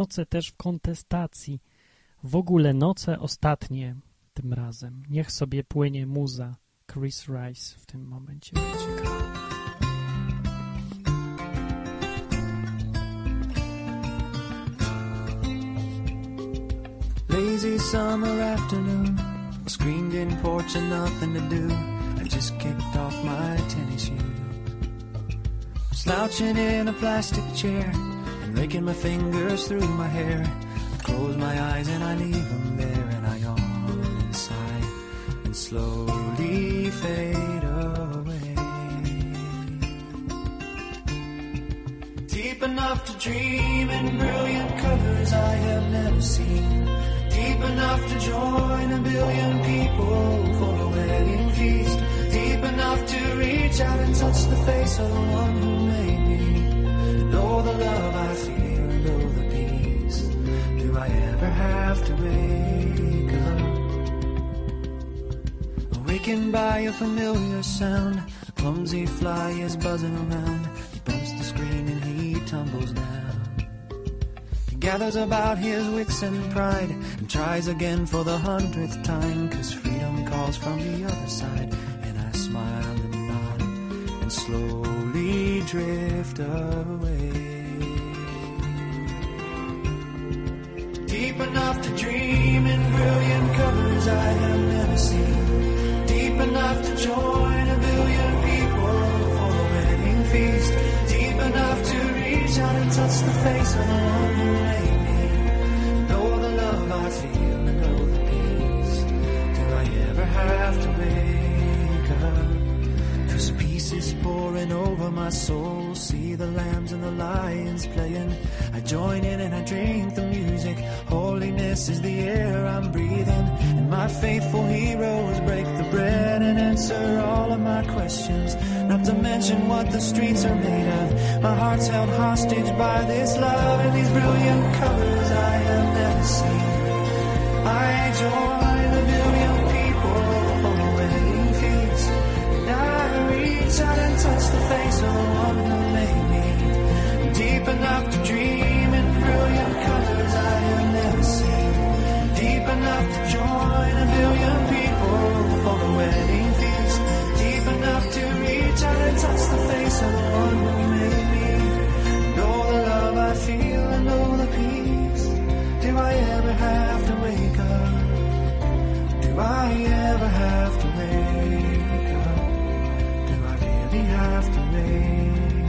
Noce też w kontestacji. W ogóle noce ostatnie tym razem. Niech sobie płynie muza. Chris Rice w tym momencie. Lazy summer afternoon, screened in porch and nothing to do. I just kicked off my tennis. Slouching in a plastic chair and raking my fingers through my hair. I close my eyes and I leave them there and I yawn inside and slowly fade away. Deep enough to dream in brilliant colors I have never seen. Deep enough to join a billion people for a wedding feast. Deep enough to reach out and touch the face of the one who made the love I feel oh, the peace. Do I ever have to wake up? Awakened by a familiar sound. A clumsy fly is buzzing around. He bumps the screen and he tumbles down. He gathers about his wits and pride and tries again for the hundredth time. Cause freedom calls from the other side. And I smile and nod and slowly drift away. Deep enough to dream in brilliant colors I have never seen. Deep enough to join a billion people for a wedding feast. Deep enough to reach out and touch the face of the one who made me. Know the love I feel and know the peace. Do I ever have to up? Peace is pouring over my soul. See the lambs and the lions playing. I join in and I drink the music. Holiness is the air I'm breathing. And my faithful heroes break the bread and answer all of my questions. Not to mention what the streets are made of. My heart's held hostage by this love and these brilliant colors I have never seen. I join out and touch the face of the one who made me. Deep enough to dream in brilliant colors I have never seen. Deep enough to join a billion people for the wedding feast. Deep enough to reach out and touch the face of the one who made me. Know the love I feel and know the peace. Do I ever have to wake up? Do I ever have to wake I really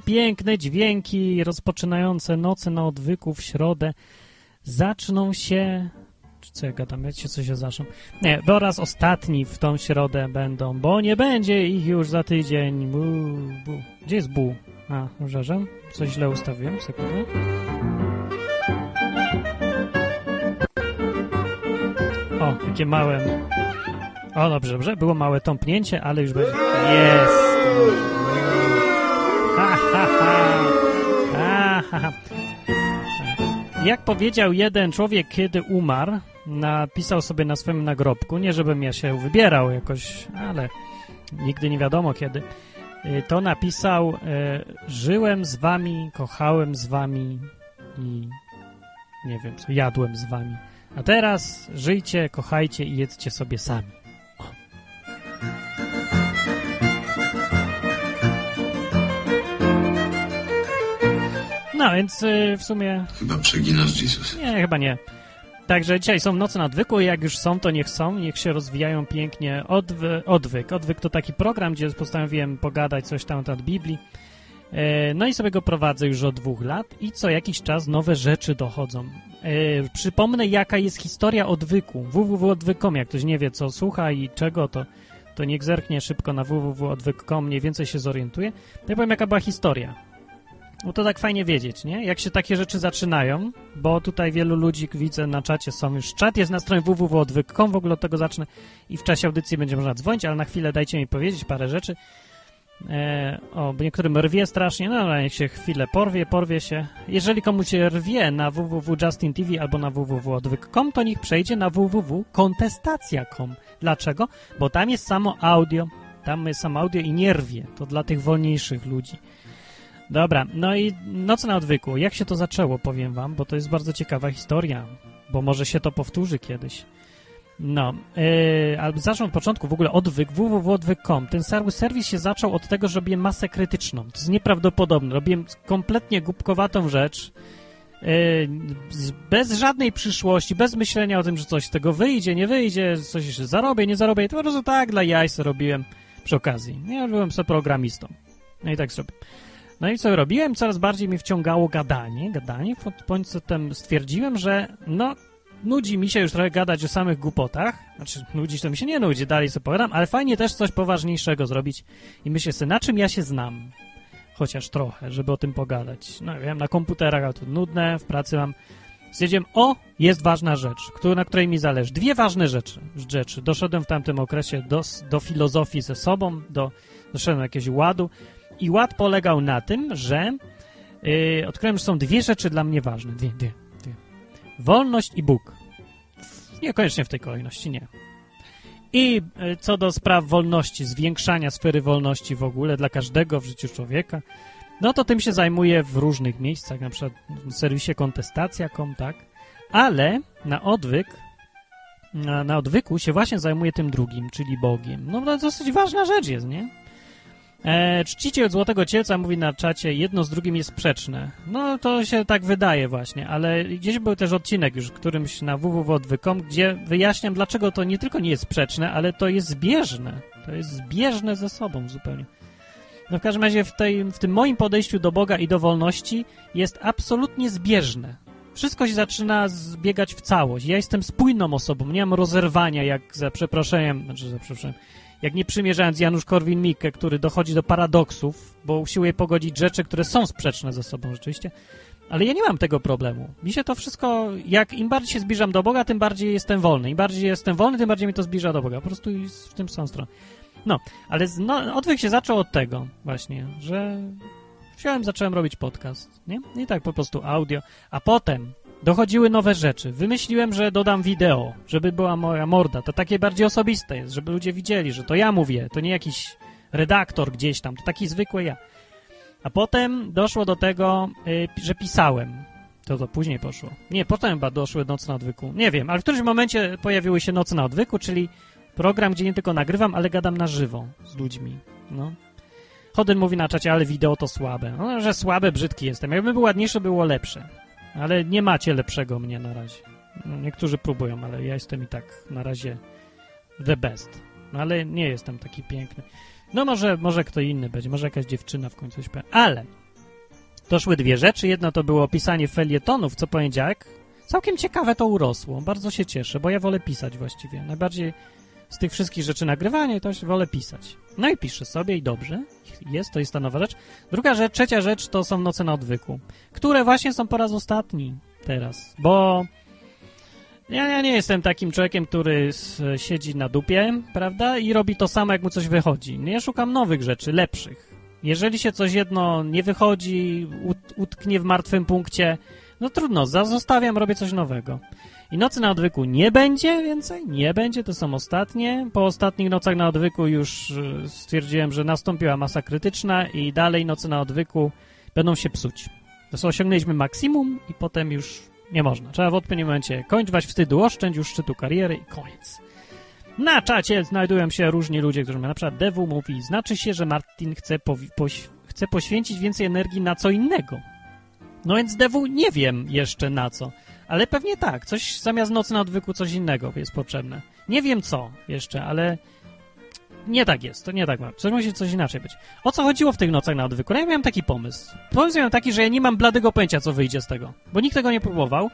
piękne dźwięki rozpoczynające noce na odwyku w środę zaczną się... Czy co ja gadam? Ja się coś zaczną. Nie, po raz ostatni w tą środę będą, bo nie będzie ich już za tydzień. Bu, bu. Gdzie jest bu? A, żerzem? Coś źle ustawiłem? Sekundę. O, jakie małe... O, dobrze, dobrze. Było małe tąpnięcie, ale już będzie... Jest! Jak powiedział jeden człowiek, kiedy umarł, napisał sobie na swoim nagrobku, nie żebym ja się wybierał jakoś, ale nigdy nie wiadomo kiedy, y, to napisał y, Żyłem z wami, kochałem z wami i nie wiem co, jadłem z wami. A teraz żyjcie, kochajcie i jedzcie sobie sami. No więc y, w sumie Chyba przeginasz, Jesus. nie, chyba nie. Także dzisiaj są noce nadwyku i jak już są, to niech są, niech się rozwijają pięknie. Odwy, odwyk. Odwyk to taki program, gdzie postanowiłem pogadać coś tam od Biblii. E, no i sobie go prowadzę już od dwóch lat i co jakiś czas nowe rzeczy dochodzą. E, przypomnę, jaka jest historia odwyku. www.odwyk.com. Jak ktoś nie wie, co słucha i czego, to, to niech zerknie szybko na www.odwyk.com, mniej więcej się zorientuje. Ja powiem, jaka była historia. No to tak fajnie wiedzieć, nie? Jak się takie rzeczy zaczynają, bo tutaj wielu ludzi widzę na czacie są już. Czat jest na stronie www.odwyk.com, w ogóle od tego zacznę i w czasie audycji będzie można dzwonić, ale na chwilę dajcie mi powiedzieć parę rzeczy. E, o, bo niektórym rwie strasznie, no ale niech się chwilę porwie, porwie się. Jeżeli komuś się rwie na www.justin.tv albo na www.odwyk.com, to niech przejdzie na www.kontestacja.com. Dlaczego? Bo tam jest samo audio, tam jest samo audio i nie rwie. To dla tych wolniejszych ludzi. Dobra, no i noc na odwyku. Jak się to zaczęło, powiem wam, bo to jest bardzo ciekawa historia, bo może się to powtórzy kiedyś. No, yy, ale zacznę od początku, w ogóle odwyk, www.odwyk.com. Ten serwis, się zaczął od tego, że robiłem masę krytyczną. To jest nieprawdopodobne. Robiłem kompletnie głupkowatą rzecz, yy, bez żadnej przyszłości, bez myślenia o tym, że coś z tego wyjdzie, nie wyjdzie, coś jeszcze zarobię, nie zarobię. To po prostu tak dla jaj robiłem przy okazji. Ja byłem sobie programistą. No i tak zrobiłem. No i co robiłem? Coraz bardziej mi wciągało gadanie, gadanie. Końcu potem stwierdziłem, że no, nudzi mi się już trochę gadać o samych głupotach. Znaczy, nudzić to mi się nie nudzi, dalej sobie pogadam, ale fajnie też coś poważniejszego zrobić. I myślę sobie, na czym ja się znam? Chociaż trochę, żeby o tym pogadać. No wiem, na komputerach, ale to nudne, w pracy mam... Stwierdziłem, o, jest ważna rzecz, na której mi zależy. Dwie ważne rzeczy. rzeczy. Doszedłem w tamtym okresie do, do filozofii ze sobą, do, doszedłem do jakiegoś ładu. I ład polegał na tym, że yy, odkryłem, że są dwie rzeczy dla mnie ważne. Dwie, dwie, dwie. Wolność i Bóg. Niekoniecznie w tej kolejności, nie. I y, co do spraw wolności, zwiększania sfery wolności w ogóle dla każdego w życiu człowieka, no to tym się zajmuję w różnych miejscach, na przykład w serwisie kontestacja.com, tak? Ale na odwyk, na, na odwyku się właśnie zajmuję tym drugim, czyli Bogiem. No to dosyć ważna rzecz jest, nie? E, czciciel Złotego Cielca mówi na czacie, jedno z drugim jest sprzeczne. No to się tak wydaje właśnie, ale gdzieś był też odcinek już którymś na www.odwyk.com, gdzie wyjaśniam, dlaczego to nie tylko nie jest sprzeczne, ale to jest zbieżne. To jest zbieżne ze sobą zupełnie. No w każdym razie w, tej, w tym moim podejściu do Boga i do wolności jest absolutnie zbieżne. Wszystko się zaczyna zbiegać w całość. Ja jestem spójną osobą, nie mam rozerwania, jak za przeproszeniem, znaczy za przeproszeniem, jak nie przymierzając Janusz Korwin-Mikke, który dochodzi do paradoksów, bo usiłuje pogodzić rzeczy, które są sprzeczne ze sobą rzeczywiście. Ale ja nie mam tego problemu. Mi się to wszystko, jak im bardziej się zbliżam do Boga, tym bardziej jestem wolny. Im bardziej jestem wolny, tym bardziej mi to zbliża do Boga. Po prostu w tym są stronę. No, ale z, no, odwyk się zaczął od tego właśnie, że wziąłem, zacząłem robić podcast, nie? I tak po prostu audio. A potem dochodziły nowe rzeczy. Wymyśliłem, że dodam wideo, żeby była moja morda. To takie bardziej osobiste jest, żeby ludzie widzieli, że to ja mówię, to nie jakiś redaktor gdzieś tam, to taki zwykły ja. A potem doszło do tego, y, że pisałem. To to później poszło. Nie, potem chyba doszły noce na odwyku. Nie wiem, ale w którymś momencie pojawiły się noce na odwyku, czyli program, gdzie nie tylko nagrywam, ale gadam na żywo z ludźmi. No. Chodyn mówi na czacie, ale wideo to słabe. No, że słabe, brzydki jestem. Jakby był ładniejszy, było lepsze. Ale nie macie lepszego mnie na razie. No, niektórzy próbują, ale ja jestem i tak na razie the best. No, ale nie jestem taki piękny. No może, może kto inny będzie, może jakaś dziewczyna w końcu powie. Ale doszły dwie rzeczy. Jedno to było pisanie felietonów co poniedziałek. Całkiem ciekawe to urosło. Bardzo się cieszę, bo ja wolę pisać właściwie. Najbardziej z tych wszystkich rzeczy nagrywania to się wolę pisać. No i piszę sobie i dobrze. Jest, to jest ta nowa rzecz. Druga rzecz, trzecia rzecz to są noce na odwyku, które właśnie są po raz ostatni teraz, bo ja, ja nie jestem takim człowiekiem, który siedzi na dupie, prawda, i robi to samo, jak mu coś wychodzi. Nie szukam nowych rzeczy, lepszych. Jeżeli się coś jedno nie wychodzi, ut, utknie w martwym punkcie, No trudno, zostawiam, robię coś nowego. I nocy na odwyku nie będzie więcej, nie będzie, to są ostatnie. Po ostatnich nocach na odwyku już y, stwierdziłem, że nastąpiła masa krytyczna i dalej noce na odwyku będą się psuć. To osiągnęliśmy maksimum i potem już nie można. Trzeba w odpowiednim momencie kończyć wstydu, oszczędź już szczytu kariery i koniec. Na czacie znajdują się różni ludzie, którzy na przykład Devu mówi, znaczy się, że Martin chce, poś- chce poświęcić więcej energii na co innego. No więc Devu nie wiem jeszcze na co, ale pewnie tak, coś zamiast nocy na odwyku coś innego jest potrzebne. Nie wiem co jeszcze, ale nie tak jest, to nie tak ma. Coś musi coś inaczej być. O co chodziło w tych nocach na odwyku? No ja miałem taki pomysł. Pomysł miałem taki, że ja nie mam bladego pojęcia, co wyjdzie z tego, bo nikt tego nie próbował.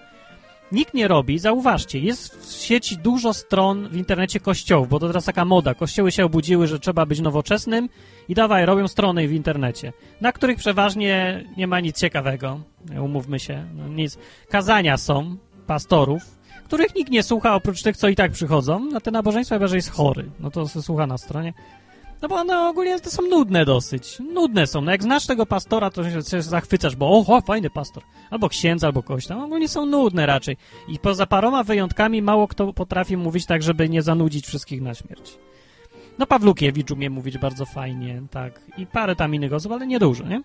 Nikt nie robi, zauważcie, jest w sieci dużo stron w internecie kościołów, bo to teraz taka moda. Kościoły się obudziły, że trzeba być nowoczesnym i dawaj, robią strony w internecie, na których przeważnie nie ma nic ciekawego, umówmy się, no nic. Kazania są pastorów, których nikt nie słucha, oprócz tych, co i tak przychodzą na te nabożeństwa, chyba że jest chory, no to słucha na stronie. No bo one ogólnie to są nudne dosyć. Nudne są. No jak znasz tego pastora, to się, się zachwycasz, bo oho, fajny pastor. Albo księdza, albo kogoś tam. Ogólnie są nudne raczej. I poza paroma wyjątkami mało kto potrafi mówić tak, żeby nie zanudzić wszystkich na śmierć. No Pawlukiewicz umie mówić bardzo fajnie, tak. I parę tam innych osób, ale niedużo, nie?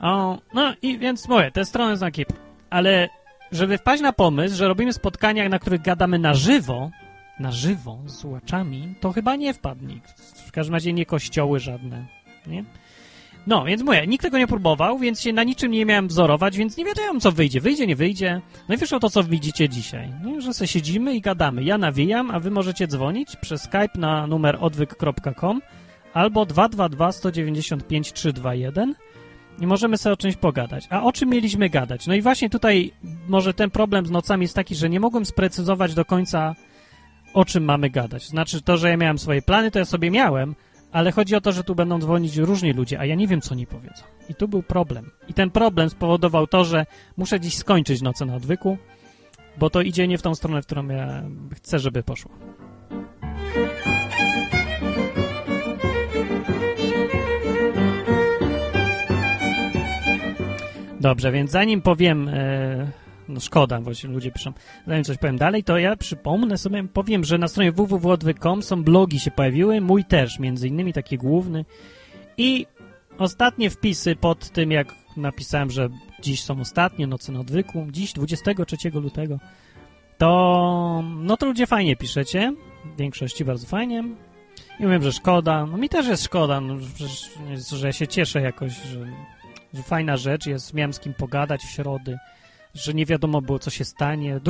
O, no i więc mówię, te strony takie... Ale żeby wpaść na pomysł, że robimy spotkania, na których gadamy na żywo, na żywo, z słuchaczami, to chyba nie wpadł nikt. W każdym razie nie kościoły żadne, nie? No, więc mówię, nikt tego nie próbował, więc się na niczym nie miałem wzorować, więc nie wiedziałem, co wyjdzie. Wyjdzie, nie wyjdzie. No i wyszło to, co widzicie dzisiaj. Nie? Że sobie siedzimy i gadamy. Ja nawijam, a wy możecie dzwonić przez Skype na numer odwyk.com albo 222 195 321 i możemy sobie o czymś pogadać. A o czym mieliśmy gadać? No i właśnie tutaj może ten problem z nocami jest taki, że nie mogłem sprecyzować do końca, o czym mamy gadać. Znaczy to, że ja miałem swoje plany, to ja sobie miałem, ale chodzi o to, że tu będą dzwonić różni ludzie, a ja nie wiem, co oni powiedzą. I tu był problem. I ten problem spowodował to, że muszę dziś skończyć noce na odwyku, bo to idzie nie w tą stronę, w którą ja chcę, żeby poszło. Dobrze, więc zanim powiem, e, no szkoda, się ludzie piszą, zanim coś powiem dalej, to ja przypomnę sobie, powiem, że na stronie www.odwyk.com są blogi się pojawiły, mój też, między innymi taki główny. I ostatnie wpisy pod tym, jak napisałem, że dziś są ostatnie noce na odwyku, dziś 23 lutego, to no to ludzie fajnie piszecie, w większości bardzo fajnie. I mówię, że szkoda, no mi też jest szkoda, no, przecież, że ja się cieszę jakoś, że że fajna rzecz jest, miałem z kim pogadać w środy, że nie wiadomo było, co się stanie.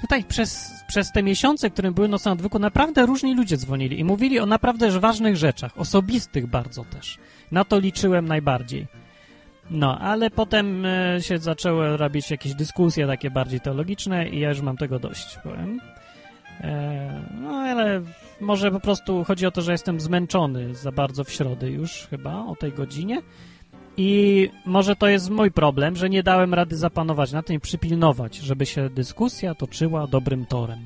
Tutaj przez, przez te miesiące, które były nocą odwyku, naprawdę różni ludzie dzwonili i mówili o naprawdę ważnych rzeczach, osobistych bardzo też. Na to liczyłem najbardziej. No, ale potem e, się zaczęły robić jakieś dyskusje takie bardziej teologiczne i ja już mam tego dość, powiem. E, no, ale może po prostu chodzi o to, że jestem zmęczony za bardzo w środę już chyba o tej godzinie. I może to jest mój problem, że nie dałem rady zapanować na tym i przypilnować, żeby się dyskusja toczyła dobrym torem.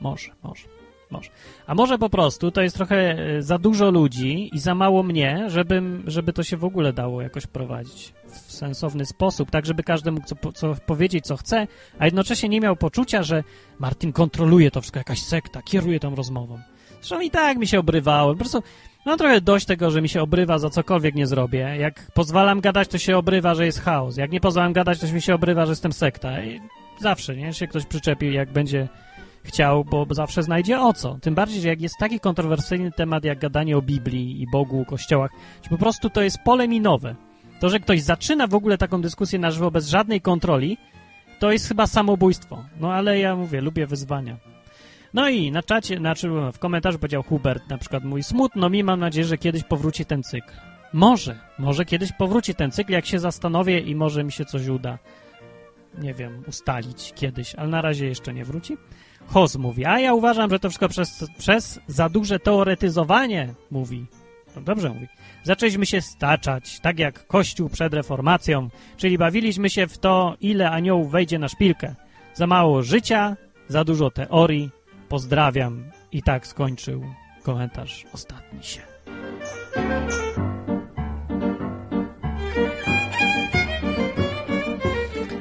Może, może, może. A może po prostu to jest trochę e, za dużo ludzi i za mało mnie, żebym, żeby to się w ogóle dało jakoś prowadzić w sensowny sposób, tak żeby każdy mógł co, co powiedzieć, co chce, a jednocześnie nie miał poczucia, że Martin kontroluje to wszystko, jakaś sekta, kieruje tą rozmową. Zresztą i tak mi się obrywało. Po prostu Mam trochę dość tego, że mi się obrywa za cokolwiek nie zrobię. Jak pozwalam gadać, to się obrywa, że jest chaos. Jak nie pozwalam gadać, to mi się obrywa, że jestem sekta. I zawsze, nie? Się ktoś przyczepi, jak będzie chciał, bo zawsze znajdzie o co. Tym bardziej, że jak jest taki kontrowersyjny temat, jak gadanie o Biblii i Bogu, kościołach, że po prostu to jest pole minowe. To, że ktoś zaczyna w ogóle taką dyskusję na żywo bez żadnej kontroli, to jest chyba samobójstwo. No ale ja mówię, lubię wyzwania. No i na czacie, znaczy w komentarzu powiedział Hubert, na przykład mój smutno mi, mam nadzieję, że kiedyś powróci ten cykl. Może, może kiedyś powróci ten cykl, jak się zastanowię i może mi się coś uda, nie wiem, ustalić kiedyś, ale na razie jeszcze nie wróci. Hoz mówi, a ja uważam, że to wszystko przez, przez za duże teoretyzowanie, mówi. No dobrze mówi. Zaczęliśmy się staczać, tak jak Kościół przed reformacją, czyli bawiliśmy się w to, ile aniołów wejdzie na szpilkę. Za mało życia, za dużo teorii, Pozdrawiam. I tak skończył komentarz ostatni się.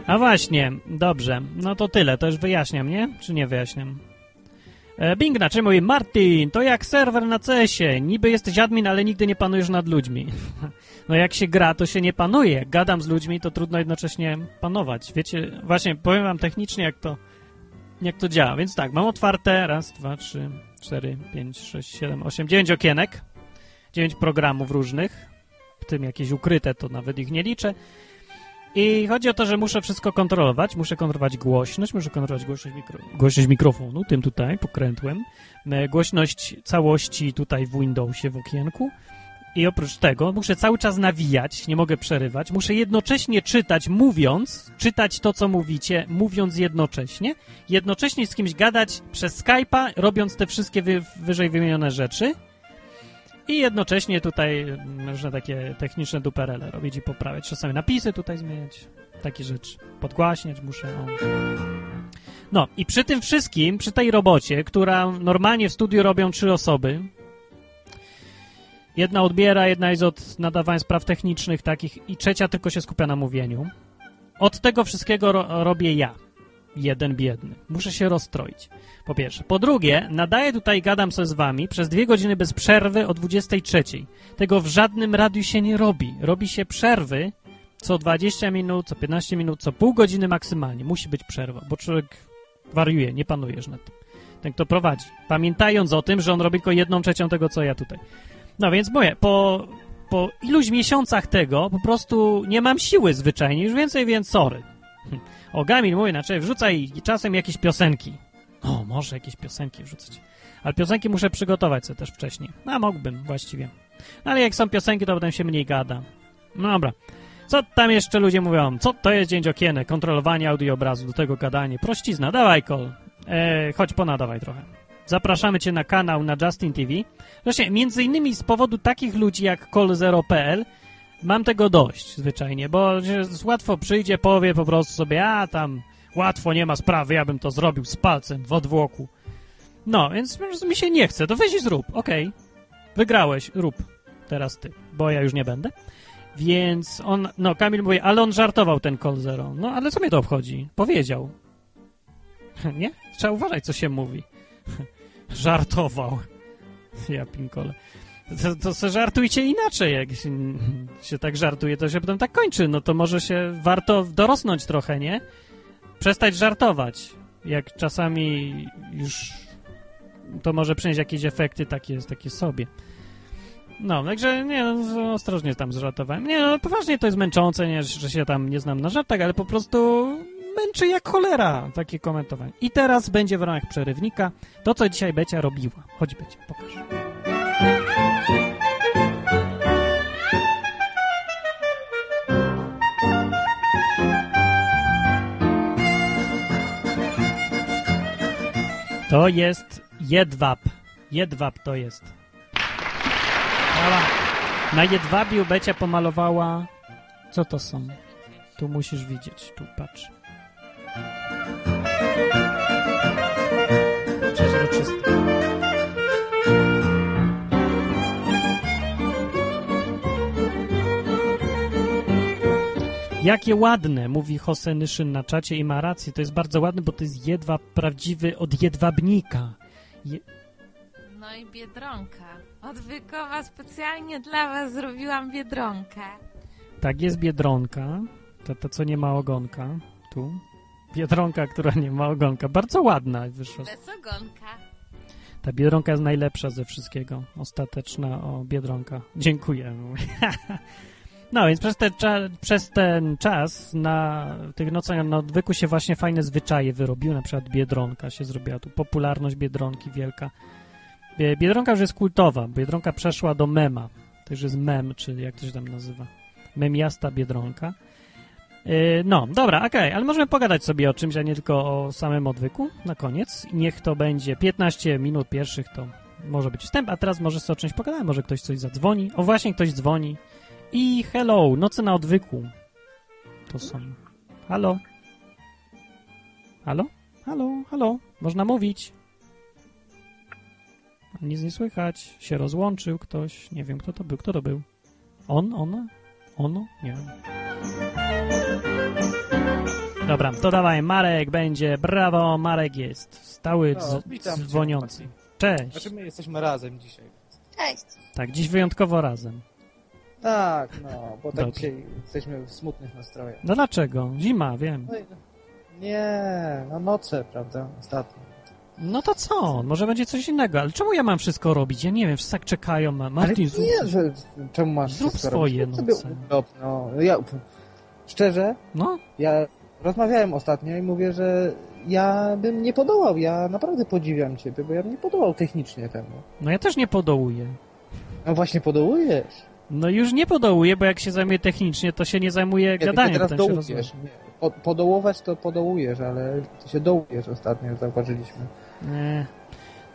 A właśnie, dobrze. No to tyle, to już wyjaśniam, nie? Czy nie wyjaśniam? E, Bing na czym mówi, Martin, to jak serwer na CS-ie. Niby jesteś admin, ale nigdy nie panujesz nad ludźmi. No jak się gra, to się nie panuje. Gadam z ludźmi, to trudno jednocześnie panować. Wiecie, właśnie powiem wam technicznie, jak to, jak to działa. Więc tak, mam otwarte raz, dwa, trzy, cztery, pięć, sześć, siedem, osiem, dziewięć okienek. Dziewięć programów różnych. W tym jakieś ukryte, to nawet ich nie liczę. I chodzi o to, że muszę wszystko kontrolować. Muszę kontrolować głośność, muszę kontrolować głośność, mikro, głośność mikrofonu, tym tutaj, pokrętłem. E, Głośność całości tutaj w Windowsie, w okienku. I oprócz tego muszę cały czas nawijać, nie mogę przerywać. Muszę jednocześnie czytać, mówiąc, czytać to, co mówicie, mówiąc jednocześnie. Jednocześnie z kimś gadać przez Skype'a, robiąc te wszystkie wy, wyżej wymienione rzeczy. I jednocześnie tutaj mm, różne takie techniczne duperele robić i poprawiać. Czasami napisy tutaj zmieniać, takie rzeczy. Podgłaśniać muszę. No i przy tym wszystkim, przy tej robocie, która normalnie w studiu robią trzy osoby, jedna odbiera, jedna jest od nadawania spraw technicznych takich i trzecia tylko się skupia na mówieniu. Od tego wszystkiego ro robię ja. Jeden biedny. Muszę się rozstroić. Po pierwsze. Po drugie, nadaję tutaj, gadam sobie z wami przez dwie godziny bez przerwy o 23. Tego w żadnym radiu się nie robi. Robi się przerwy co 20 minut, co 15 minut, co pół godziny maksymalnie. Musi być przerwa, bo człowiek wariuje, nie panujesz nad tym. Ten, kto prowadzi. Pamiętając o tym, że on robi tylko jedną trzecią tego, co ja tutaj. No więc mówię, po, po iluś miesiącach tego po prostu nie mam siły zwyczajnie, już więcej, więc sorry. O, Gamil mówi, znaczy wrzucaj czasem jakieś piosenki. O, może jakieś piosenki wrzucać. Ale piosenki muszę przygotować sobie też wcześniej. No, mógłbym właściwie. No, ale jak są piosenki, to potem się mniej gada. No dobra. Co tam jeszcze ludzie mówią? Co to jest dzień okienek? Kontrolowanie audio obrazu, do tego gadanie. Prościzna, dawaj kol. E, chodź ponadawaj trochę. Zapraszamy Cię na kanał na Justin TV. Właśnie, między innymi z powodu takich ludzi jak call0.pl mam tego dość zwyczajnie, bo łatwo przyjdzie, powie po prostu sobie, a tam łatwo, nie ma sprawy, ja bym to zrobił z palcem w odwłoku. No, więc mi się nie chce, to weź i zrób, okej. Wygrałeś, rób. Teraz ty, bo ja już nie będę. Więc on, no Kamil mówi, ale on żartował ten call zero. No, ale co mnie to obchodzi? Powiedział. Nie? Trzeba uważać, co się mówi. Żartował. Ja pinkole. To, to se żartujcie inaczej. Jak się, się tak żartuje, to się potem tak kończy. No to może się warto dorosnąć trochę, nie? Przestać żartować. Jak czasami już to może przynieść jakieś efekty takie, takie sobie. No, także nie, no, ostrożnie tam zżartowałem. Nie, no, poważnie to jest męczące, nie, że się tam nie znam na żartach, ale po prostu męczy jak cholera takie komentowanie. I teraz będzie w ramach przerywnika to, co dzisiaj Becia robiła. Chodź, Becia, pokaż. To jest jedwab. Jedwab to jest. Dobra. Na jedwabiu Becia pomalowała... Co to są? Tu musisz widzieć. Tu patrz. Jakie ładne, mówi Hosenyszyn na czacie i ma rację. To jest bardzo ładne, bo to jest jedwab prawdziwy od jedwabnika. Je... No i Biedronka. Odwykowa specjalnie dla was zrobiłam Biedronkę. Tak, jest Biedronka. To, to, co nie ma ogonka. Tu. Biedronka, która nie ma ogonka. Bardzo ładna wyszła. Bez ogonka. Ta Biedronka jest najlepsza ze wszystkiego. Ostateczna o Biedronka. Dziękuję. No więc przez, te, cza- przez ten czas na tych nocach na odwyku się właśnie fajne zwyczaje wyrobiły. Na przykład Biedronka się zrobiła. Tu popularność Biedronki wielka. Bie- Biedronka już jest kultowa. Biedronka przeszła do mema. To już jest mem, czy jak to się tam nazywa. Memiasta Biedronka. Yy, no, dobra, okej, ale możemy pogadać sobie o czymś, a nie tylko o samym odwyku na koniec. Niech to będzie 15 minut pierwszych, to może być wstęp, a teraz może sobie o czymś może ktoś coś zadzwoni. O, właśnie ktoś dzwoni. I hello, noce na odwyku. To są. Halo? Halo? Halo? Halo? Można mówić. Nic nie słychać. Się rozłączył ktoś. Nie wiem, kto to był. Kto to był? On? Ona? Ono? Nie wiem. Dobra, to dawaj, Marek będzie, brawo, Marek jest. Stały No, dzwoniący. Cześć. Znaczy my jesteśmy razem dzisiaj. Cześć. Tak, dziś wyjątkowo razem. Tak, no, bo tak Dobrze. dzisiaj jesteśmy w smutnych nastrojach. No dlaczego? Zima, wiem. No i- Nie, no noce, prawda, ostatnio. No to co? Może będzie coś innego, ale czemu ja mam wszystko robić? Ja nie wiem, wszyscy tak czekają. Ma- Martin, Ale nie, że czemu masz Zrób wszystko swoje robić? Zrób noce. sobie urlop, no. Ja, szczerze, No, ja rozmawiałem ostatnio i mówię, że ja bym nie podołał, ja naprawdę podziwiam ciebie, bo ja bym nie podołał technicznie temu. no ja też nie podołuję. No właśnie podołujesz. No już nie podołuję, bo jak się zajmuję technicznie, to się nie zajmuję Nie, gadaniem. teraz dołujesz. Po, podołować to podołujesz, ale ty się dołujesz ostatnio, zauważyliśmy. Nie,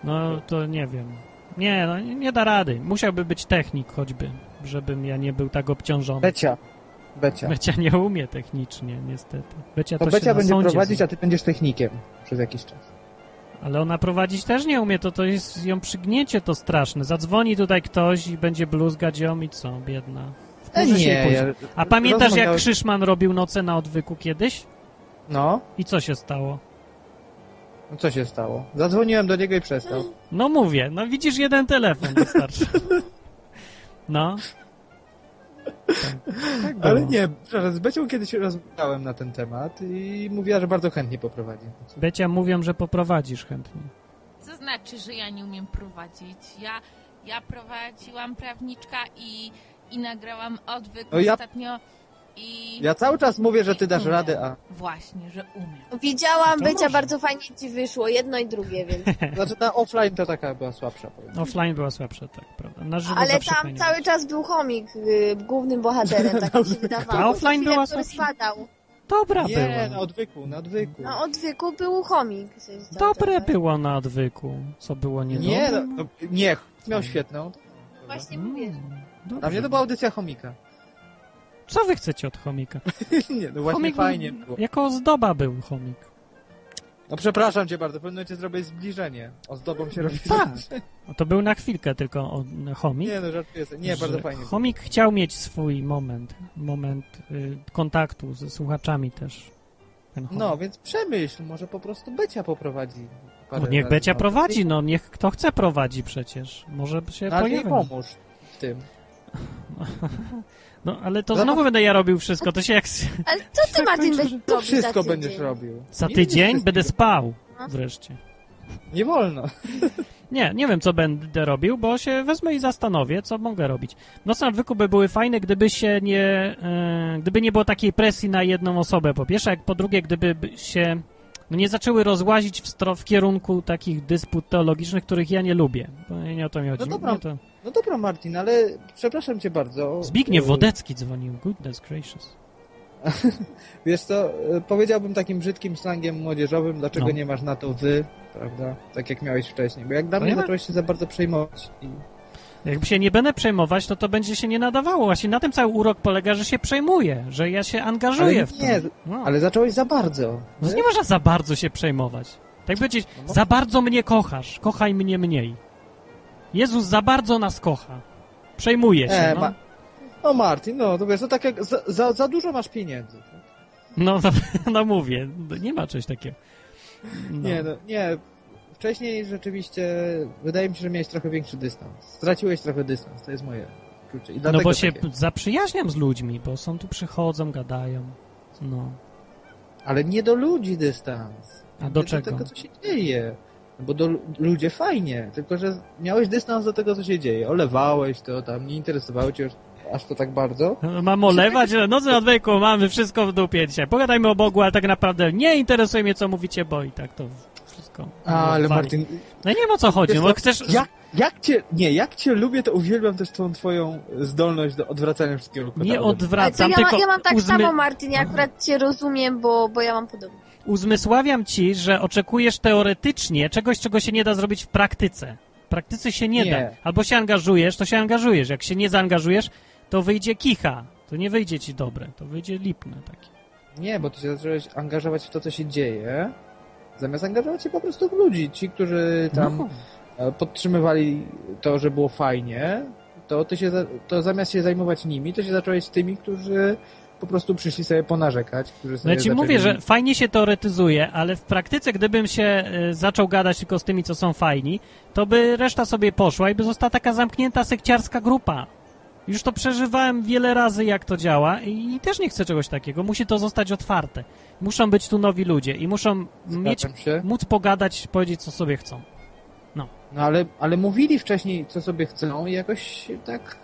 no to nie wiem. Nie, no nie, da rady. Musiałby być technik choćby, żebym ja nie był tak obciążony. Becia. Becia. Becia nie umie technicznie, niestety. Becia to, To Becia będzie prowadzić, zna. a ty będziesz technikiem przez jakiś czas. Ale ona prowadzić też nie umie, to to jest ją przygniecie to straszne. Zadzwoni tutaj ktoś i będzie bluzgać ją i co, biedna. I później. ja- A pamiętasz jak Krzyszman robił noce na odwyku kiedyś? No, I co się stało? no co się stało? Zadzwoniłem do niego i przestał. No mówię, no widzisz, jeden telefon wystarczy. No. Tak, tak. Ale nie, przepraszam, z Becią kiedyś rozmawiałem na ten temat i mówiła, że bardzo chętnie poprowadzi. Becia mówią, że poprowadzisz chętnie. Co znaczy, że ja nie umiem prowadzić? Ja, ja prowadziłam prawniczka i, i nagrałam odwyk No ja- ostatnio i... Ja cały czas mówię, że ty dasz Umiem. radę, a... Właśnie, że umiem. Widziałam, Becia, może. bardzo fajnie ci wyszło, jedno i drugie, więc... Znaczy na offline to taka była słabsza, powiem. Offline była słabsza, tak, prawda. Na żywo Ale tam fajnie cały czas był chomik y, głównym bohaterem, tak mi się wydawało. A offline chwilę, była który słabsza? spadał. Dobra Nie, była. na odwyku, na odwyku. Na odwyku był chomik. Dobre tak? było na odwyku. Co było nie Nie, no, no, nie, miał świetną. Właśnie mówię. Dla mnie to była audycja chomika. Co wy chcecie od chomika? nie, no właśnie Chomik fajnie był- było. Jako ozdoba był chomik. No przepraszam cię bardzo, powinno cię zrobić zbliżenie. Ozdobą się robi Tak. No To był na chwilkę tylko o, chomik. Nie, no żartuję sobie. Nie, bardzo fajnie. Chomik chciał mieć swój moment, moment y, kontaktu ze słuchaczami też. No, więc przemyśl, może po prostu Becia poprowadzi. no niech Becia prowadzi, no niech kto chce prowadzi przecież. Może się No, pojawi. pomóż w tym. No ale to znowu będę ja robił wszystko, to się jak... Ale co ty, Martin, będziesz To wszystko za będziesz robił. Za tydzień będę spał No. wreszcie. Nie wolno. Nie, nie wiem, co będę robił, bo się wezmę i zastanowię, co mogę robić. Nocne odwyku by były fajne, gdyby się nie... E, gdyby nie było takiej presji na jedną osobę, po pierwsze, jak po drugie, gdyby by się no nie zaczęły rozłazić w, stro, w kierunku takich dysput teologicznych, których ja nie lubię. Bo nie o to mi chodzi. No dobra. To... No dobra, Martin, ale przepraszam cię bardzo. Zbigniew E, Wodecki dzwonił. Goodness gracious. Wiesz co, e, powiedziałbym takim brzydkim slangiem młodzieżowym, dlaczego No. nie masz na to wy, prawda? Tak jak miałeś wcześniej. Bo jak dla No mnie nie ma- zacząłeś się za bardzo przejmować. I... Jakby się nie będę przejmować, to to będzie się nie nadawało. Właśnie na tym cały urok polega, że się przejmuję, że ja się angażuję Ale w to. nie, No. ale zacząłeś za bardzo. No nie można za bardzo się przejmować. Tak powiedzieć, No. za bardzo mnie kochasz, kochaj mnie mniej. Jezus za bardzo nas kocha. Przejmuje się, E, no. ma... No Martin, no to wiesz, to tak jak za, za, za dużo masz pieniędzy. tak? No, no, no mówię, nie ma czegoś takiego. No. Nie, no, nie. Wcześniej rzeczywiście wydaje mi się, że miałeś trochę większy dystans. Straciłeś trochę dystans, to jest moje uczucie. I no bo się takie. zaprzyjaźniam z ludźmi, bo są tu przychodzą, gadają. No. Ale nie do ludzi dystans. A do do czego? tego, co się dzieje. No Bo do lu- ludzie fajnie, tylko że miałeś dystans do tego, co się dzieje. Olewałeś to tam, nie interesowało cię już aż to tak bardzo. Mam olewać, ale nocy na odwyku mamy wszystko w dupie dzisiaj. Pogadajmy o Bogu, ale tak naprawdę nie interesuje mnie, co mówicie, bo i tak to wszystko. A, ale wali. Martin, No nie wiem o co chodzi, no co, chcesz... jak, jak cię, nie, jak cię lubię, to uwielbiam też tą twoją zdolność do odwracania wszystkiego. Nie to odwracam, ja, tylko ma, ja mam tak uzmy- samo, Martin, ja akurat cię rozumiem, bo, bo ja mam podobnie. Uzmysławiam ci, że oczekujesz teoretycznie czegoś, czego się nie da zrobić w praktyce. W praktyce się nie, Nie. da. Albo się angażujesz, to się angażujesz. Jak się nie zaangażujesz, to wyjdzie kicha. To nie wyjdzie ci dobre, to wyjdzie lipne takie. Nie, bo ty się zacząłeś angażować w to, co się dzieje, zamiast angażować się po prostu w ludzi. Ci, którzy tam No. e, podtrzymywali to, że było fajnie, to ty się, to zamiast się zajmować nimi, to się zacząłeś z tymi, którzy po prostu przyszli sobie ponarzekać, którzy sobie No ja ci mówię, że fajnie się teoretyzuje, ale w praktyce, gdybym się y, zaczął gadać tylko z tymi, co są fajni, to by reszta sobie poszła i by została taka zamknięta sekciarska grupa. Już to przeżywałem wiele razy, jak to działa i też nie chcę czegoś takiego. Musi to zostać otwarte. Muszą być tu nowi ludzie i muszą mieć, się. móc pogadać, powiedzieć, co sobie chcą. No ale, ale mówili wcześniej, co sobie chcą i jakoś tak...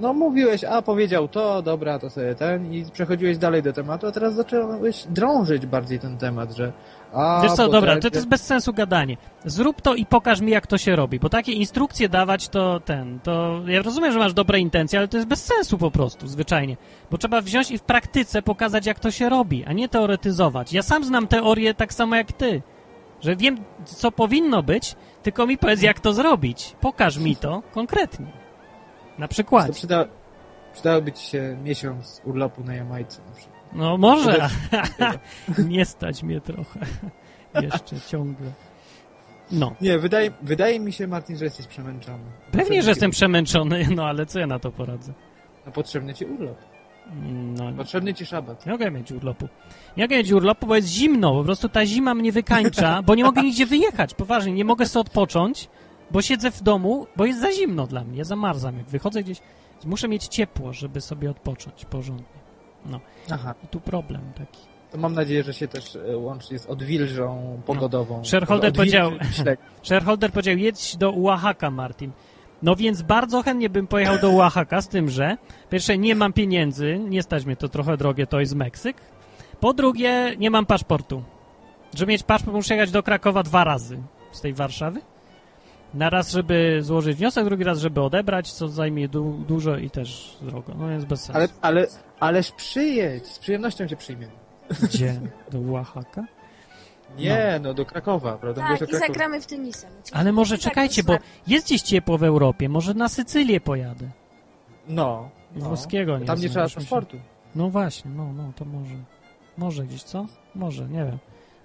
No mówiłeś, a powiedział to, dobra, to sobie ten i przechodziłeś dalej do tematu, a teraz zacząłeś drążyć bardziej ten temat, że a... Wiesz co, dobra, te- to, to jest bez sensu gadanie. Zrób to i pokaż mi, jak to się robi, bo takie instrukcje dawać to ten, to ja rozumiem, że masz dobre intencje, ale to jest bez sensu po prostu, zwyczajnie. Bo trzeba wziąć i w praktyce pokazać, jak to się robi, a nie teoretyzować. Ja sam znam teorię tak samo jak ty, że wiem, co powinno być, tylko mi powiedz, jak to zrobić. Pokaż mi to konkretnie. Na przykład. przyda, przydałoby ci się miesiąc urlopu na Jamajce na przykład. No może, nie stać mnie trochę. Jeszcze ciągle. No. Nie, wydaje, wydaje mi się, Martin, że jesteś przemęczony. Pewnie, że jestem przemęczony, no ale co ja na to poradzę? No potrzebny ci urlop. No, Potrzebny ci szabat. nie mogę mieć urlopu. Nie mogę mieć urlopu, bo jest zimno. Po prostu ta zima mnie wykańcza, bo nie mogę nigdzie wyjechać. Poważnie, nie mogę sobie odpocząć, bo siedzę w domu, bo jest za zimno dla mnie. Zamarzam. Jak wychodzę gdzieś, muszę mieć ciepło, żeby sobie odpocząć porządnie. Aha, I tu problem taki. to mam nadzieję, że się też e, łączy z odwilżą pogodową. Shareholder Odwilży powiedział-. Shareholder powiedział, jedź do Oaxaca, Martin. No więc bardzo chętnie bym pojechał do Oaxaca, z tym, że pierwsze nie mam pieniędzy, nie stać mnie to trochę drogie, to jest Meksyk. Po drugie, nie mam paszportu. Żeby mieć paszport, muszę jechać do Krakowa dwa razy z tej Warszawy. Na raz, żeby złożyć wniosek, drugi raz, żeby odebrać, co zajmie du dużo i też drogo. No więc bez sensu. Ale, ale, ależ przyjedź, z przyjemnością cię przyjmiemy. Gdzie? Do Oaxaca? Nie, no, do Krakowa, prawda? Tak, o i zagramy w tenisa. Ale może I czekajcie, bo jest gdzieś ciepło w Europie, może na Sycylię pojadę. No. no. Włoskiego nie Tam nie trzeba się- paszportu. No właśnie, no, no, to może. Może gdzieś, co? Może, nie wiem.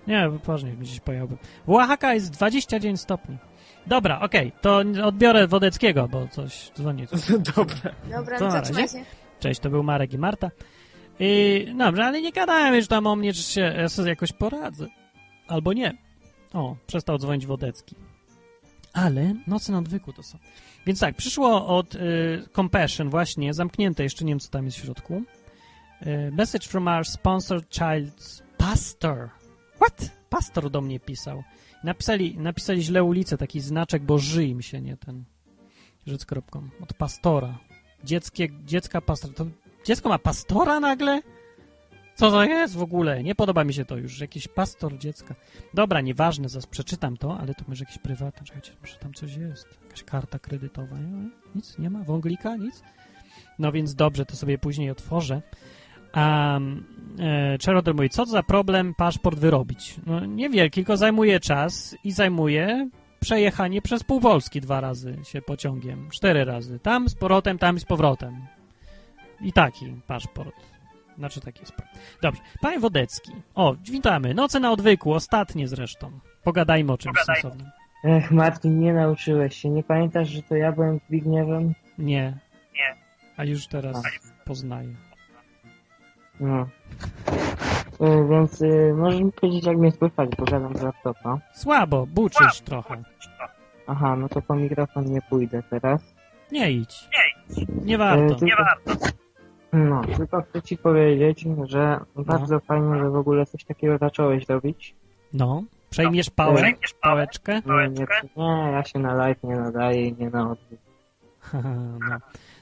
Nie, poważnie gdzieś pojechałbym. W Oaxaca jest 29 stopni. Dobra, okej, to odbiorę Wodeckiego, bo coś dzwoni. Dobra. Dobra, To no na razie. Cześć, to był Marek i Marta. I, dobrze, ale nie gadałem już tam o mnie, czy się ja sobie jakoś poradzę. Albo nie. O, przestał dzwonić Wodecki. Ale noce na odwyku to są. Więc tak, przyszło od y, Compassion właśnie, zamknięte, jeszcze nie wiem, co tam jest w środku. Y, message from our sponsored child's pastor. What? Pastor do mnie pisał. Napisali, napisali źle ulicę, taki znaczek, bo ży im się, nie ten rzec kropką. Od pastora. Dzieckie, dziecka pastora. To dziecko ma pastora nagle? Co to jest w ogóle? Nie podoba mi się to już. Jakiś pastor dziecka. Dobra, nieważne, zaraz przeczytam to, ale to może jakieś prywatne. Czekajcie, może tam coś jest. Jakaś karta kredytowa. Nie? Nic nie ma? Wąglika? Nic? No więc dobrze, to sobie później otworzę. Um, e, mówi, co za problem paszport wyrobić? No niewielki, tylko zajmuje czas i zajmuje przejechanie przez pół Polski dwa razy się pociągiem. Cztery razy. Tam z powrotem, tam i z powrotem. I taki paszport. Znaczy taki jest. Dobrze. Panie Wodecki. O, witamy. Noce na odwyku. Ostatnie zresztą. Pogadajmy o czymś sensownym. Ech, Martin, nie nauczyłeś się. Nie pamiętasz, że to ja byłem Zbigniewem? Nie. Nie. A już teraz poznaję. No. E, Więc y, możesz mi powiedzieć, jak mnie słychać, bo gadam z laptopa. Słabo, buczysz trochę. Aha, no to po mikrofon nie pójdę teraz. Nie idź. Nie E, warto. tylko, No, tylko chcę ci powiedzieć, że bardzo fajnie, że w ogóle coś takiego zacząłeś robić. No. Przejmiesz pałę? Pałeczkę? Nie, nie, nie, ja się na live nie nadaję i nie na odwyk. no.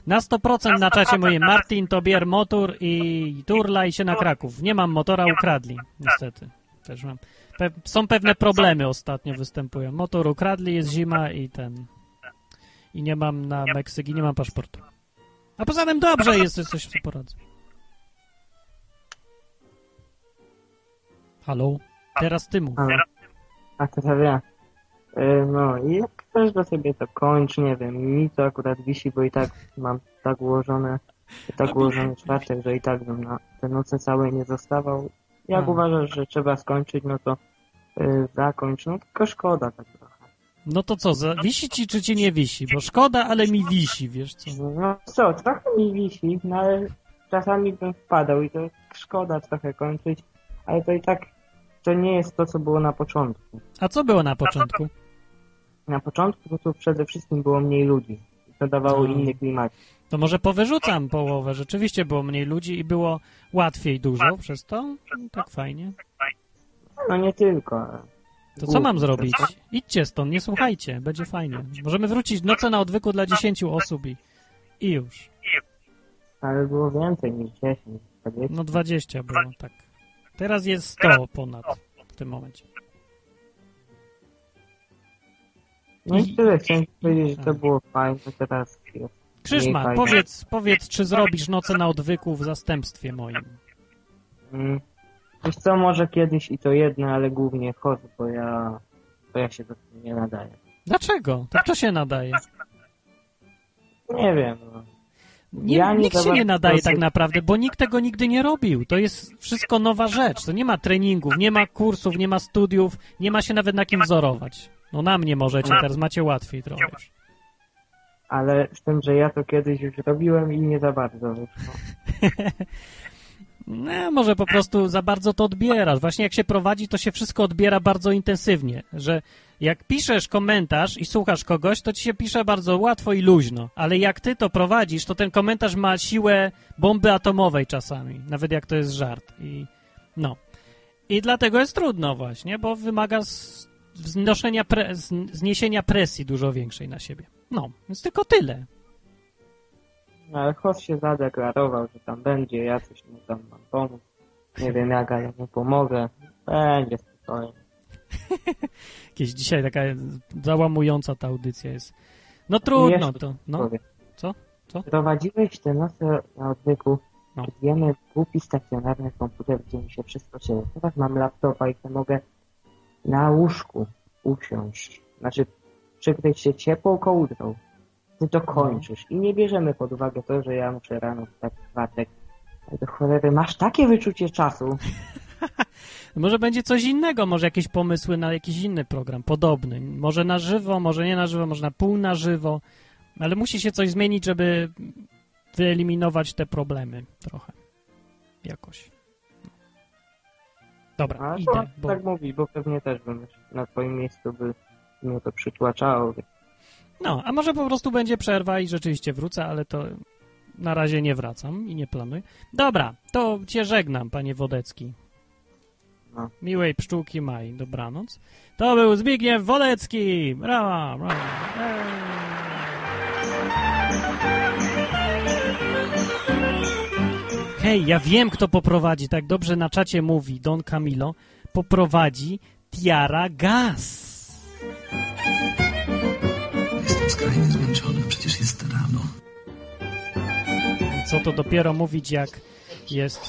Na 100% na czacie moim Martin, Tobier, Motor i Turla i się na Kraków. Nie mam motora, ukradli. Niestety. Też mam. Pe są pewne problemy ostatnio występują. Motor ukradli, jest zima i ten... I nie mam na Meksyk i nie mam paszportu. A poza tym dobrze jest, że coś sobie poradzę. Halo? Teraz ty mów. A, a teraz ja. E, No i jak to sobie to kończ, nie wiem, mi to akurat wisi, bo i tak mam tak ułożone, tak ułożony czwartek, że i tak bym na te noce całe nie zostawał. Jak A. uważasz, że trzeba skończyć, no to y, zakończ, no tylko szkoda tak trochę. No to co, za- wisi ci czy ci nie wisi? Bo szkoda, ale mi wisi, wiesz co? No co, trochę mi wisi, no ale czasami bym wpadał i to szkoda trochę kończyć, ale to i tak to nie jest to, co było na początku. A co było na początku? Na początku to przede wszystkim było mniej ludzi. To dawało No. inny klimat. To może powyrzucam połowę. Rzeczywiście było mniej ludzi i było łatwiej dużo przez to. No, tak fajnie. No nie tylko. To co mam zrobić? Idźcie stąd, nie słuchajcie, będzie fajnie. Możemy wrócić noce na odwyku dla 10 osób i, i już. Ale było więcej niż 10, 20. No 20 było, tak. Teraz jest 100 ponad w tym momencie. No i tyle. Chciałem powiedzieć, że to tak. było fajne. Teraz jest Krzyżma, fajnie. powiedz, powiedz, czy zrobisz noce na odwyku w zastępstwie moim? Mm. Wiesz co, może kiedyś i to jedno, ale głównie chodzę, bo ja, bo ja się do tego nie nadaję. Dlaczego? To kto się nadaje? Nie wiem, no. Nie, Ja nikt się nie nadaje tak naprawdę, bo nikt tego nigdy nie robił. To jest wszystko nowa rzecz. To nie ma treningów, nie ma kursów, nie ma studiów, nie ma się nawet na kim wzorować. No na mnie możecie, teraz macie łatwiej trochę. Ale z tym, że ja to kiedyś już robiłem i nie za bardzo wyszło. No, może po prostu za bardzo to odbierasz. Właśnie jak się prowadzi, to się wszystko odbiera bardzo intensywnie. Że jak piszesz komentarz i słuchasz kogoś, to ci się pisze bardzo łatwo i luźno. Ale jak ty to prowadzisz, to ten komentarz ma siłę bomby atomowej czasami. Nawet jak to jest żart. I no. I dlatego jest trudno właśnie, bo wymaga znoszenia pre, zniesienia presji dużo większej na siebie. No, więc tylko tyle. No, ale host się zadeklarował, że tam będzie, ja coś mu tam mam pomóc. Nie wiem jak, ale mu pomogę. Będzie spokojnie. Jakieś dzisiaj taka załamująca ta audycja jest. No trudno to. No. Co? Co? Prowadziłeś te noce na odwyku. No. Wiemy, głupi stacjonarny komputer, gdzie mi się wszystko dzieje. Teraz mam laptopa i to mogę na łóżku usiąść. Znaczy, przykryć się ciepłą kołdrą. Ty to kończysz. I nie bierzemy pod uwagę to, że ja muszę rano wstać w czwartek. Do cholery, masz takie wyczucie czasu. Może będzie coś innego, może jakieś pomysły na jakiś inny program, podobny. Może na żywo, może nie na żywo, może na pół na żywo, ale musi się coś zmienić, żeby wyeliminować te problemy trochę. Jakoś. Dobra, A idę, bo tak mówi, bo pewnie też bym na twoim miejscu by mnie to przytłaczało. No, a może po prostu będzie przerwa i rzeczywiście wrócę, ale to na razie nie wracam i nie planuję. Dobra, to cię żegnam, panie Wodecki. No. Miłej pszczółki maj, dobranoc. To był Zbigniew Wodecki! Brawa, brawa. Hej, ja wiem, kto poprowadzi, tak dobrze na czacie mówi Don Camilo. Poprowadzi Tiara Gas. Jestem skrajnie zmęczony, przecież jest rano. Co to dopiero mówić, jak jest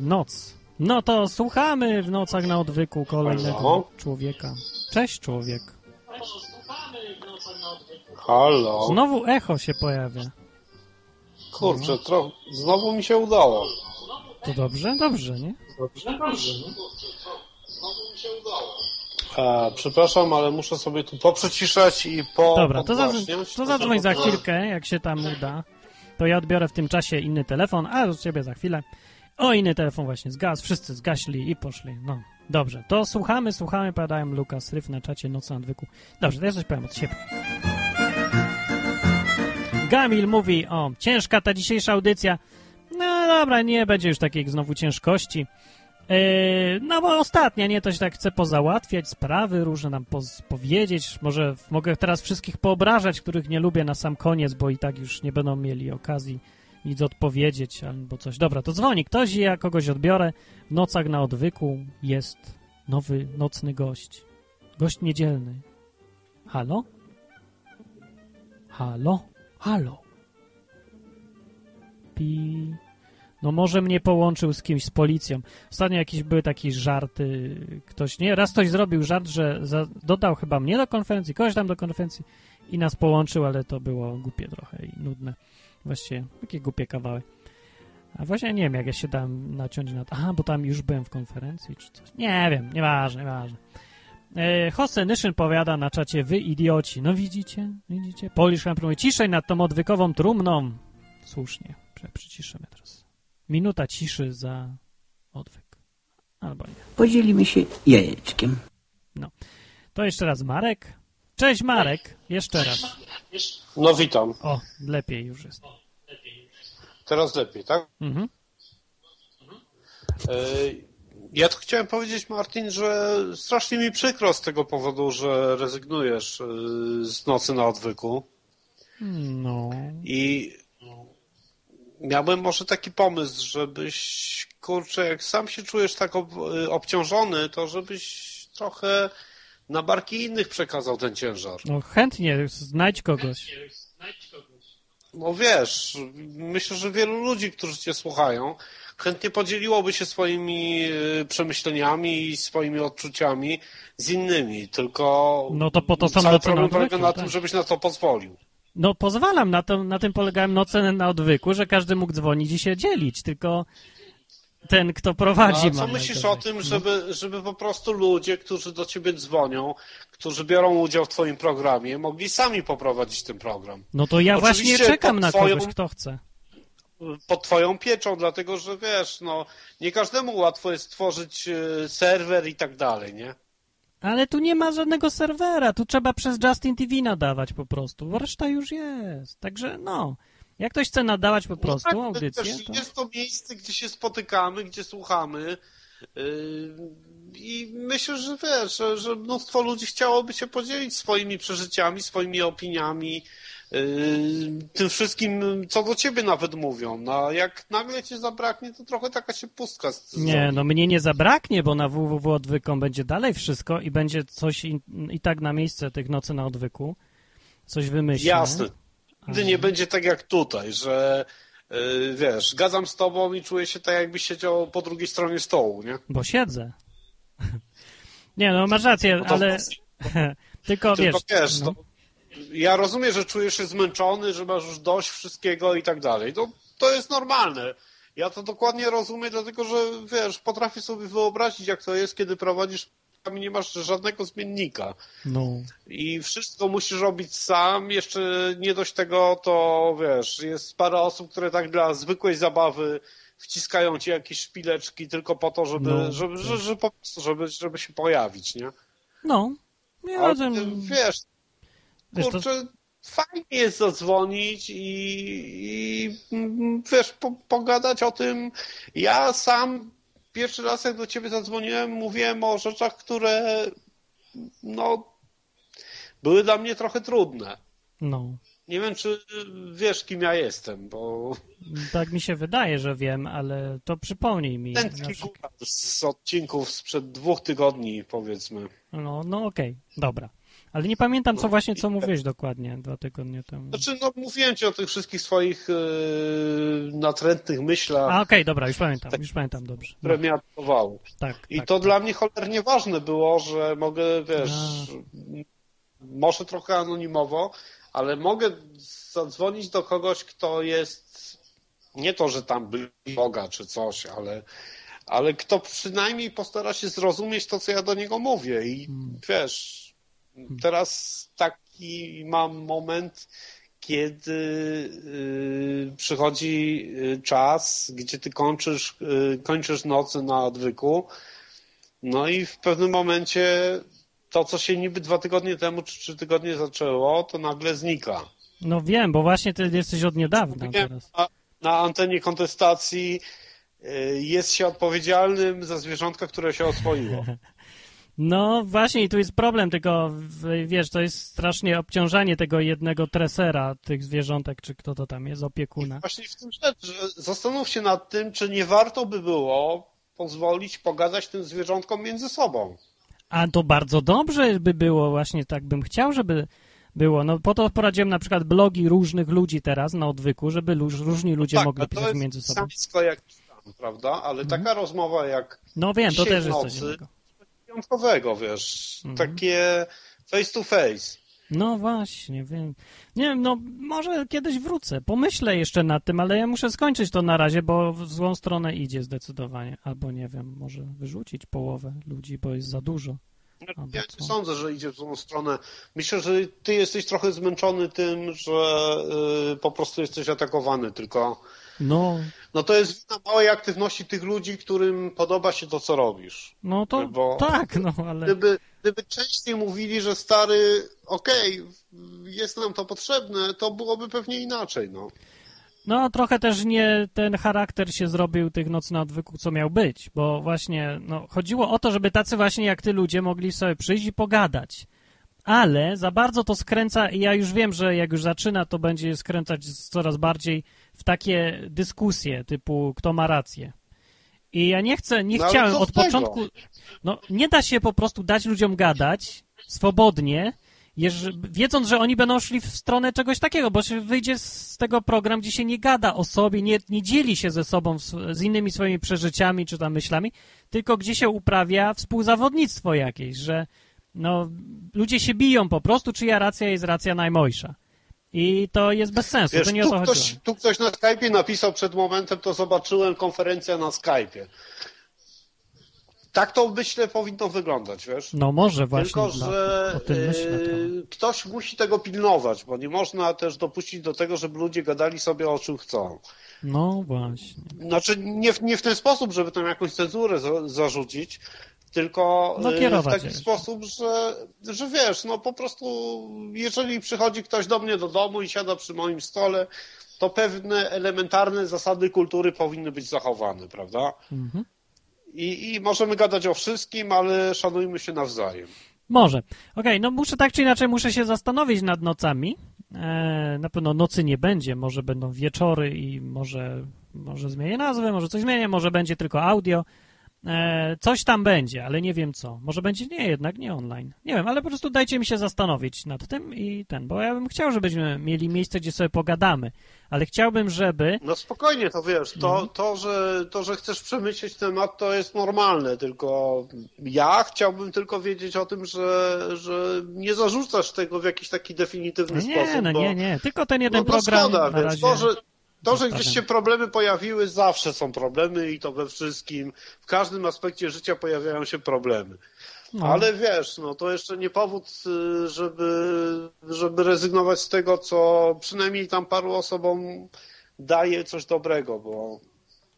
noc. No to słuchamy w nocach na odwyku kolejnego Halo? człowieka. Cześć, człowiek. Halo. Znowu echo się pojawia. Kurczę, tro... znowu mi się udało. To dobrze? Dobrze, nie? E, przepraszam, ale muszę sobie tu poprzyciszać i po Dobra, to, zadzwoń, to zadzwoń za chwilkę, jak się tam uda. To ja odbiorę w tym czasie inny telefon, a od ciebie za chwilę. O, inny telefon właśnie zgasł, wszyscy zgaśli i poszli. No, dobrze, to słuchamy, słuchamy, padają Lukas Ryf na czacie Noc na odwyku. Dobrze, to ja coś powiem od siebie. Gamil mówi, o, ciężka ta dzisiejsza audycja. No dobra, nie będzie już takiej znowu ciężkości. Yy, no bo ostatnia, nie, to się tak chce pozałatwiać, sprawy różne nam powiedzieć. Może mogę teraz wszystkich poobrażać, których nie lubię na sam koniec, bo i tak już nie będą mieli okazji nic odpowiedzieć albo coś. Dobra, to dzwoni ktoś i ja kogoś odbiorę. W nocach na odwyku jest nowy nocny gość. Gość niedzielny. Halo? Halo? Halo? Pi... No może mnie połączył z kimś, z policją. Ostatnio jakieś były takie żarty, ktoś, nie? Raz ktoś zrobił żart, że za, dodał chyba mnie do konferencji, kogoś tam do konferencji i nas połączył, ale to było głupie trochę i nudne. Właściwie, takie głupie kawały. A właśnie nie wiem, jak ja się dam naciąć na to. Aha, bo tam już byłem w konferencji czy coś. Nie wiem, nieważne, nieważne. E, Jose Nyszyn powiada na czacie, wy idioci. No widzicie, widzicie? Polish Camp mówi, ciszej nad tą odwykową trumną. Słusznie, przyciszymy teraz. Minuta ciszy za odwyk. Albo nie. Podzielimy się jajeczkiem. To jeszcze raz Marek. Cześć Marek, jeszcze raz. No witam. O, lepiej już jest. Teraz lepiej, tak? Mhm. E, Ja to chciałem powiedzieć, Martin, że strasznie mi przykro z tego powodu, że rezygnujesz e, z nocy na odwyku. No. I miałbym może taki pomysł, żebyś, kurczę, jak sam się czujesz tak ob, obciążony, to żebyś trochę na barki innych przekazał ten ciężar. no chętnie, znajdź kogoś. No wiesz, myślę, że wielu ludzi, którzy cię słuchają, chętnie podzieliłoby się swoimi y, przemyśleniami i swoimi odczuciami z innymi, tylko No to po to są cały problem polega na tak. tym, żebyś na to pozwolił. No pozwalam, na, to, na tym polegałem noce na odwyku, że każdy mógł dzwonić i się dzielić, tylko ten, kto prowadzi a co myślisz o tym, No. żeby, żeby po prostu ludzie, którzy do ciebie dzwonią, którzy biorą udział w twoim programie, mogli sami poprowadzić ten program? No to ja właśnie Oczywiście czekam pod na kogoś, kto chce. Pod twoją pieczą, dlatego że wiesz, no nie każdemu łatwo jest stworzyć e, serwer i tak dalej, nie? Ale tu nie ma żadnego serwera, tu trzeba przez Justin TV nadawać po prostu, bo reszta już jest. Także no, jak ktoś chce nadawać po prostu No tak, audycję, wiesz, to... Jest to miejsce, gdzie się spotykamy, gdzie słuchamy yy, i myślę, że wiesz, że, że mnóstwo ludzi chciałoby się podzielić swoimi przeżyciami, swoimi opiniami, tym wszystkim, co do ciebie nawet mówią. No, a jak nagle cię zabraknie, to trochę taka się pustka. Nie, no mnie nie zabraknie, bo na www.odwykom będzie dalej wszystko i będzie coś i, i tak na miejsce tych nocy na odwyku. Coś wymyślę. Jasne. Nigdy Ale- nie będzie tak jak tutaj, że yy, wiesz, gadam z tobą i czuję się tak, jakbyś siedział po drugiej stronie stołu, nie? Bo siedzę. Nie, no masz rację, No ale... Tylko, Tylko wiesz... wiesz, no. to, ja rozumiem, że czujesz się zmęczony, że masz już dość wszystkiego i tak dalej. To, to jest normalne. Ja to dokładnie rozumiem, dlatego że wiesz, potrafię sobie wyobrazić, jak to jest, kiedy prowadzisz i nie masz żadnego zmiennika. no. I wszystko musisz robić sam. Jeszcze nie dość tego, to wiesz, jest parę osób, które tak dla zwykłej zabawy wciskają ci jakieś szpileczki tylko po to, żeby, No, żeby, że, że po prostu, żeby, żeby się pojawić, nie? No. Nie Ale razem... wiesz, kurczę, fajnie jest zadzwonić i, i wiesz, po, pogadać o tym. Ja sam pierwszy raz jak do ciebie zadzwoniłem, mówiłem o rzeczach, które no były dla mnie trochę trudne. No. Nie wiem, czy wiesz, kim ja jestem, bo Tak mi się wydaje, że wiem, ale to przypomnij mi. ten przykład. góral z odcinków sprzed dwóch tygodni, powiedzmy. No, no okej, dobra. Ale nie pamiętam, co właśnie, co mówiłeś dokładnie dwa tygodnie temu. Znaczy, no mówiłem ci o tych wszystkich swoich yy, natrętnych myślach, A, okej, dobra, już pamiętam, Tak. już pamiętam dobrze. które No, mnie atakowały. tak, I tak, to tak. dla mnie cholernie ważne było, że mogę, wiesz, może trochę anonimowo, ale mogę zadzwonić do kogoś, kto jest nie to, że tam był Boga czy coś, ale, ale kto przynajmniej postara się zrozumieć to, co ja do niego mówię. I Mm. wiesz, teraz taki mam moment, kiedy y, przychodzi y, czas, gdzie ty kończysz, y, kończysz nocy na odwyku, no i w pewnym momencie to, co się niby dwa tygodnie temu czy trzy tygodnie zaczęło, to nagle znika. No wiem, bo właśnie ty jesteś od niedawna Mówiłem, teraz. Na, na antenie kontestacji y, jest się odpowiedzialnym za zwierzątka, które się oswoiło. No właśnie i tu jest problem, tylko wiesz, to jest strasznie obciążanie tego jednego tresera, tych zwierzątek, czy kto to tam jest, opiekuna. Właśnie w tym rzecz, że zastanów się nad tym, czy nie warto by było pozwolić pogadać tym zwierzątkom między sobą. A to bardzo dobrze by było, właśnie tak bym chciał, żeby było. No po to poradziłem na przykład blogi różnych ludzi teraz na odwyku, żeby różni ludzie tak, mogli to pisać jest między sobą. samisko jakiś tam, prawda? Ale taka rozmowa jak No wiem, to też jest coś nocy innego. Wyjątkowego, wiesz, Mhm. takie face to face. No właśnie, wiem. Nie wiem, no może kiedyś wrócę. Pomyślę jeszcze nad tym, ale ja muszę skończyć to na razie, bo w złą stronę idzie zdecydowanie. Albo nie wiem, może wyrzucić połowę ludzi, bo jest za dużo. Albo Ja co? nie sądzę, że idzie w złą stronę. Myślę, że ty jesteś trochę zmęczony tym, że y, po prostu jesteś atakowany, tylko No, no to jest wina małej aktywności tych ludzi, którym podoba się to, co robisz. no to Bo- tak, no ale... Gdyby, gdyby częściej mówili, że stary, okej, jest nam to potrzebne, to byłoby pewnie inaczej, no. No, trochę też nie ten charakter się zrobił tych nocy na odwyku, co miał być, bo właśnie no, chodziło o to, żeby tacy właśnie jak ty ludzie mogli sobie przyjść i pogadać. Ale za bardzo to skręca i ja już wiem, że jak już zaczyna, to będzie skręcać coraz bardziej w takie dyskusje typu kto ma rację. I ja nie chcę, nie No, chciałem od początku. No, nie da się po prostu dać ludziom gadać swobodnie, jeż, wiedząc, że oni będą szli w stronę czegoś takiego, bo się wyjdzie z tego program, gdzie się nie gada o sobie, nie, nie dzieli się ze sobą, z, z innymi swoimi przeżyciami czy tam myślami, tylko gdzie się uprawia współzawodnictwo jakieś, że no, ludzie się biją po prostu, czyja racja jest racja najmojsza. I to jest bez sensu, Wiesz, to nie o to tu, chodziło. ktoś, tu ktoś na Skype'ie napisał przed momentem, to zobaczyłem konferencję na Skype'ie. Tak to myślę powinno wyglądać, wiesz? No może właśnie Tylko, dla, że trochę. yy, ktoś musi tego pilnować, bo nie można też dopuścić do tego, żeby ludzie gadali sobie o czym chcą. No właśnie. Znaczy nie w, nie w ten sposób, żeby tam jakąś cenzurę za, zarzucić, tylko No, yy, w taki jeszcze. sposób, że, że wiesz, no po prostu jeżeli przychodzi ktoś do mnie do domu i siada przy moim stole, to pewne elementarne zasady kultury powinny być zachowane, prawda? Mhm. I, I możemy gadać o wszystkim, ale szanujmy się nawzajem. Może. Okej, no muszę tak czy inaczej, muszę się zastanowić nad nocami. E, na pewno nocy nie będzie, może będą wieczory i może, może zmienię nazwę, może coś zmienię, może będzie tylko audio. E, coś tam będzie, ale nie wiem co. Może będzie nie, jednak nie online. Nie wiem, ale po prostu dajcie mi się zastanowić nad tym i ten, bo ja bym chciał, żebyśmy mieli miejsce, gdzie sobie pogadamy, ale chciałbym, żeby No spokojnie, to wiesz, to, Mhm. to, że, to, że chcesz przemyśleć temat, to jest normalne, tylko ja chciałbym tylko wiedzieć o tym, że, że nie zarzucasz tego w jakiś taki definitywny nie, sposób. no bo, nie, nie, tylko ten jeden no, no program szkoda, na razie. To, że gdzieś się problemy pojawiły, zawsze są problemy i to we wszystkim. W każdym aspekcie życia pojawiają się problemy. No. Ale wiesz, no to jeszcze nie powód, y, żeby, żeby rezygnować z tego, co przynajmniej tam paru osobom daje coś dobrego, bo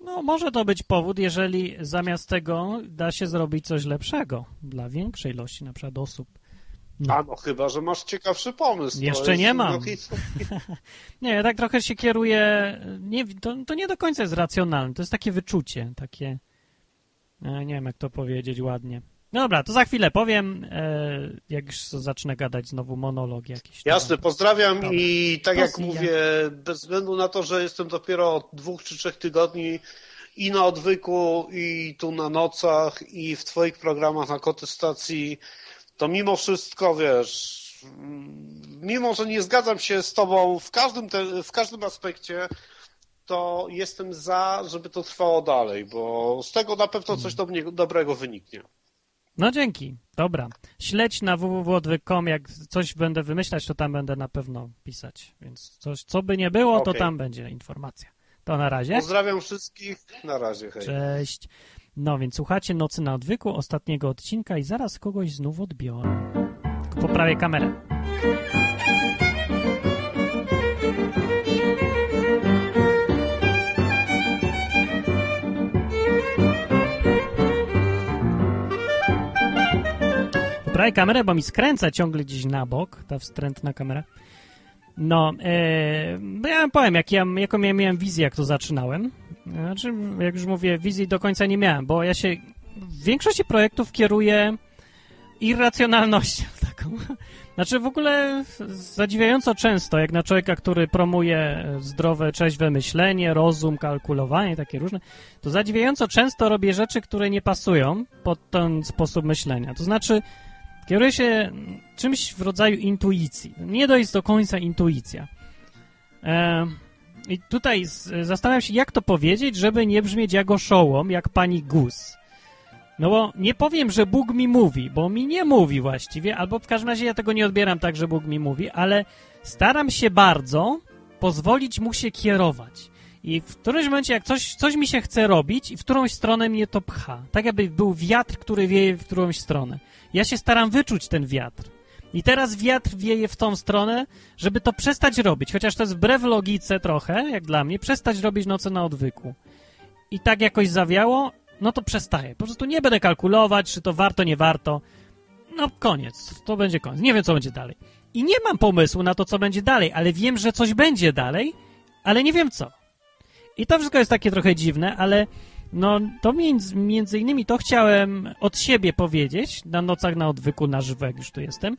No, może to być powód, jeżeli zamiast tego da się zrobić coś lepszego dla większej ilości na przykład osób. No. A no chyba, że masz ciekawszy pomysł. Jeszcze nie mam. Nie, ja tak trochę się kieruję. Nie, to, to nie do końca jest racjonalne. To jest takie wyczucie, takie. E, nie wiem, jak to powiedzieć ładnie. No dobra, to za chwilę powiem, e, jak już zacznę gadać znowu monolog jakiś. Jasne, pozdrawiam Dobra. i tak jak mówię, bez względu na to, że jestem dopiero od dwóch czy trzech tygodni i na odwyku, i tu na nocach, i w twoich programach na kontestacji, to mimo wszystko, wiesz, mm, mimo, że nie zgadzam się z tobą w każdym, te, w każdym aspekcie, to jestem za, żeby to trwało dalej, bo z tego na pewno coś do mnie dobrego wyniknie. No dzięki, dobra. Śledź na www.odwyk.com, jak coś będę wymyślać, to tam będę na pewno pisać. Więc coś, co by nie było, to Okej. tam będzie informacja. To na razie. Pozdrawiam wszystkich, na razie, hej. Cześć. No więc słuchacie Nocy na Odwyku, ostatniego odcinka i zaraz kogoś znów odbiorę. Poprawię kamerę. Poprawię kamerę, bo mi skręca ciągle gdzieś na bok, ta wstrętna kamera. No, e, no ja wam powiem, jak ja, jaką ja miałem wizję, jak to zaczynałem. Znaczy, jak już mówię, wizji do końca nie miałem, bo ja się w większości projektów kieruję irracjonalnością taką. Znaczy w ogóle zadziwiająco często, jak na człowieka, który promuje zdrowe, trzeźwe myślenie, rozum, kalkulowanie, takie różne, to zadziwiająco często robię rzeczy, które nie pasują pod ten sposób myślenia. To znaczy kieruję się czymś w rodzaju intuicji. Nie jest do końca intuicja. E, I tutaj zastanawiam się, jak to powiedzieć, żeby nie brzmieć jak oszołom, jak pani Gus. No bo nie powiem, że Bóg mi mówi, bo mi nie mówi właściwie, albo w każdym razie ja tego nie odbieram tak, że Bóg mi mówi, ale staram się bardzo pozwolić mu się kierować. I w którymś momencie, jak coś, coś mi się chce robić, i w którąś stronę mnie to pcha. Tak jakby był wiatr, który wieje w którąś stronę. Ja się staram wyczuć ten wiatr. I teraz wiatr wieje w tą stronę, żeby to przestać robić, chociaż to jest wbrew logice trochę, jak dla mnie, przestać robić noce na odwyku. I tak jakoś zawiało, no to przestaję. Po prostu nie będę kalkulować, czy to warto, nie warto. No koniec, to będzie koniec. Nie wiem, co będzie dalej. I nie mam pomysłu na to, co będzie dalej, ale wiem, że coś będzie dalej, ale nie wiem co. I to wszystko jest takie trochę dziwne, ale no to między, między innymi to chciałem od siebie powiedzieć na nocach na odwyku na żywo, jak już tu jestem,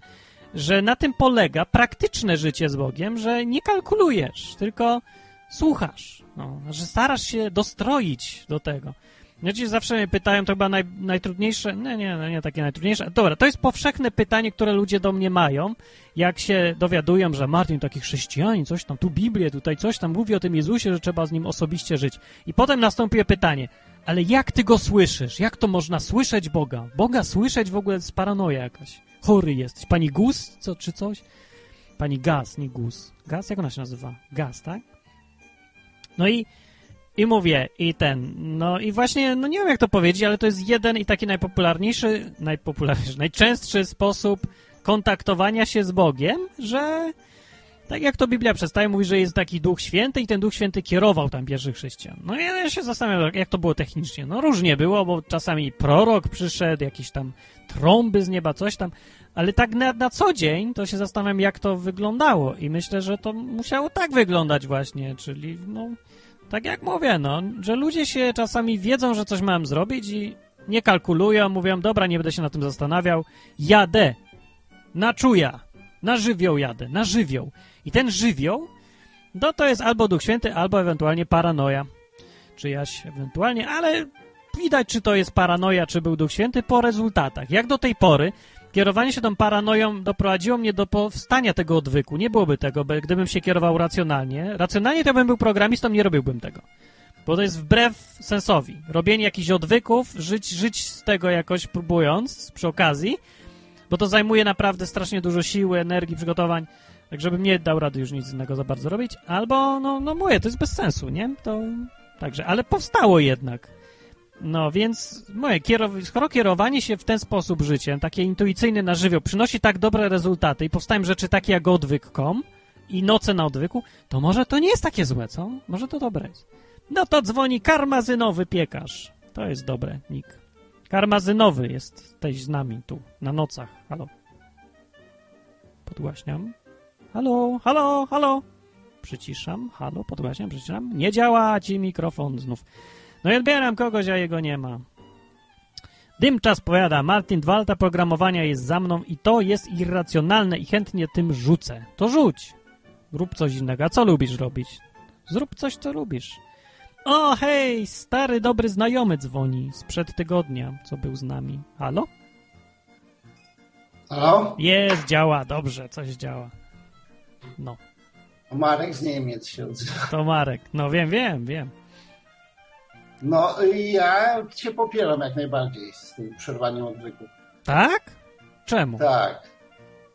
że na tym polega praktyczne życie z Bogiem, że nie kalkulujesz, tylko słuchasz, no, że starasz się dostroić do tego. Znaczy zawsze mnie pytają, to chyba naj, najtrudniejsze, nie, nie, no nie takie najtrudniejsze. Dobra, to jest powszechne pytanie, które ludzie do mnie mają, jak się dowiadują, że Martin taki chrześcijanin, coś tam, tu Biblię, tutaj coś tam mówi o tym Jezusie, że trzeba z nim osobiście żyć. I potem nastąpiło pytanie, ale jak ty go słyszysz? Jak to można słyszeć Boga? Boga słyszeć w ogóle jest paranoja jakaś. Chory jesteś. Pani Gus, co, czy coś? Pani Gaz, nie Gus. Gaz, jak ona się nazywa? Gaz, tak? No i i mówię, i ten, no i właśnie, no nie wiem jak to powiedzieć, ale to jest jeden i taki najpopularniejszy, najpopularniejszy, najczęstszy sposób kontaktowania się z Bogiem, że tak jak to Biblia przedstawia, mówi, że jest taki Duch Święty i ten Duch Święty kierował tam pierwszych chrześcijan. No i ja się zastanawiam, jak to było technicznie. No różnie było, bo czasami prorok przyszedł, jakieś tam trąby z nieba, coś tam, ale tak na, na co dzień to się zastanawiam, jak to wyglądało i myślę, że to musiało tak wyglądać właśnie, czyli no tak jak mówię, no, że ludzie się czasami wiedzą, że coś mam zrobić i nie kalkulują, mówią, dobra, nie będę się na tym zastanawiał, jadę, na czuja, na żywioł jadę, na żywioł. I ten żywioł, no to jest albo Duch Święty, albo ewentualnie paranoja czyjaś ewentualnie, ale widać, czy to jest paranoja, czy był Duch Święty po rezultatach. Jak do tej pory kierowanie się tą paranoją doprowadziło mnie do powstania tego odwyku. Nie byłoby tego, gdybym się kierował racjonalnie. Racjonalnie to bym był programistą, nie robiłbym tego. Bo to jest wbrew sensowi. Robienie jakichś odwyków, żyć, żyć z tego jakoś próbując przy okazji, bo to zajmuje naprawdę strasznie dużo siły, energii, przygotowań, tak żebym nie dał rady już nic innego za bardzo robić. Albo, no, no mówię, to jest bez sensu, nie? To także, ale powstało jednak. No więc moje kierow- skoro kierowanie się w ten sposób życiem, takie intuicyjne na żywioł, przynosi tak dobre rezultaty i powstają rzeczy takie jak odwyk.com i noce na odwyku, to może to nie jest takie złe, co? Może to dobre jest. No to dzwoni karmazynowy piekarz. To jest dobre, Nick. Karmazynowy jest też z nami tu, na nocach. Halo. Podgłaśniam. Halo, halo, halo. Przyciszam. Halo, podgłaśniam, przyciszam. Nie działa ci mikrofon znów. No i odbieram kogoś, a jego nie ma. Dymczas powiada, Martin, dwa lata programowania jest za mną i to jest irracjonalne i chętnie tym rzucę. To rzuć. Rób coś innego. A co lubisz robić? Zrób coś, co lubisz. O, hej, stary, dobry znajomy dzwoni sprzed tygodnia, co był z nami. Halo? Halo? Jest, działa, dobrze, coś działa. No, Marek z Niemiec się odzywa. to Marek. No wiem, wiem, wiem. No i ja cię popieram jak najbardziej z tym przerwaniem odwyku. Tak? Czemu? Tak.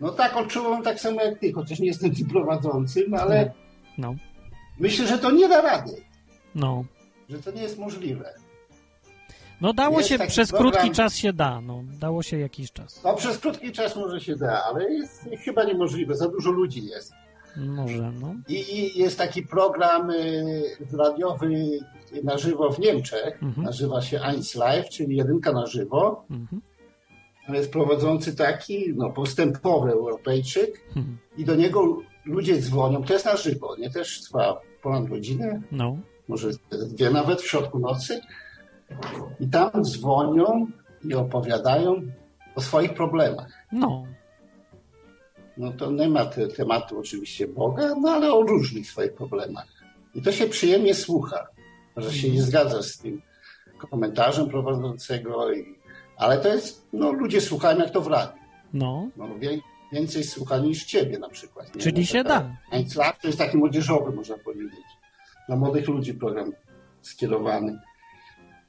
No tak odczuwam tak samo jak ty, chociaż nie jestem tym prowadzącym, ale No, myślę, że to nie da rady. no. Że to nie jest możliwe. No dało Jest się, przez program- krótki czas się da, no. Dało się jakiś czas. No przez krótki czas może się da, ale jest chyba niemożliwe. Za dużo ludzi jest. Może, no. I, i jest taki program y, radiowy na żywo w Niemczech. Mhm. Nazywa się Eins Live, czyli jedynka na żywo. Mhm. Jest prowadzący taki, no, postępowy Europejczyk Mhm. i do niego ludzie dzwonią. To jest na żywo, nie? Też trwa ponad godzinę, No. może dwie nawet w środku nocy. I tam dzwonią i opowiadają o swoich problemach. No. No to nie ma te, tematu oczywiście Boga, no ale o różnych swoich problemach. I to się przyjemnie słucha, że się nie zgadza z tym komentarzem prowadzącego, i, ale to jest, no ludzie słuchają jak to w radiu. No. No, więcej słucha niż ciebie na przykład. nie? Czyli No, się taka- da. Live to jest taki młodzieżowy, można powiedzieć. Na młodych ludzi program skierowany.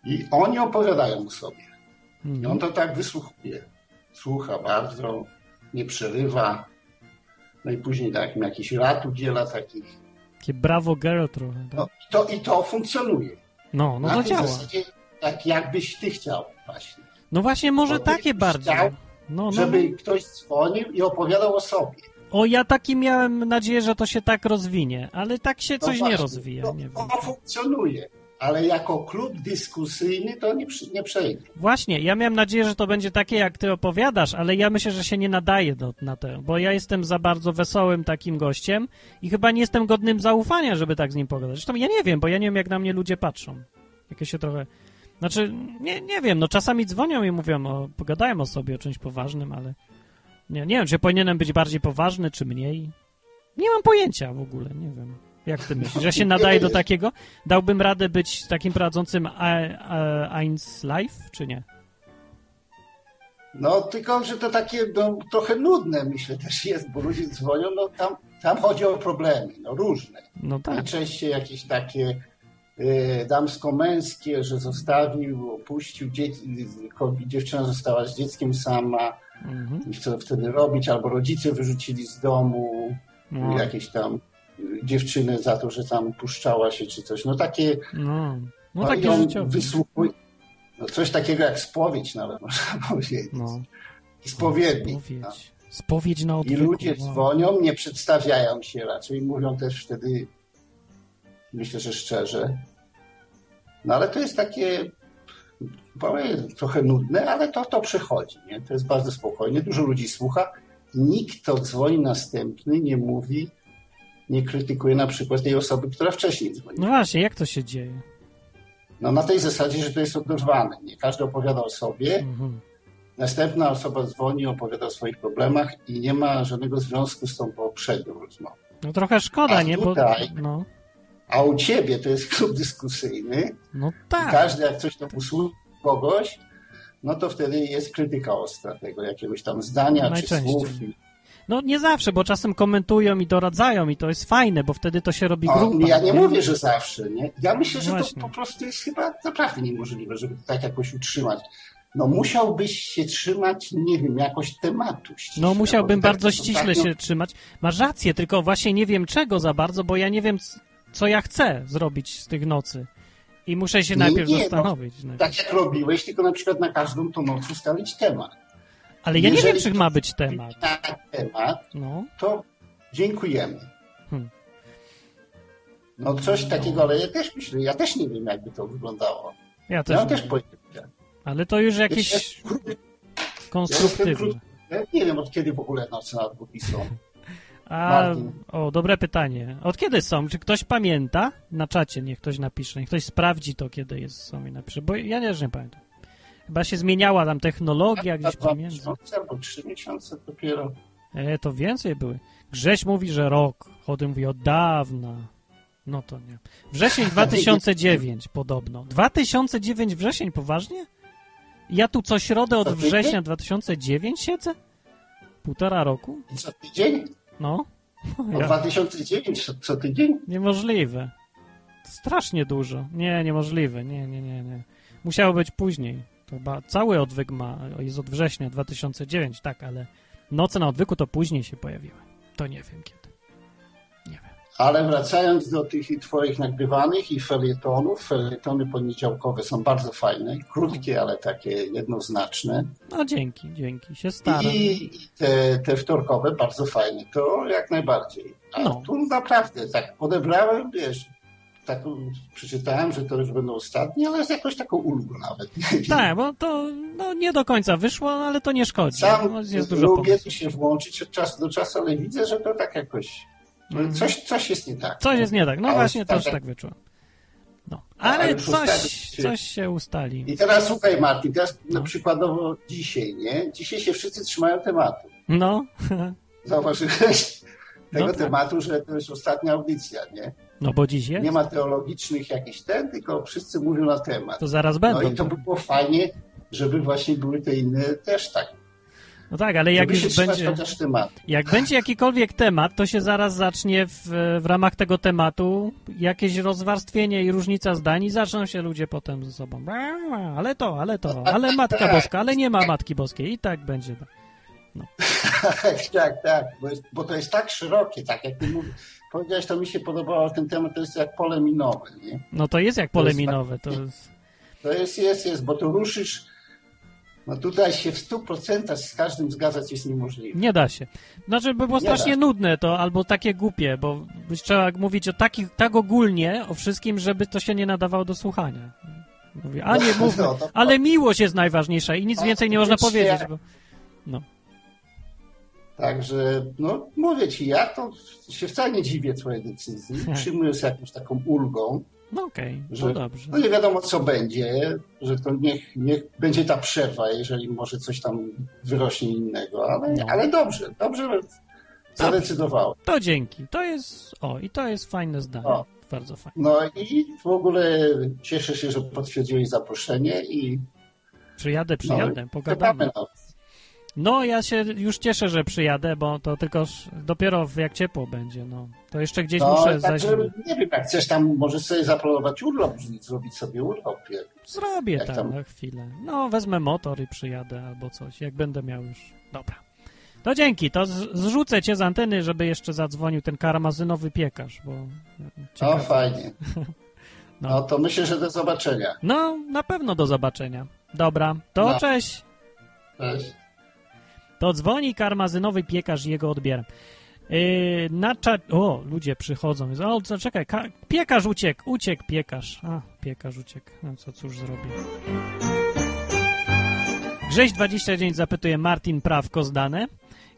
I oni opowiadają o sobie. I on Mhm. to tak wysłuchuje. Słucha bardzo, nie przerywa. No i później tak, jakiś rad udziela takich. Takie brawo girl trochę. tak? No, i, to, I to funkcjonuje. No, no Na to działa. zasadzie, tak jakbyś ty chciał właśnie. No właśnie, może ty takie bardziej. chciał- No, no, żeby no. ktoś dzwonił i opowiadał o sobie. O, ja taki miałem nadzieję, że to się tak rozwinie, ale tak się No coś nie właśnie, rozwija, to, nie. To funkcjonuje, ale jako klub dyskusyjny to nie, nie przejdzie. Właśnie, ja miałem nadzieję, że to będzie takie, jak ty opowiadasz, ale ja myślę, że się nie nadaje do, na to, bo ja jestem za bardzo wesołym takim gościem i chyba nie jestem godnym zaufania, żeby tak z nim pogadać. Zresztą ja nie wiem, bo ja nie wiem, jak na mnie ludzie patrzą. Jakie się trochę... Znaczy, nie, nie wiem, no czasami dzwonią i mówią, o, pogadają o sobie, o czymś poważnym, ale nie, nie wiem, czy powinienem być bardziej poważny, czy mniej. Nie mam pojęcia w ogóle, nie wiem. Jak ty myślisz, że się nadaje do takiego? Dałbym radę być takim prowadzącym Eins Live, czy nie? No tylko, że to takie no, trochę nudne myślę też jest, bo ludzie dzwonią, no tam, tam chodzi o problemy, no różne. No tak. Najczęściej jakieś takie e, damsko-męskie, że zostawił, opuścił, dzieci, ko- dziewczyna została z dzieckiem sama Mhm. i co wtedy robić, albo rodzice wyrzucili z domu No. jakieś tam y, dziewczynę za to, że tam puszczała się czy coś. No takie, No, no i takie życiowe. wysłuchuje, no coś takiego jak spowiedź nawet można powiedzieć. No, I spowiednik. no. spowiedź. Spowiedź na I odwyku. ludzie wow. dzwonią, nie przedstawiają się raczej, mówią też wtedy, myślę, że szczerze. No ale to jest takie, powiem, trochę nudne, ale to, to przechodzi, nie? To jest bardzo spokojnie, dużo ludzi słucha. Nikt, kto dzwoni następny, nie mówi, nie krytykuje na przykład tej osoby, która wcześniej dzwoniła. No właśnie, jak to się dzieje? No na tej zasadzie, że to jest oderwane. Nie każdy opowiada o sobie, Mhm. następna osoba dzwoni, opowiada o swoich problemach i nie ma żadnego związku z tą poprzednią rozmową. No trochę szkoda, A nie? Bo, tutaj- no, A u ciebie to jest klub dyskusyjny no tak. każdy jak coś tam usłyszy kogoś, no to wtedy jest krytyka ostra tego jakiegoś tam zdania czy słów. No nie zawsze, bo czasem komentują i doradzają i to jest fajne, bo wtedy to się robi O, grupa. ja nie mówię, że zawsze, nie? Ja myślę, że to Właśnie. po prostu jest chyba naprawdę niemożliwe, żeby to tak jakoś utrzymać. No musiałbyś się trzymać, nie wiem, jakoś tematu. ściśle, No musiałbym tak bardzo ściśle się trzymać. Masz rację, tylko właśnie nie wiem czego za bardzo, bo ja nie wiem, co ja chcę zrobić z tych nocy. I muszę się Nie, najpierw nie, no, zastanowić. najpierw. Tak jak robiłeś, tylko na przykład na każdą tą noc ustalić temat. Ale ja nie wiem, jeżeli czy ma być temat. Temat, No, to dziękujemy. Hmm. No coś takiego, ale ja też myślę, ja też nie wiem, jakby to wyglądało. ja też. Ja też pojęcia. Ale to już Ja jakieś jestem krótki- ja konstruktywne. nie wiem, od kiedy w ogóle noce na dwóch są. A, Martin. o, dobre pytanie. Od kiedy są? Czy ktoś pamięta? Na czacie niech ktoś napisze. Niech ktoś sprawdzi to, kiedy jest, są i napisze. Bo ja też nie pamiętam. Chyba się zmieniała tam technologia gdzieś dwa pomiędzy. miesiące albo trzy miesiące dopiero. E, to więcej były. Grześ mówi, że rok. Chody mówi od dawna. No to nie. Wrzesień 2009 podobno. 2009 wrzesień, poważnie? Ja tu co środę od września 2009 siedzę? Półtora roku? Co tydzień? No. No Ja. 2009 co, co tydzień? Niemożliwe. Strasznie dużo. Nie, niemożliwe. Nie, nie, nie, nie. Musiało być później. Chyba cały odwyk ma, jest od września 2009, tak, ale noce na odwyku to później się pojawiły. To nie wiem kiedy. Nie wiem. Ale wracając do tych twoich nagrywanych i felietonów, felietony poniedziałkowe są bardzo fajne, krótkie, ale takie jednoznaczne. No dzięki, dzięki. Się staram. I te, te wtorkowe bardzo fajne, to jak najbardziej. A No. tu naprawdę tak odebrałem, wiesz, tak przeczytałem, że to już będą ostatnie, ale z jakąś taką ulgą nawet. Tak, bo to no, nie do końca wyszło, ale to nie szkodzi. Sam No, jest dużo lubię tu się włączyć od czasu do czasu, ale widzę, że to tak jakoś, Mhm. coś, coś jest nie tak. Coś jest nie tak. No Ale właśnie, też tak- tak wyczułem. No. Ale coś, ustali coś się ustali. I teraz słuchaj Martin, teraz No. na przykładowo dzisiaj, nie? Dzisiaj się wszyscy trzymają tematu. No, Zauważyłeś tego tak. tematu, że to jest ostatnia audycja, nie? No bo dziś jest. Nie ma teologicznych jakichś ten, tylko wszyscy mówią na temat. To zaraz No będą. i to by było fajnie, żeby właśnie były te inne też tak. No tak, ale jak już będzie... Jak będzie jakikolwiek temat, to się zaraz zacznie w, w ramach tego tematu jakieś rozwarstwienie i różnica zdań i zaczną się ludzie potem ze sobą. Ale to, ale to, ale Matka Boska, ale nie ma Matki Boskiej i tak będzie. tak, tak, bo, jest, bo to jest tak szerokie, tak jak ty mówisz. Powiedziałeś, to mi się podobało ten temat, to jest jak pole minowe, nie? No to jest jak To pole jest minowe, to jest... To jest, jest, jest, bo to ruszysz, No tutaj się w 100% z każdym zgadzać jest niemożliwe. Nie da się. Znaczy, by było Nie strasznie nudne to, albo takie głupie, bo trzeba mówić o takich, tak ogólnie o wszystkim, żeby to się nie nadawało do słuchania. Mówię, a nie mówmy, No, to- ale miłość jest najważniejsza i nic No, więcej nie można powiedzieć. Bo... No. Także, no mówię ci, ja to się wcale nie dziwię twojej decyzji. Przyjmuję z jakąś taką ulgą, No okej, że to dobrze. no nie wiadomo co będzie, że to niech, niech będzie ta przerwa, jeżeli może coś tam wyrośnie innego, ale, No. ale dobrze, dobrze zadecydowało. To dzięki. To jest, o, i to jest fajne zdanie. O. Bardzo fajne. No i w ogóle cieszę się, że potwierdziłeś zaproszenie i Przyjadę, przyjadę, no, pogadamy. no. No, ja się już cieszę, że przyjadę, bo to tylko dopiero jak ciepło będzie, no. To jeszcze gdzieś No, muszę także, zaś... nie wiem, jak chcesz tam, możesz sobie zaplanować urlop, zrobić sobie urlop. jak- Zrobię jak tam tam? na chwilę. No, wezmę motor i przyjadę albo coś, jak będę miał już. Dobra. To dzięki, to zrzucę cię z anteny, żeby jeszcze zadzwonił ten karmazynowy piekarz, bo... e, No ciekawe. fajnie. No. No to myślę, że do zobaczenia. No, na pewno do zobaczenia. Dobra, to No. cześć. Cześć. To dzwoni karmazynowy piekarz i jego odbieram. Yy, na cza... O, ludzie przychodzą. O, czekaj, ka... piekarz uciekł, uciekł piekarz. A, piekarz uciekł. No co cóż zrobię. Grześ 29 zapytuje Martin Prawko zdane.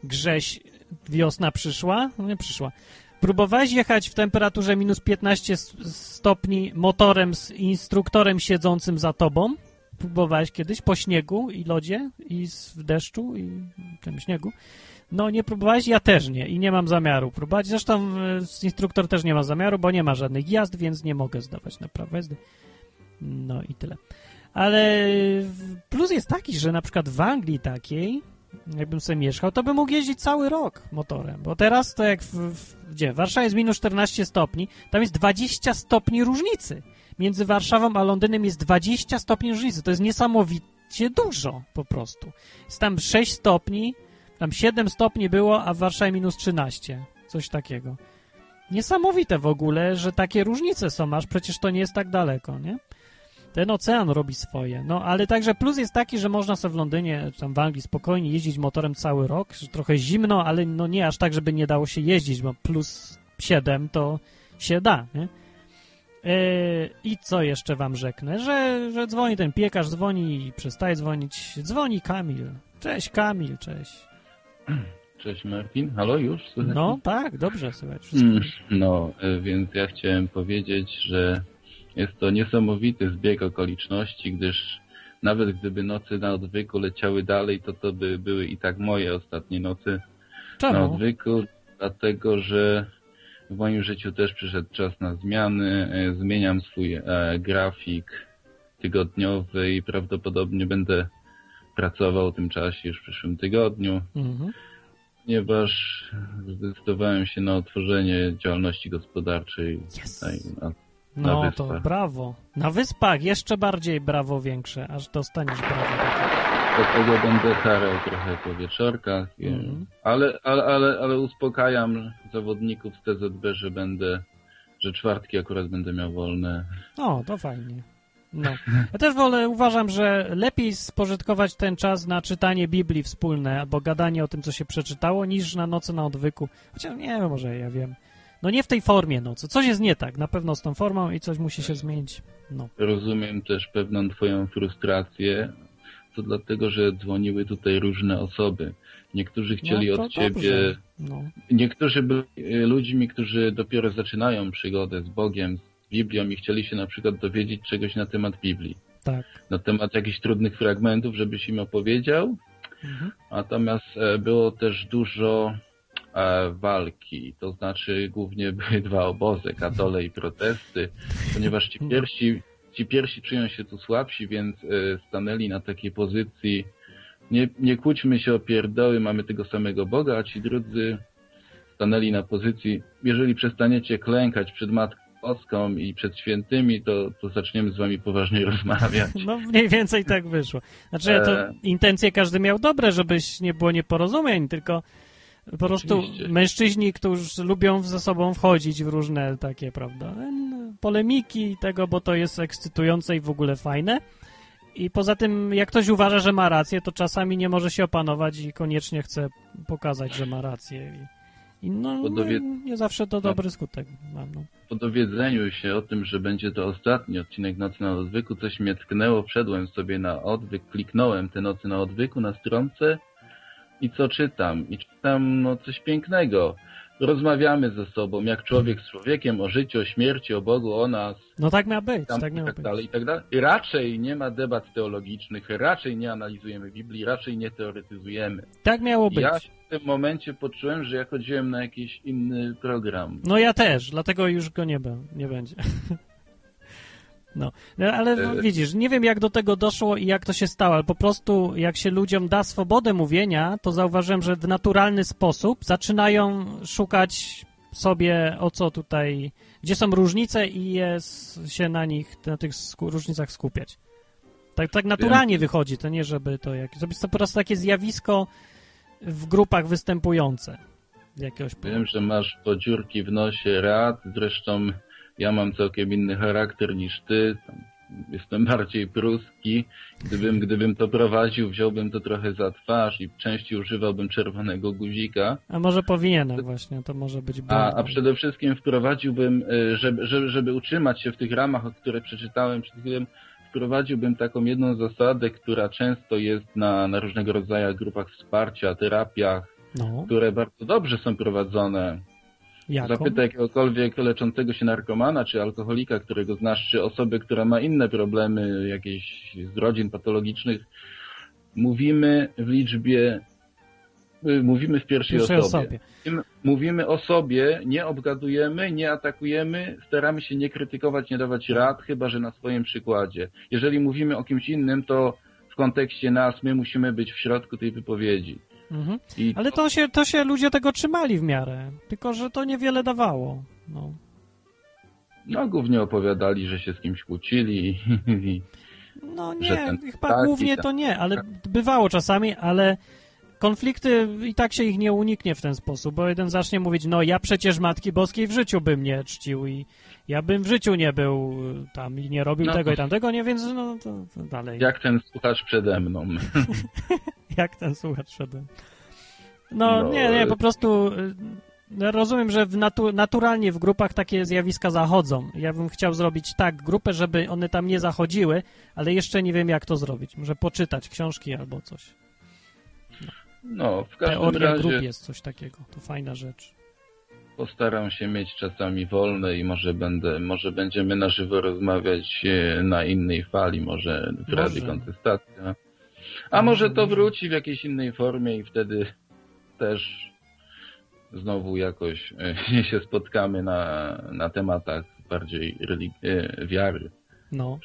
Grześ wiosna przyszła? No nie przyszła. Próbowałeś jechać w temperaturze minus 15 s- stopni motorem z instruktorem siedzącym za tobą? Próbowałeś kiedyś po śniegu i lodzie i w deszczu i tym śniegu? No nie próbowałeś? Ja też nie i nie mam zamiaru próbować. Zresztą e, instruktor też nie ma zamiaru, bo nie ma żadnych jazd, więc nie mogę zdawać na prawo jazdy. No i tyle. Ale plus jest taki, że na przykład w Anglii takiej, jakbym sobie mieszkał, to bym mógł jeździć cały rok motorem. Bo teraz to jak w, w, gdzie? W Warszawie jest minus 14 stopni, tam jest 20 stopni różnicy. Między Warszawą a Londynem jest 20 stopni różnicy. To jest niesamowicie dużo po prostu. Jest tam 6 stopni, tam 7 stopni było, a w Warszawie minus 13. Coś takiego. Niesamowite w ogóle, że takie różnice są, aż przecież to nie jest tak daleko, nie? Ten ocean robi swoje. No, ale także plus jest taki, że można sobie w Londynie, czy tam w Anglii spokojnie jeździć motorem cały rok, trochę zimno, ale no nie aż tak, żeby nie dało się jeździć, bo plus 7 to się da, nie? Yy, I co jeszcze wam rzeknę? Że, że dzwoni ten piekarz, dzwoni i przestaje dzwonić. Dzwoni Kamil. Cześć Kamil, cześć. Cześć Martin, halo już? Słychać No tak, dobrze słychać wszystko. Mm, No, e, więc ja chciałem powiedzieć, że jest to niesamowity zbieg okoliczności, gdyż nawet gdyby nocy na odwyku leciały dalej, to to by były i tak moje ostatnie nocy na Czemu? odwyku, dlatego że w moim życiu też przyszedł czas na zmiany, e, zmieniam swój e, grafik tygodniowy i prawdopodobnie będę pracował w tym czasie już w przyszłym tygodniu Mhm. ponieważ zdecydowałem się na otworzenie działalności gospodarczej tutaj na, na No wyspach. to brawo. Na wyspach jeszcze bardziej brawo większe, aż dostaniesz brawo. Takie. Dlatego będę harał trochę po wieczorkach, Mhm. ale, ale, ale, ale uspokajam zawodników z TZB, że będę, że czwartki akurat będę miał wolne. O, to fajnie. No. Ja też wolę, uważam, że lepiej spożytkować ten czas na czytanie Biblii wspólne albo gadanie o tym, co się przeczytało, niż na nocy na odwyku. Chociaż nie wiem, może ja wiem. No nie w tej formie nocy. Coś jest nie tak, na pewno z tą formą i coś musi się zmienić. No. Rozumiem też pewną twoją frustrację, to dlatego, że dzwoniły tutaj różne osoby. Niektórzy chcieli No od ciebie. No. Niektórzy byli e, ludźmi, którzy dopiero zaczynają przygodę z Bogiem, z Biblią i chcieli się na przykład dowiedzieć czegoś na temat Biblii. Tak. Na temat jakichś trudnych fragmentów, żebyś im opowiedział. Mhm. Natomiast e, było też dużo e, walki, to znaczy głównie były dwa obozy, katole i protesty, ponieważ ci pierwsi, ci pierwsi czują się tu słabsi, więc e, stanęli na takiej pozycji nie, nie kłóćmy się o pierdoły, mamy tego samego Boga, a ci drudzy stanęli na pozycji, jeżeli przestaniecie klękać przed Matką Boską i przed świętymi, to, to zaczniemy z wami poważnie rozmawiać. No mniej więcej tak wyszło. Znaczy to E. intencje każdy miał dobre, żebyś nie było nieporozumień, tylko po prostu Oczywiście. mężczyźni, którzy lubią ze sobą wchodzić w różne takie, prawda, polemiki i tego, bo to jest ekscytujące i w ogóle fajne. I poza tym, jak ktoś uważa, że ma rację, to czasami nie może się opanować i koniecznie chce pokazać, że ma rację. I, no, Bo dowie- nie, nie zawsze to dobry skutek mam. No. Po dowiedzeniu się o tym, że będzie to ostatni odcinek Nocy na Odwyku, coś mnie tknęło, wszedłem sobie na odwyk, kliknąłem te Nocy na Odwyku na stronce i co czytam? I czytam no, coś pięknego. Rozmawiamy ze sobą, jak człowiek z człowiekiem, o życiu, o śmierci, o Bogu, o nas, no tak miał być, tam tak i miało tak być. dalej, i tak dalej. I raczej nie ma debat teologicznych, raczej nie analizujemy Biblii, raczej nie teoretyzujemy. Tak miało być. Ja w tym momencie poczułem, że ja chodziłem na jakiś inny program. No ja też, dlatego już go nie, be, nie będzie. No, No, ale no, E. widzisz, nie wiem jak do tego doszło i jak to się stało, ale po prostu jak się ludziom da swobodę mówienia, to zauważyłem, że w naturalny sposób zaczynają szukać sobie o co tutaj, gdzie są różnice i jest się na nich, na tych sku, różnicach skupiać. Tak, tak naturalnie wychodzi, to nie żeby to jakieś, to jest to po prostu takie zjawisko w grupach występujące. Jakiegoś powodu. Wiem, że masz podziurki w nosie rad, zresztą ja mam całkiem inny charakter niż ty. Jestem bardziej pruski. Gdybym, gdybym to prowadził, wziąłbym to trochę za twarz i częściej używałbym czerwonego guzika. A może powinienem właśnie, to może być A, błąd. a przede wszystkim wprowadziłbym, y, żeby, żeby, żeby utrzymać się w tych ramach, o które przeczytałem przed chwilą, wprowadziłbym taką jedną zasadę, która często jest na, na różnego rodzaju grupach wsparcia, terapiach, No, które bardzo dobrze są prowadzone. Jaką? Zapytaj jakiegokolwiek leczącego się narkomana czy alkoholika, którego znasz, czy osoby, która ma inne problemy jakieś z rodzin patologicznych. Mówimy w liczbie, y, mówimy w pierwszej, osobie. osobie. Mówimy o sobie, nie obgadujemy, nie atakujemy, staramy się nie krytykować, nie dawać rad, chyba że na swoim przykładzie. Jeżeli mówimy o kimś innym, to w kontekście nas, my musimy być w środku tej wypowiedzi. Mhm. Ale to się, to się ludzie tego trzymali w miarę, tylko że to niewiele dawało. No. no, głównie opowiadali, że się z kimś kłócili i No nie, chyba taki głównie to nie, ale bywało czasami, ale konflikty i tak się ich nie uniknie w ten sposób, bo jeden zacznie mówić, no ja przecież Matki Boskiej w życiu bym nie czcił i ja bym w życiu nie był y, tam i nie robił No tego i tamtego, nie, więc no to, to dalej. jak ten słuchacz przede mną. Jak ten słuchacz szedłem. No, No, nie, nie, ale- po prostu y, no, rozumiem, że w natu naturalnie w grupach takie zjawiska zachodzą. Ja bym chciał zrobić tak grupę, żeby one tam nie zachodziły, ale jeszcze nie wiem, jak to zrobić. Może poczytać książki albo coś. No, w każdym Teoria grup razie jest coś takiego. To fajna rzecz. Postaram się mieć czasami wolne i może będę, może będziemy na żywo rozmawiać e, na innej fali, może w Może. Rady Kontestacja. A może to wróci w jakiejś innej formie i wtedy też znowu jakoś e, się spotkamy na, na tematach bardziej e, wiary. No.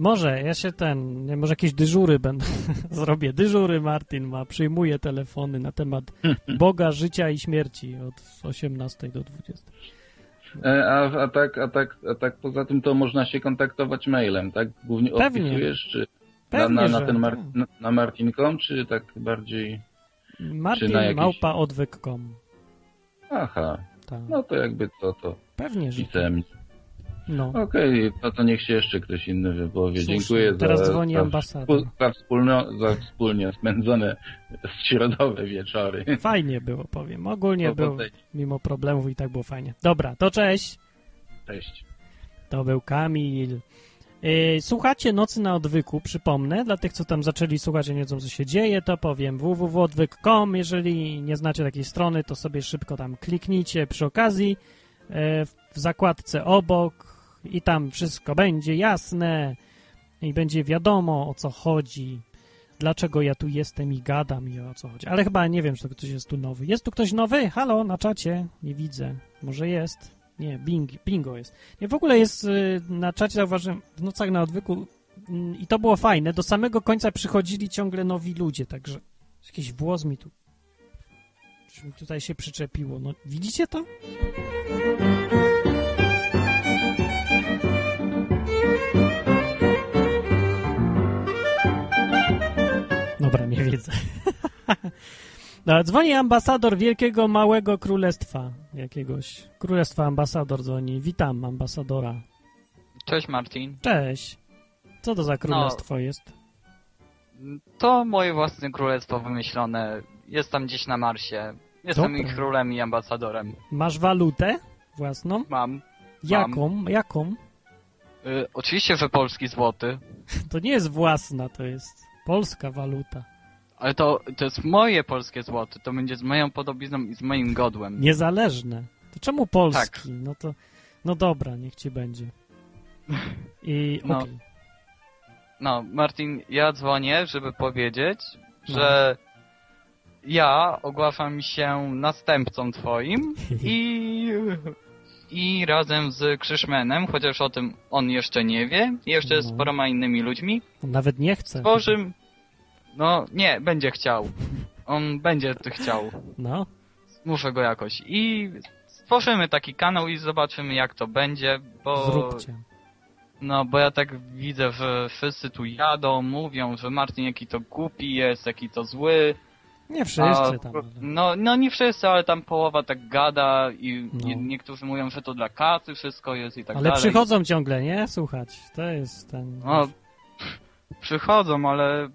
Może, ja się ten, nie, może jakieś dyżury będę, zrobię dyżury, Martin ma, przyjmuje telefony na temat Boga, życia i śmierci od 18 do 20. E, A, a, tak, a, tak, a tak poza tym to można się kontaktować mailem, tak? Głównie Pewnie. odpisujesz, czy na, Pewnie, na, na że ten mar- tak. na, na martin.com, czy tak bardziej... Martin na jakiś- małpa odwyk.com. Aha, Tak. no to jakby co to Pewnie, że pisemnie. No. Okej, no to niech się jeszcze ktoś inny wypowie. Słusznie. Dziękuję Teraz za, dzwoni za, ambasador. za, wspólno, za wspólnie spędzone środowe wieczory. Fajnie było, powiem. Ogólnie było, Powodzenia. mimo problemów i tak było fajnie. Dobra, to cześć. Cześć. To był Kamil. Yy, Słuchacie Nocy na Odwyku, przypomnę, dla tych, co tam zaczęli słuchać i nie wiedzą, co się dzieje, to powiem www.odwyk.com. Jeżeli nie znacie takiej strony, to sobie szybko tam kliknijcie przy okazji yy, w zakładce obok i tam wszystko będzie jasne i będzie wiadomo, o co chodzi, dlaczego ja tu jestem i gadam i o co chodzi. Ale chyba nie wiem, czy to ktoś jest tu nowy. Jest tu ktoś nowy? Halo, na czacie? Nie widzę. Może jest? Nie, bing, bingo jest. Nie, w ogóle jest y, na czacie, zauważyłem, w nocach na odwyku mm, i to było fajne, do samego końca przychodzili ciągle nowi ludzie, także jakiś włos mi tu mi tutaj się przyczepiło. No, widzicie to? Dobra, nie widzę. No, dzwoni ambasador Wielkiego Małego Królestwa jakiegoś. Królestwa ambasador dzwoni. Witam ambasadora. Cześć Martin. Cześć. Co to za królestwo jest? To moje własne królestwo wymyślone. Jestem gdzieś na Marsie. Jestem Dobra. ich królem i ambasadorem. Masz walutę własną? Mam. Jaką? Jaką? Y, oczywiście, że polski złoty. To nie jest własna, to jest polska waluta. Ale to, to jest moje polskie złoto. To będzie z moją podobizną i z moim godłem. Niezależne. To czemu polski? Tak. No to, no dobra, niech ci będzie. I No. okej. No, Martin, ja dzwonię, żeby powiedzieć, No. że ja ogłaszam się następcą twoim i, i razem z Krzyszmenem, chociaż o tym on jeszcze nie wie, i jeszcze z No. paroma innymi ludźmi, nawet nie chce. stworzymy... No, nie, będzie chciał. On będzie chciał. No. Muszę go jakoś. I stworzymy taki kanał i zobaczymy jak to będzie, bo... Zróbcie. No, bo ja tak widzę, że wszyscy tu jadą, mówią, że Martin jaki to głupi jest, jaki to zły. Nie wszyscy tam. No, no nie wszyscy, ale tam połowa tak gada i No. nie, niektórzy mówią, że to dla kasy wszystko jest i tak Ale dalej. przychodzą ciągle, nie? Słuchać. To jest ten... No, przychodzą, ale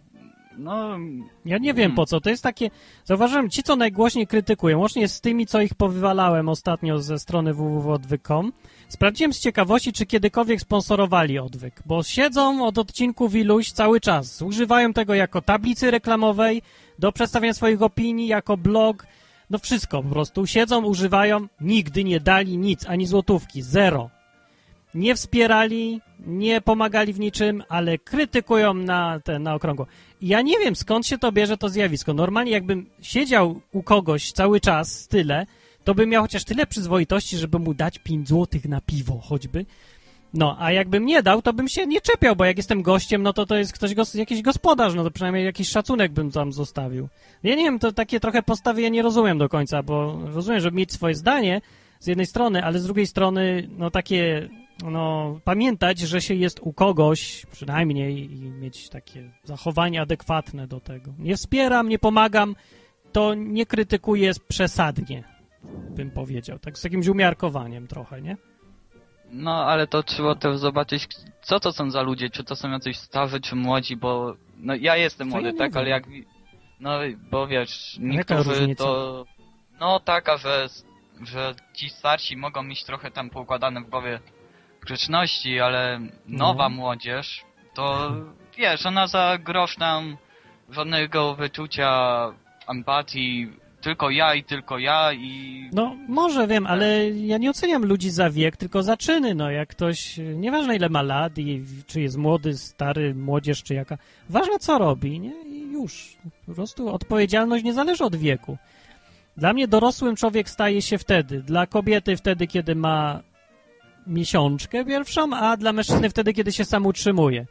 no... Ja nie wiem po co. To jest takie. Zauważyłem, ci co najgłośniej krytykują, łącznie z tymi, co ich powywalałem ostatnio ze strony www.odwyk.com, sprawdziłem z ciekawości, czy kiedykolwiek sponsorowali odwyk, bo siedzą od odcinków iluś cały czas. Używają tego jako tablicy reklamowej do przedstawiania swoich opinii, jako blog. No wszystko po prostu. Siedzą, używają, nigdy nie dali nic, ani złotówki, zero. Nie wspierali, nie pomagali w niczym, ale krytykują na, te, na okrągło. Ja nie wiem, skąd się to bierze to zjawisko. Normalnie jakbym siedział u kogoś cały czas tyle, to bym miał chociaż tyle przyzwoitości, żeby mu dać 5 złotych na piwo choćby. No, a jakbym nie dał, to bym się nie czepiał, bo jak jestem gościem, no to to jest ktoś, jakiś gospodarz, no to przynajmniej jakiś szacunek bym tam zostawił. Ja nie wiem, to takie trochę postawy ja nie rozumiem do końca, bo rozumiem, żeby mieć swoje zdanie z jednej strony, ale z drugiej strony, no takie, no pamiętać, że się jest u kogoś, przynajmniej, i mieć takie zachowanie adekwatne do tego. Nie wspieram, nie pomagam, to nie krytykuję przesadnie, bym powiedział, tak z jakimś umiarkowaniem trochę, nie? No, ale to trzeba też zobaczyć, co to są za ludzie, czy to są jacyś starzy, czy młodzi, bo no ja jestem młody, ja tak, wiem. ale jak no bo wiesz, niektórzy to no taka, że, że ci starsi mogą mieć trochę tam poukładane w głowie grzeczności, ale nowa No. młodzież, to wiesz, ona za grosz nam żadnego wyczucia empatii, tylko ja i tylko ja i No, może wiem, ale ja nie oceniam ludzi za wiek, tylko za czyny. No, jak ktoś, nieważne ile ma lat i czy jest młody, stary, młodzież czy jaka, ważne co robi, nie? I już. Po prostu odpowiedzialność nie zależy od wieku. Dla mnie dorosłym człowiek staje się wtedy. Dla kobiety wtedy, kiedy ma miesiączkę pierwszą, a dla mężczyzny wtedy, kiedy się sam utrzymuje.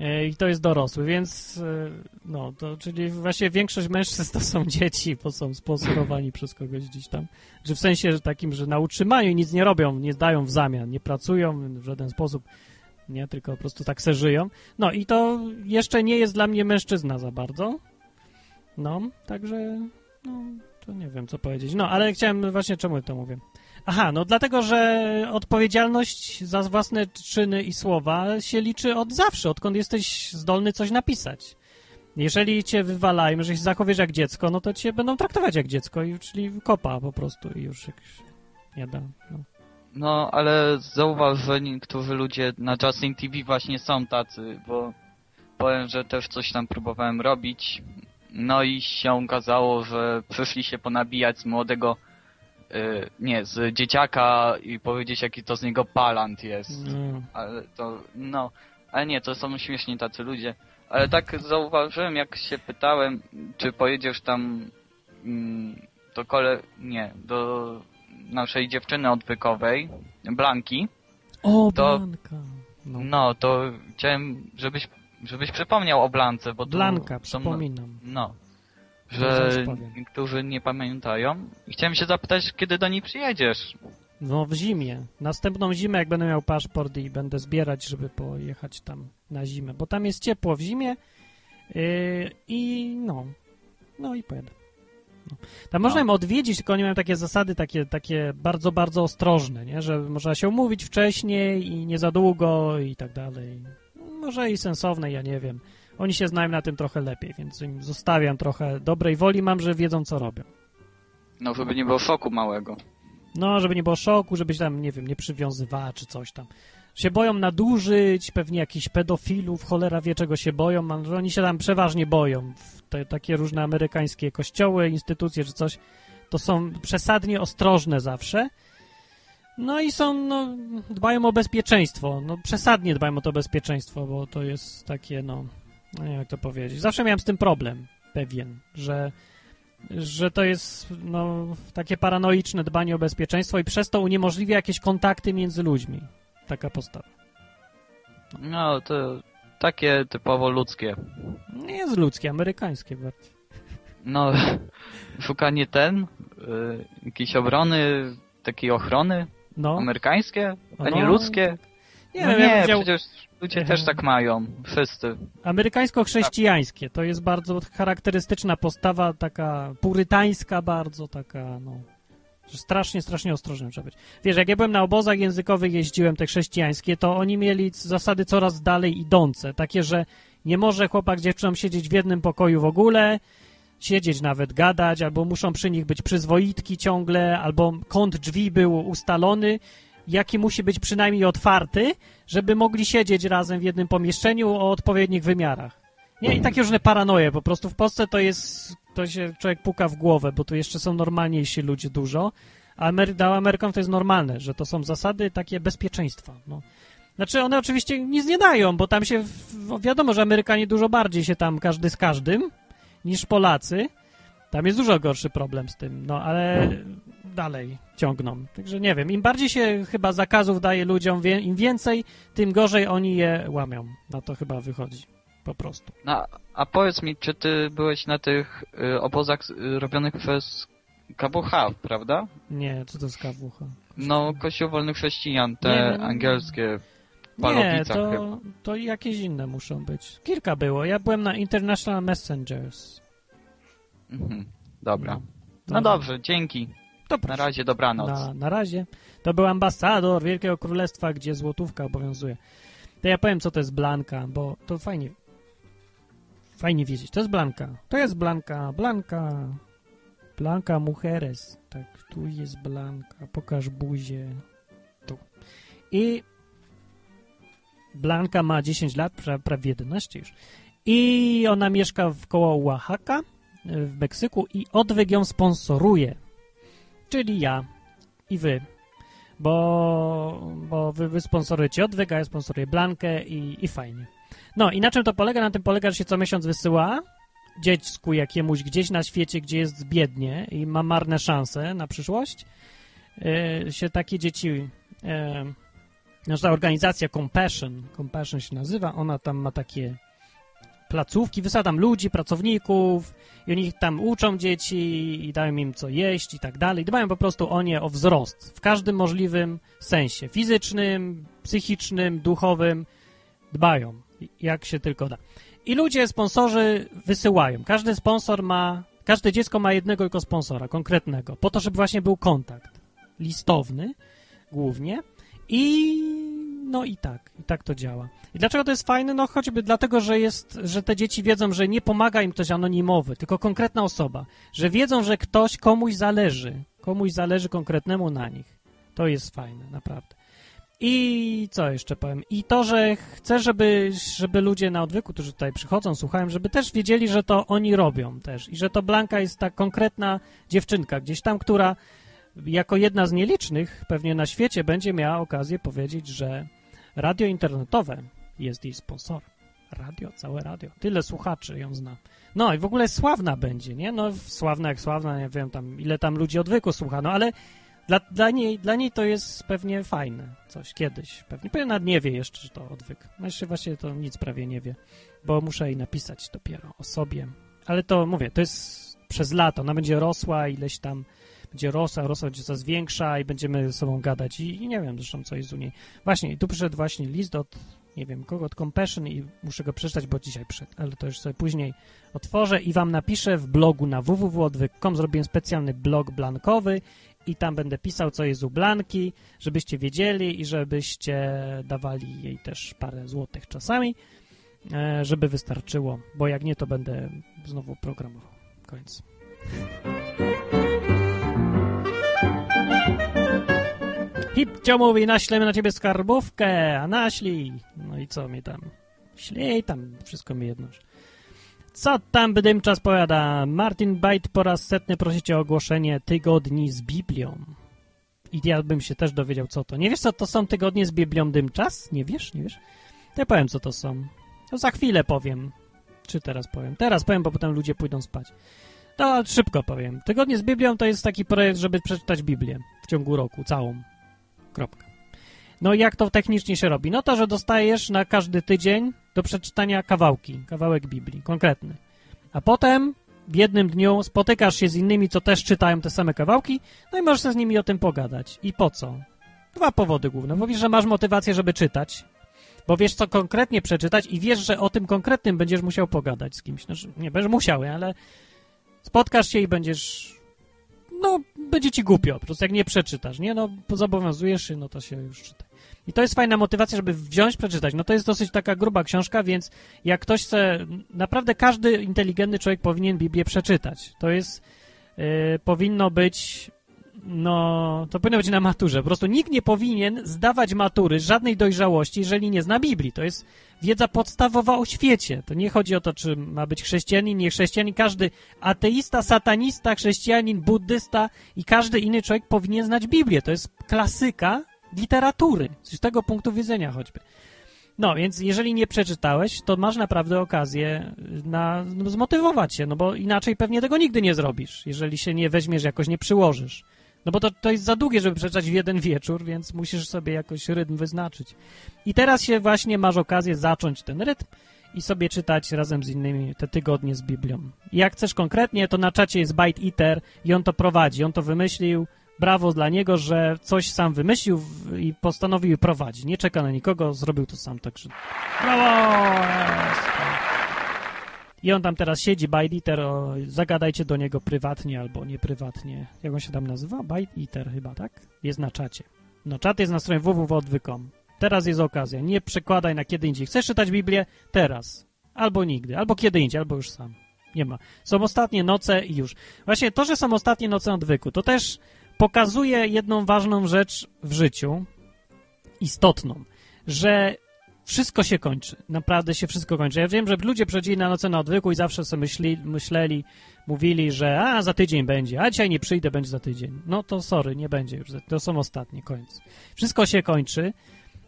E, I to jest dorosły, więc e, no, to czyli właśnie większość mężczyzn to są dzieci, bo są sponsorowani przez kogoś gdzieś tam. Czy w sensie że takim, że na utrzymaniu nic nie robią, nie dają w zamian, nie pracują w żaden sposób, nie, tylko po prostu tak se żyją. No i to jeszcze nie jest dla mnie mężczyzna za bardzo. No, także, no, to nie wiem, co powiedzieć. No, ale chciałem właśnie, czemu to mówię? Aha, no dlatego, że odpowiedzialność za własne czyny i słowa się liczy od zawsze, odkąd jesteś zdolny coś napisać. Jeżeli cię wywalają, jeżeli się zachowiesz jak dziecko, no to cię będą traktować jak dziecko, czyli kopa po prostu i już jak nie da. No. No, ale zauważ, że niektórzy ludzie na Justin TV właśnie są tacy, bo powiem, że też coś tam próbowałem robić. No i się okazało, że przyszli się ponabijać z młodego, y, nie, z dzieciaka i powiedzieć, jaki to z niego palant jest. No. Ale to, no, ale nie, to są śmieszni tacy ludzie. Ale tak zauważyłem, jak się pytałem, czy pojedziesz tam mm, do kole... nie, do naszej dziewczyny odwykowej, Blanki, O, To- Blanka. No. no, to chciałem, żebyś, żebyś przypomniał o Blance, bo to Blanka, są- przypominam. No, że niektórzy nie pamiętają. I chciałem się zapytać, kiedy do niej przyjedziesz. No w zimie. Następną zimę, jak będę miał paszport i będę zbierać, żeby pojechać tam na zimę, bo tam jest ciepło w zimie yy, i no, no i pojadę. No. Tam można ją odwiedzić, tylko oni mają takie zasady takie, takie bardzo, bardzo ostrożne, nie? że można się umówić wcześniej i nie za długo i tak dalej. No, Może i sensowne, ja nie wiem. Oni się znają na tym trochę lepiej, więc im zostawiam trochę dobrej woli, mam, że wiedzą, co robią. No, żeby nie było szoku małego. No, żeby nie było szoku, żeby się tam, nie wiem, nie przywiązywała czy coś tam. Się boją nadużyć, pewnie jakichś pedofilów, cholera wie czego się boją, oni się tam przeważnie boją. Te, takie różne amerykańskie kościoły, instytucje czy coś, to są przesadnie ostrożne zawsze. No i są, no, dbają o bezpieczeństwo. No, przesadnie dbają o to bezpieczeństwo, bo to jest takie, no nie wiem jak to powiedzieć. Zawsze miałem z tym problem pewien, że że to jest no, takie paranoiczne dbanie o bezpieczeństwo i przez to uniemożliwia jakieś kontakty między ludźmi. Taka postawa. No, to takie typowo ludzkie. Nie jest ludzkie, amerykańskie bardziej. No, szukanie ten, y, jakiejś obrony, takiej ochrony No. amerykańskie, a nie No. ludzkie. Nie no nie, wziął- przecież ludzie też tak mają, wszyscy. Amerykańsko-chrześcijańskie to jest bardzo charakterystyczna postawa, taka purytańska bardzo, taka no, że strasznie, strasznie ostrożnym trzeba być. Wiesz, jak ja byłem na obozach językowych, jeździłem te chrześcijańskie, to oni mieli zasady coraz dalej idące, takie, że nie może chłopak z dziewczyną siedzieć w jednym pokoju w ogóle, siedzieć nawet, gadać, albo muszą przy nich być przyzwoitki ciągle, albo kąt drzwi był ustalony, jaki musi być przynajmniej otwarty, żeby mogli siedzieć razem w jednym pomieszczeniu o odpowiednich wymiarach. Nie, i takie różne paranoje. Po prostu w Polsce to jest, to się człowiek puka w głowę, bo tu jeszcze są normalniejsi ludzie dużo, a Amery, to jest normalne, że to są zasady takie bezpieczeństwa. No. Znaczy one oczywiście nic nie dają, bo tam się, wiadomo, że Amerykanie dużo bardziej się tam każdy z każdym niż Polacy. Tam jest dużo gorszy problem z tym, no ale dalej ciągną. Także nie wiem, im bardziej się chyba zakazów daje ludziom, wie, im więcej, tym gorzej oni je łamią. Na to chyba wychodzi. Po prostu. No, a powiedz mi, czy ty byłeś na tych y, obozach y, robionych przez KWH, prawda? Nie, co to jest kawucha? No, Kościół Wolnych Chrześcijan, te Nie, no. angielskie w Nie, Palowicach chyba. to, to jakieś inne muszą być. Kilka było. Ja byłem na International Messengers. Mhm, dobra. No. No dobrze, dzięki. Na razie, dobranoc. Na, na razie. To był ambasador Wielkiego Królestwa, gdzie złotówka obowiązuje. To ja powiem, co to jest Blanka, bo to fajnie fajnie wiedzieć. To jest Blanka. To jest Blanka. Blanka. Blanka Mujeres. Tak, tu jest Blanka. Pokaż buzię. Tu. I Blanka ma 10 lat, pra, prawie 11 już. I ona mieszka w koło Oaxaca w Meksyku i odwyk ją sponsoruje. Czyli ja i wy. Bo, bo wy, wy sponsorujecie odwyk, a ja sponsoruję Blankę i, i fajnie. No i na czym to polega? Na tym polega, że się co miesiąc wysyła dziecku jakiemuś gdzieś na świecie, gdzie jest biednie i ma marne szanse na przyszłość, yy, się takie dzieci... Yy, znaczy ta organizacja Compassion, Compassion się nazywa, ona tam ma takie placówki, wysyła tam ludzi, pracowników i oni tam uczą dzieci i dają im co jeść i tak dalej. Dbają po prostu o nie, o wzrost w każdym możliwym sensie, fizycznym, psychicznym, duchowym. Dbają, jak się tylko da. I ludzie, sponsorzy wysyłają. Każdy sponsor ma, każde dziecko ma jednego tylko sponsora, konkretnego, po to, żeby właśnie był kontakt listowny głównie i no i tak, i tak to działa. I dlaczego to jest fajne? No choćby dlatego, że jest, że te dzieci wiedzą, że nie pomaga im ktoś anonimowy, tylko konkretna osoba, że wiedzą, że ktoś komuś zależy, komuś zależy konkretnemu na nich. To jest fajne, naprawdę. I co jeszcze powiem? I to, że chcę, żeby, żeby ludzie na odwyku, którzy tutaj przychodzą, słuchają, żeby też wiedzieli, że to oni robią też i że to Blanka jest ta konkretna dziewczynka gdzieś tam, która jako jedna z nielicznych pewnie na świecie będzie miała okazję powiedzieć, że radio internetowe jest jej sponsorem. Radio, całe radio. Tyle słuchaczy ją zna. No i w ogóle sławna będzie, nie? No sławna jak sławna, nie wiem tam, ile tam ludzi odwyku słucha, no ale dla, dla, niej, dla niej to jest pewnie fajne coś kiedyś. Pewnie, pewnie nawet nie wie jeszcze, że to odwyk. No jeszcze właśnie to nic prawie nie wie, bo muszę jej napisać dopiero o sobie. Ale to mówię, to jest przez lato. Ona będzie rosła ileś tam, będzie rosła, rosła będzie coraz większa i będziemy ze sobą gadać i, i nie wiem zresztą, co jest u niej. Właśnie, i tu przyszedł właśnie list od, nie wiem, kogo, od Compassion i muszę go przeczytać, bo dzisiaj przyszedł, ale to już sobie później otworzę i wam napiszę w blogu na www.odwyk.com. Zrobiłem specjalny blog blankowy i tam będę pisał, co jest u Blanki, żebyście wiedzieli i żebyście dawali jej też parę złotych czasami, e, żeby wystarczyło, bo jak nie, to będę znowu programował. Koniec. Hipcio mówi, naślemy na ciebie skarbówkę, a naślij. No i co mi tam? Ślij tam, wszystko mi jedno. Co tam Bydymczas powiada? Martin Bajt po raz setny prosicie o ogłoszenie tygodni z Biblią. I ja bym się też dowiedział, co to. Nie wiesz, co to są tygodnie z Biblią Dymczas? Nie wiesz? Nie wiesz? To ja powiem, co to są. To za chwilę powiem. Czy teraz powiem? Teraz powiem, bo potem ludzie pójdą spać. To szybko powiem. Tygodnie z Biblią to jest taki projekt, żeby przeczytać Biblię w ciągu roku, całą. Kropka. No i jak to technicznie się robi? No to, że dostajesz na każdy tydzień do przeczytania kawałki, kawałek Biblii, konkretny. A potem w jednym dniu spotykasz się z innymi, co też czytają te same kawałki, no i możesz z nimi o tym pogadać. I po co? Dwa powody główne. Bo wiesz, że masz motywację, żeby czytać, bo wiesz, co konkretnie przeczytać i wiesz, że o tym konkretnym będziesz musiał pogadać z kimś. Znaczy, nie będziesz musiał, ale spotkasz się i będziesz no, będzie ci głupio, po prostu jak nie przeczytasz, nie? No, zobowiązujesz się, no to się już czyta. I to jest fajna motywacja, żeby wziąć, przeczytać. No to jest dosyć taka gruba książka, więc jak ktoś chce, naprawdę każdy inteligentny człowiek powinien Biblię przeczytać. To jest, yy, powinno być, no, to powinno być na maturze. Po prostu nikt nie powinien zdawać matury żadnej dojrzałości, jeżeli nie zna Biblii. To jest wiedza podstawowa o świecie. To nie chodzi o to, czy ma być chrześcijanin, nie chrześcijanin. Każdy ateista, satanista, chrześcijanin, buddysta i każdy inny człowiek powinien znać Biblię. To jest klasyka literatury. Z tego punktu widzenia choćby. No, więc jeżeli nie przeczytałeś, to masz naprawdę okazję na, no, zmotywować się, no bo inaczej pewnie tego nigdy nie zrobisz, jeżeli się nie weźmiesz, jakoś nie przyłożysz. No bo to, to jest za długie, żeby przeczytać w jeden wieczór, więc musisz sobie jakoś rytm wyznaczyć. I teraz się właśnie masz okazję zacząć ten rytm i sobie czytać razem z innymi te tygodnie z Biblią. I jak chcesz konkretnie, to na czacie jest Byte Eater i on to prowadzi, on to wymyślił. Brawo dla niego, że coś sam wymyślił i postanowił prowadzić. Nie czeka na nikogo, zrobił to sam, także brawo! I on tam teraz siedzi, o, zagadajcie do niego prywatnie albo nieprywatnie. Jak on się tam nazywa? Eater chyba, tak? Jest na czacie. No czat jest na stronie www.odwy.com. Teraz jest okazja. Nie przekładaj na kiedy indziej. Chcesz czytać Biblię? Teraz. Albo nigdy. Albo kiedy indziej, albo już sam. Nie ma. Są ostatnie noce i już. Właśnie to, że są ostatnie noce odwyku, to też pokazuje jedną ważną rzecz w życiu, istotną, że wszystko się kończy. Naprawdę się wszystko kończy. Ja wiem, że ludzie przychodzili na noce na odwyku i zawsze sobie myśli, myśleli, mówili, że a, za tydzień będzie, a dzisiaj nie przyjdę, będzie za tydzień. No to sorry, nie będzie już. To są ostatnie, koniec. Wszystko się kończy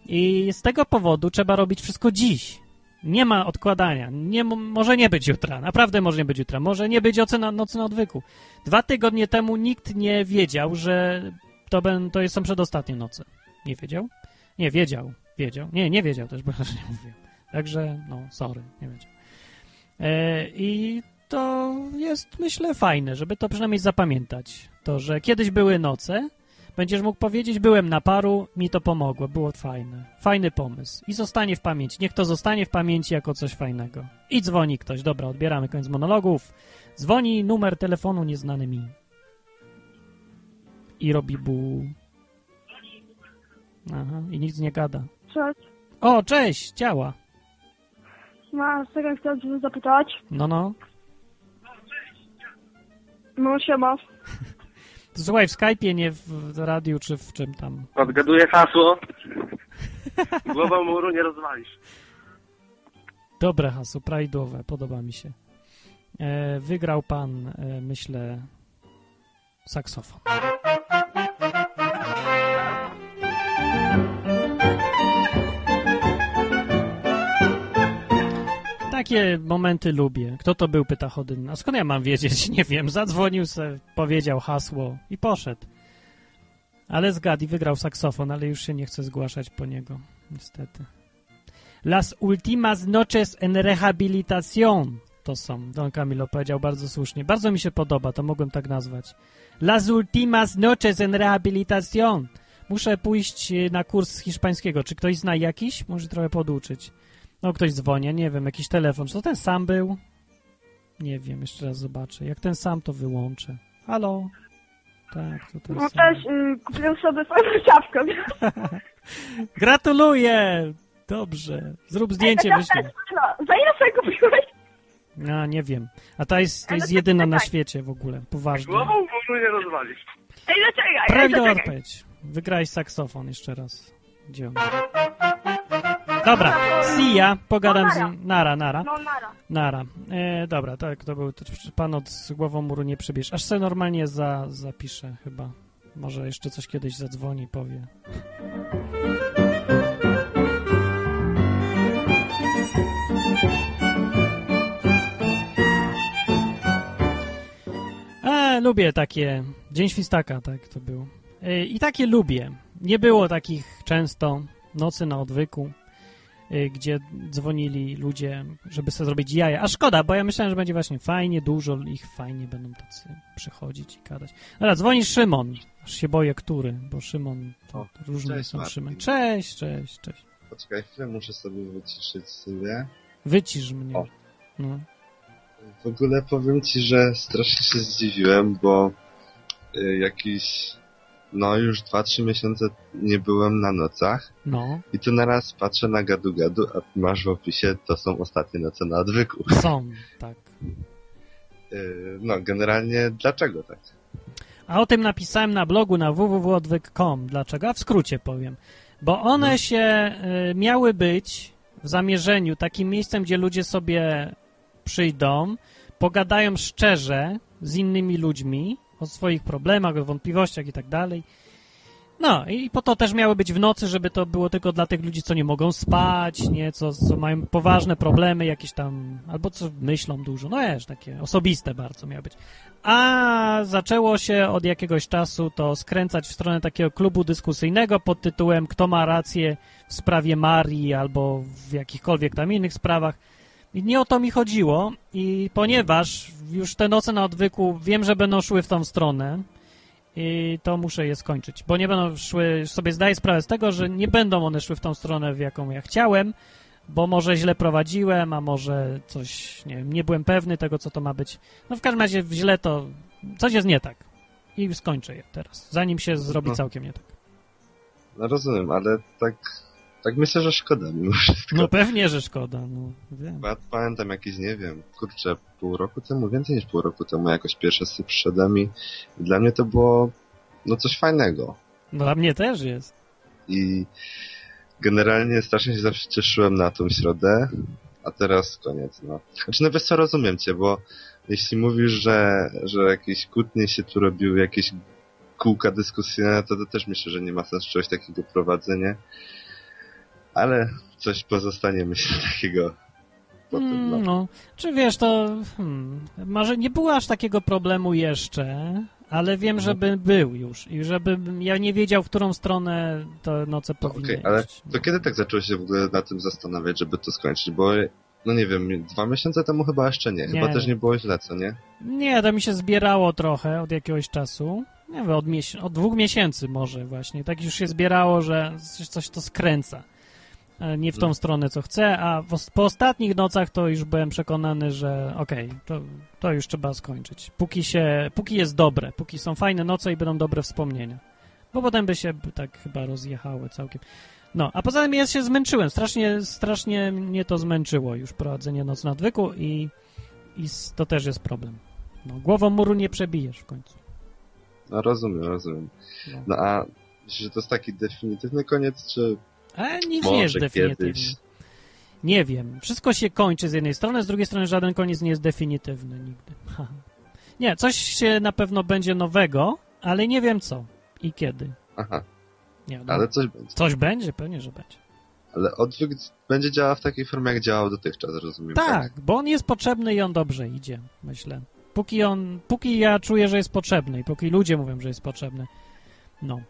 i z tego powodu trzeba robić wszystko dziś. Nie ma odkładania. Nie, może nie być jutra. Naprawdę może nie być jutra. Może nie być ocena nocy na odwyku. Dwa tygodnie temu nikt nie wiedział, że to, ben, to są przedostatnie noce. Nie wiedział? Nie, wiedział. Wiedział. Nie, nie wiedział też, bo też nie mówił. Także, no, sorry, nie wiedział. E, I to jest, myślę, fajne, żeby to przynajmniej zapamiętać. To, że kiedyś były noce, będziesz mógł powiedzieć, byłem na paru, mi to pomogło, było fajne. Fajny pomysł. I zostanie w pamięci. Niech to zostanie w pamięci jako coś fajnego. I dzwoni ktoś. Dobra, odbieramy koniec monologów. Dzwoni numer telefonu nieznany mi. I robi bu. Aha, i nic nie gada. Cześć. O, cześć, działa. Ma, z tego chciałem cię zapytać. No, no. No, siema. To słuchaj, w Skype'ie, nie w radiu, czy w czym tam. Odgaduję hasło. Głową muru nie rozwalisz. Dobre hasło, prawidłowe, podoba mi się. E, wygrał pan, e, myślę, saksofon. Takie momenty lubię. Kto to był, pyta Chodyn. A skąd ja mam wiedzieć? Nie wiem. Zadzwonił powiedział hasło i poszedł. Ale zgadł i wygrał saksofon, ale już się nie chce zgłaszać po niego. Niestety. Las últimas noches en rehabilitación to są. Don Camilo powiedział bardzo słusznie. Bardzo mi się podoba, to mogłem tak nazwać. Las últimas noches en rehabilitación. Muszę pójść na kurs hiszpańskiego. Czy ktoś zna jakiś? Może trochę poduczyć. No, ktoś dzwoni, nie wiem, jakiś telefon. Czy to ten sam był? Nie wiem, jeszcze raz zobaczę. Jak ten sam, to wyłączę. Halo? Tak, to No jest... też y, kupiłem sobie fajną czapkę. Gratuluję! Dobrze. Zrób zdjęcie, Ej, wyślij. fajna. Za ile sobie kupiłeś? No, nie wiem. A ta jest, to jest jedyna na świecie w ogóle. Poważnie. Głową muru nie rozwalisz. Ej, no czekaj, ej, Prawidłowa czekaj. odpowiedź. Wygrałeś saksofon jeszcze raz. Gdzie on? Dobra, see ya. Pogadam No, z... nara. Nara, nara. No nara. Nara. E, dobra, tak, to był to, pan od głową muru nie przebierz. Aż sobie normalnie za, zapiszę chyba. Może jeszcze coś kiedyś zadzwoni, powie. E, lubię takie. Dzień Świstaka, tak to był. E, I takie lubię. Nie było takich często nocy na odwyku, gdzie dzwonili ludzie, żeby sobie zrobić jaja. A szkoda, bo ja myślałem, że będzie właśnie fajnie, dużo ich fajnie będą tacy przychodzić i gadać. Dobra, dzwoni Szymon. Aż się boję, który, bo Szymon to różne cześć, są Martin. Szymon. Cześć, cześć, cześć. Poczekaj chwilę, muszę sobie wyciszyć Sylwię. Wycisz mnie. O. No. W ogóle powiem ci, że strasznie się zdziwiłem, bo y, jakiś, no już 2-3 miesiące nie byłem na nocach No, i tu naraz patrzę na gadu gadu, a masz w opisie, to są ostatnie noce na odwyku. są, tak. Y, no, generalnie dlaczego tak? A o tym napisałem na blogu na www.odwyk.com. Dlaczego? A w skrócie powiem. Bo one się y, miały być w zamierzeniu takim miejscem, gdzie ludzie sobie przyjdą, pogadają szczerze z innymi ludźmi o swoich problemach, o wątpliwościach i tak dalej. No i po to też miały być w nocy, żeby to było tylko dla tych ludzi, co nie mogą spać, nie, co, co mają poważne problemy jakieś tam, albo co myślą dużo, no wiesz, takie osobiste bardzo miały być. A zaczęło się od jakiegoś czasu to skręcać w stronę takiego klubu dyskusyjnego pod tytułem Kto ma rację w sprawie Marii albo w jakichkolwiek tam innych sprawach. I nie o to mi chodziło i ponieważ już te noce na odwyku wiem, że będą szły w tą stronę i to muszę je skończyć, bo nie będą szły, sobie zdaję sprawę z tego, że nie będą one szły w tą stronę, w jaką ja chciałem, bo może źle prowadziłem, a może coś, nie wiem, nie byłem pewny tego, co to ma być. No w każdym razie źle to, coś jest nie tak i skończę je teraz, zanim się zrobi No. całkiem nie tak. No rozumiem, ale tak, tak myślę, że szkoda mimo wszystko. No pewnie, że szkoda, no wiem. Ja pamiętam jakieś, nie wiem, kurczę, pół roku temu, więcej niż pół roku temu jakoś pierwszy raz przyszedłem i i dla mnie to było, no coś fajnego. No dla mnie też jest. I generalnie strasznie się zawsze cieszyłem na tą środę, a teraz koniec, no. Znaczy, no wiesz co, rozumiem cię, bo jeśli mówisz, że, że jakieś kłótnie się tu robiły, jakieś kółka dyskusyjne, to, to też myślę, że nie ma sensu czegoś takiego prowadzenia. Ale coś pozostanie, myślę, takiego potem, no. Mm, no, czy wiesz, to hmm, może nie było aż takiego problemu jeszcze, ale wiem, Mhm. żeby był już i żebym ja nie wiedział, w którą stronę te noce powinny Okej, ale iść. to kiedy tak zacząłeś się w ogóle na tym zastanawiać, żeby to skończyć? Bo, no nie wiem, dwa miesiące temu chyba jeszcze nie. Chyba Nie. też nie było źle, co nie? Nie, to mi się zbierało trochę od jakiegoś czasu. Nie wiem, od, od dwóch miesięcy może właśnie. Tak już się zbierało, że coś to skręca. E, Nie w tą stronę, co chcę, a po ostatnich nocach to już byłem przekonany, że okej, to, to już trzeba skończyć. Póki się, póki jest dobre, póki są fajne noce i będą dobre wspomnienia. Bo potem by się tak chyba rozjechały całkiem. No, a poza tym ja się zmęczyłem. Strasznie, strasznie mnie to zmęczyło już prowadzenie noc na odwyku i, i to też jest problem. No, głową muru nie przebijesz w końcu. No rozumiem, rozumiem. No. No a myślisz, że to jest taki definitywny koniec, czy A nic może nie jest definitywny. kiedyś? Nie wiem. Wszystko się kończy z jednej strony, z drugiej strony żaden koniec nie jest definitywny nigdy. Ha. Nie, coś się na pewno będzie nowego, ale nie wiem co i kiedy. Aha, Nie, ale coś będzie. Coś będzie? Pewnie, że będzie. Ale odwyk będzie działał w takiej formie, jak działał dotychczas, rozumiem. Tak, bo on jest potrzebny i on dobrze idzie, myślę. Póki on, póki ja czuję, że jest potrzebny i póki ludzie mówią, że jest potrzebny, no.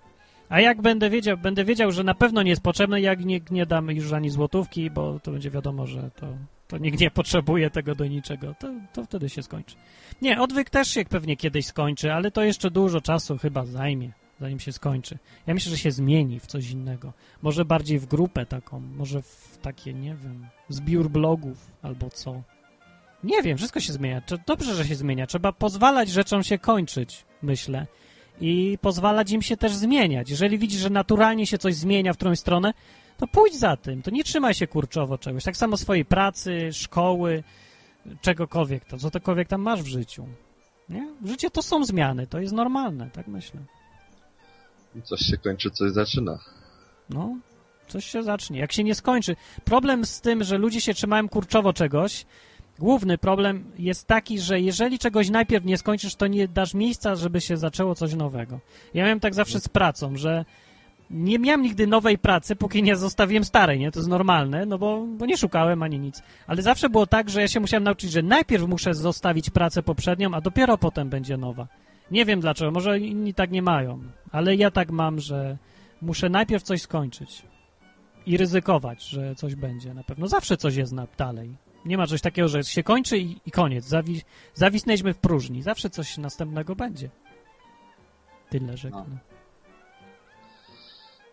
A jak będę wiedział, będę wiedział, że na pewno nie jest potrzebny, jak nie, nie dam już ani złotówki, bo to będzie wiadomo, że to, to nikt nie potrzebuje tego do niczego, to, to wtedy się skończy. Nie, odwyk też się pewnie kiedyś skończy, ale to jeszcze dużo czasu chyba zajmie, zanim się skończy. Ja myślę, że się zmieni w coś innego. Może bardziej w grupę taką, może w takie, nie wiem, zbiór blogów albo co. Nie wiem, wszystko się zmienia. Dobrze, że się zmienia. Trzeba pozwalać rzeczom się kończyć, myślę. I pozwalać im się też zmieniać. Jeżeli widzisz, że naturalnie się coś zmienia w którąś stronę, to pójdź za tym. To nie trzymaj się kurczowo czegoś. Tak samo swojej pracy, szkoły, czegokolwiek tam, cokolwiek tam masz w życiu. Nie? Życie to są zmiany, to jest normalne, tak myślę. Coś się kończy, coś zaczyna. No, coś się zacznie. Jak się nie skończy. Problem z tym, że ludzie się trzymają kurczowo czegoś, główny problem jest taki, że jeżeli czegoś najpierw nie skończysz, to nie dasz miejsca, żeby się zaczęło coś nowego. Ja miałem tak zawsze z pracą, że nie miałem nigdy nowej pracy, póki nie zostawiłem starej, nie? To jest normalne, no bo, bo nie szukałem ani nic. Ale zawsze było tak, że ja się musiałem nauczyć, że najpierw muszę zostawić pracę poprzednią, a dopiero potem będzie nowa. Nie wiem dlaczego, może inni tak nie mają, ale ja tak mam, że muszę najpierw coś skończyć i ryzykować, że coś będzie na pewno. Zawsze coś jest na, dalej. Nie ma czegoś takiego, że się kończy i, i koniec. Zawi, zawisnęliśmy w próżni. Zawsze coś następnego będzie. Tyle rzeknę. No.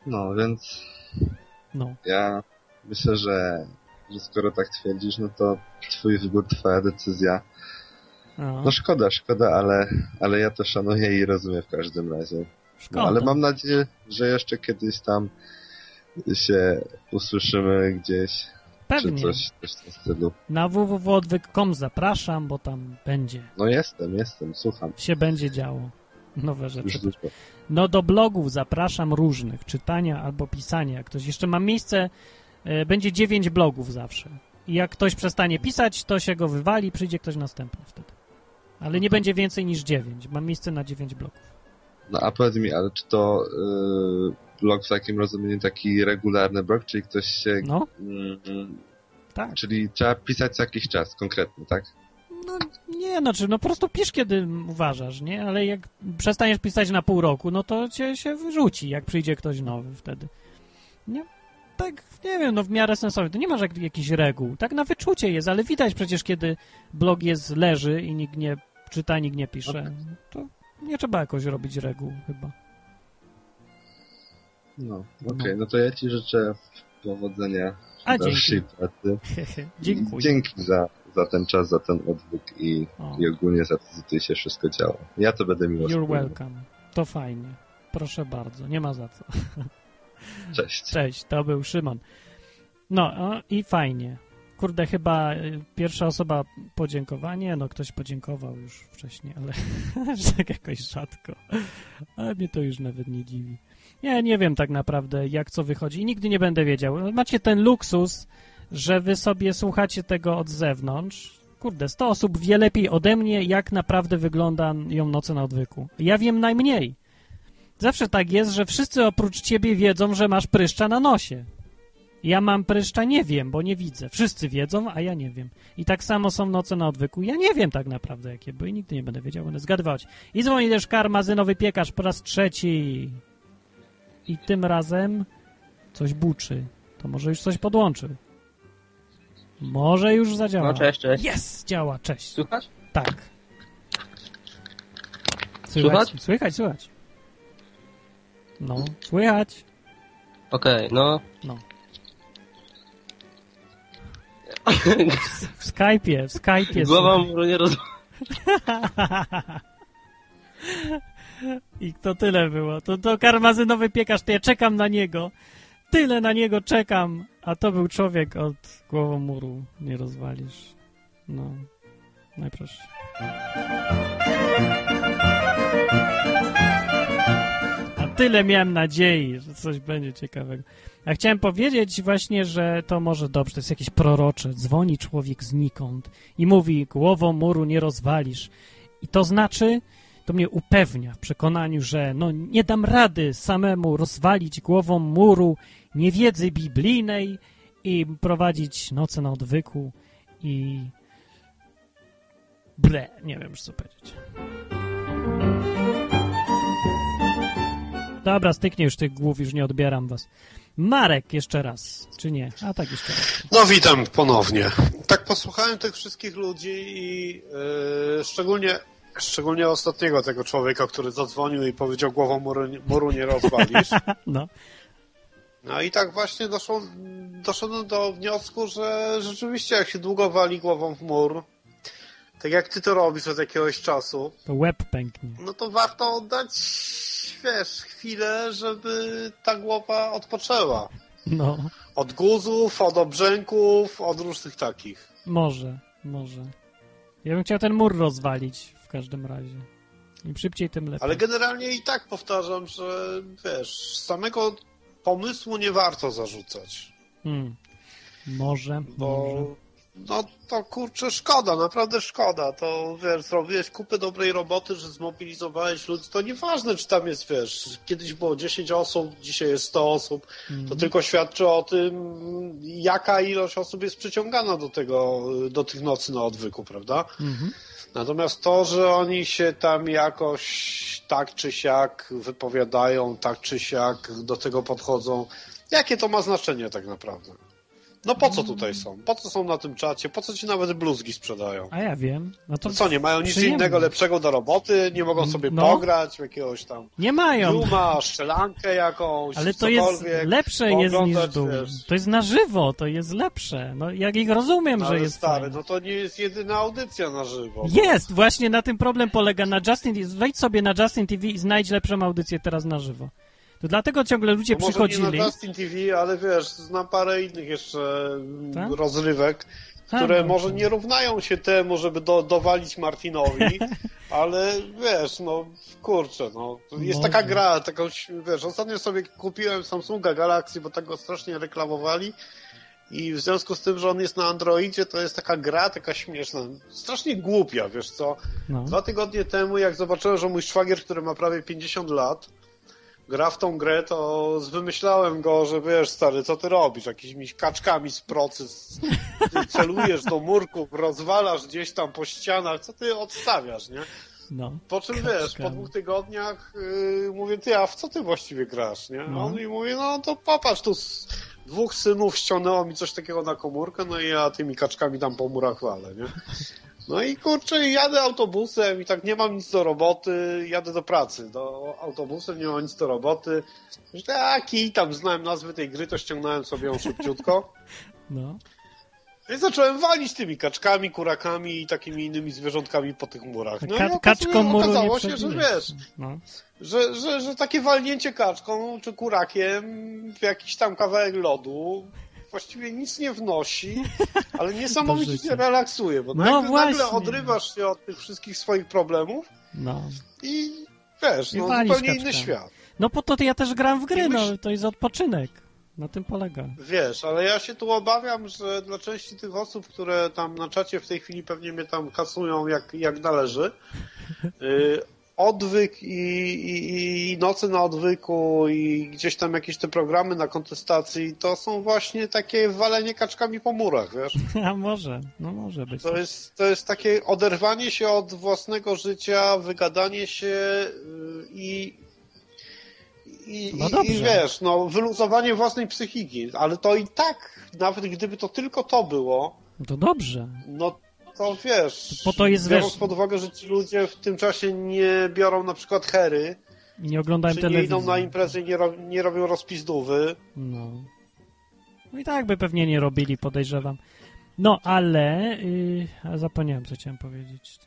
No, więc No. ja myślę, że, że skoro tak twierdzisz, no to twój wybór, twoja decyzja. No. No szkoda, szkoda, ale, ale ja to szanuję i rozumiem w każdym razie. Szkoda. No, ale mam nadzieję, że jeszcze kiedyś tam się usłyszymy gdzieś. Pewnie. Coś, coś. Na www.odwyk.com zapraszam, bo tam będzie. No jestem, jestem, słucham. Się będzie działo. Nowe rzeczy. No do blogów zapraszam różnych, czytania albo pisania. Jak ktoś jeszcze ma miejsce, e, będzie dziewięć blogów zawsze. I jak ktoś przestanie pisać, to się go wywali, przyjdzie ktoś następny wtedy. Ale nie będzie więcej niż dziewięć. Mam miejsce na dziewięć blogów. No a powiedz mi, ale czy to yy, blog w takim rozumieniu taki regularny blog, czyli ktoś się... No. Mm, tak. Czyli trzeba pisać co jakiś czas, konkretny, tak? No nie, no czy no po prostu pisz kiedy uważasz, nie? Ale jak przestaniesz pisać na pół roku, no to cię się wyrzuci, jak przyjdzie ktoś nowy wtedy. Nie? Tak, nie wiem, no w miarę sensownie. To nie masz jak, jakichś reguł. Tak na wyczucie jest, ale widać przecież, kiedy blog jest, leży i nikt nie czyta, nikt nie pisze. To nie trzeba jakoś robić reguł chyba. No, okej, no to ja ci życzę powodzenia w A, dalszej dzięki. pracy. Dziękuję. Dzięki za, za ten czas, za ten odwyk i, O. i ogólnie za to, że tutaj się wszystko działo. Ja to będę miło You're welcome. To fajnie. Proszę bardzo. Nie ma za co. Cześć. Cześć, to był Szymon. No o, i fajnie. Kurde, chyba y, pierwsza osoba podziękowanie, no ktoś podziękował już wcześniej, ale tak jakoś rzadko. Ale mnie to już nawet nie dziwi. Ja nie wiem tak naprawdę, jak co wychodzi i nigdy nie będę wiedział. Macie ten luksus, że wy sobie słuchacie tego od zewnątrz. Kurde, 100 osób wie lepiej ode mnie, jak naprawdę wyglądają noce na odwyku. Ja wiem najmniej. Zawsze tak jest, że wszyscy oprócz ciebie wiedzą, że masz pryszcza na nosie. Ja mam pryszcza, nie wiem, bo nie widzę. Wszyscy wiedzą, a ja nie wiem. I tak samo są noce na odwyku. Ja nie wiem tak naprawdę, jakie były i nigdy nie będę wiedział, będę zgadywać. I dzwoni też karmazynowy piekarz po raz trzeci. I tym razem coś buczy. To może już coś podłączy. Może już zadziała. No, cześć, cześć. Jest, działa, cześć. Słychać? Tak. Słychać? Słychać, słychać. No, słychać. Okej, no. No. W Skype'ie, w Skype'ie. Głowa mu nie roz... I to tyle było. To, to karmazynowy piekarz, to ja czekam na niego. Tyle na niego czekam. A to był człowiek od głową muru. Nie rozwalisz. No. Najprościej. A tyle miałem nadziei, że coś będzie ciekawego. A chciałem powiedzieć właśnie, że to może dobrze, to jest jakieś prorocze. Dzwoni człowiek znikąd i mówi, głową muru nie rozwalisz. I to znaczy, to mnie upewnia w przekonaniu, że no nie dam rady samemu rozwalić głową muru niewiedzy biblijnej i prowadzić noce na odwyku i bre, nie wiem już co powiedzieć. Dobra, styknie już tych głów, już nie odbieram was. Marek jeszcze raz, czy nie? A tak jeszcze raz. No witam ponownie. Tak posłuchałem tych wszystkich ludzi i yy, szczególnie, szczególnie ostatniego tego człowieka, który zadzwonił i powiedział głową muru, muru nie rozwalisz. No. No i tak właśnie doszło, doszedłem do wniosku, że rzeczywiście jak się długo wali głową w mur, tak jak ty to robisz od jakiegoś czasu, To łeb pęknie. no to warto oddać, wiesz, chwilę, żeby ta głowa odpoczęła. No, Od guzów, od obrzęków, od różnych takich. może, może. Ja bym chciał ten mur rozwalić w każdym razie. Im szybciej, tym lepiej. Ale generalnie i tak powtarzam, że wiesz, samego pomysłu nie warto zarzucać. Hmm. Może, Bo może. no to kurczę szkoda, naprawdę szkoda. To wiesz, zrobiłeś kupę dobrej roboty, że zmobilizowałeś ludzi. To nieważne, czy tam jest, wiesz, kiedyś było 10 osób, dzisiaj jest 100 osób. To Mhm. tylko świadczy o tym, jaka ilość osób jest przyciągana do tego, do tych nocy na odwyku, prawda? Mhm. Natomiast to, że oni się tam jakoś tak czy siak wypowiadają, tak czy siak do tego podchodzą, jakie to ma znaczenie tak naprawdę? No po co tutaj są? Po co są na tym czacie? Po co ci nawet bluzgi sprzedają? A ja wiem. No to To co, nie mają nic przyjemnie. innego lepszego do roboty? Nie mogą sobie No. pograć w jakiegoś tam Nie mają. Duma, strzelankę jakąś, Ale to jest lepsze jest niż wiesz. To jest na żywo, to jest lepsze. No jak ich rozumiem, że Ale jest stary, fajne. no to nie jest jedyna audycja na żywo. Jest! Właśnie na tym problem polega. Na Justin, wejdź sobie na Justin TV i znajdź lepszą audycję teraz na żywo. To dlatego ciągle ludzie No może przychodzili. nie na Justin TV, ale wiesz, znam parę innych jeszcze mm, Tak? rozrywek, A, które no, może nie równają się temu, żeby do, dowalić Martinowi, ale wiesz, no kurczę, no jest Może. taka gra, taką, wiesz, ostatnio sobie kupiłem Samsunga Galaxy, bo tak go strasznie reklamowali i w związku z tym, że on jest na Androidzie, to jest taka gra, taka śmieszna, strasznie głupia, wiesz co, No. Dwa tygodnie temu, jak zobaczyłem, że mój szwagier, który ma prawie 50 lat, gra w tą grę, to wymyślałem go, że wiesz, stary, co ty robisz? Jakimiś kaczkami z procy, celujesz do murków, rozwalasz gdzieś tam po ścianach, co ty odstawiasz, nie? No. Po czym wiesz, po Kaczkami. dwóch tygodniach yy, mówię, ty, a w co ty właściwie grasz, nie? No. on mi mówi, no to popatrz, tu z dwóch synów ściągnęło mi coś takiego na komórkę, no i ja tymi kaczkami tam po murach walę, nie? No i kurczę, jadę autobusem i tak nie mam nic do roboty, jadę do pracy, do autobusem, nie mam nic do roboty. Taki tam znałem nazwy tej gry, to ściągnąłem sobie ją szybciutko. No. No I zacząłem walić tymi kaczkami, kurakami i takimi innymi zwierzątkami po tych murach. No Ka- i kaczką muru okazało się, że wiesz, No. że, że, że takie walnięcie kaczką czy kurakiem w jakiś tam kawałek lodu właściwie nic nie wnosi, ale niesamowicie cię relaksuje, bo No nagle, nagle odrywasz się od tych wszystkich swoich problemów No. i wiesz, I no zupełnie inny kaczkami. świat. No po to ja też gram w gry, no myśl- to jest odpoczynek. Na tym polega. Wiesz, ale ja się tu obawiam, że dla części tych osób, które tam na czacie w tej chwili pewnie mnie tam kasują jak, jak należy, y, odwyk i, i, i nocy na odwyku i gdzieś tam jakieś te programy na kontestacji, to są właśnie takie walenie kaczkami po murach, wiesz? A może, no może być. To jest, to jest takie oderwanie się od własnego życia, wygadanie się y, i, i, No i wiesz, no, wyluzowanie własnej psychiki. Ale to i tak, nawet gdyby to tylko to było, No to dobrze. no to wiesz, Po to jest, biorąc wiesz- pod uwagę, że ci ludzie w tym czasie nie biorą na przykład hery, nie oglądałem czy nie telewizji. idą na imprezy i nie, ro, nie robią rozpizdówy, No. No i tak by pewnie nie robili, podejrzewam. No, ale... Yy, a zapomniałem, co chciałem powiedzieć.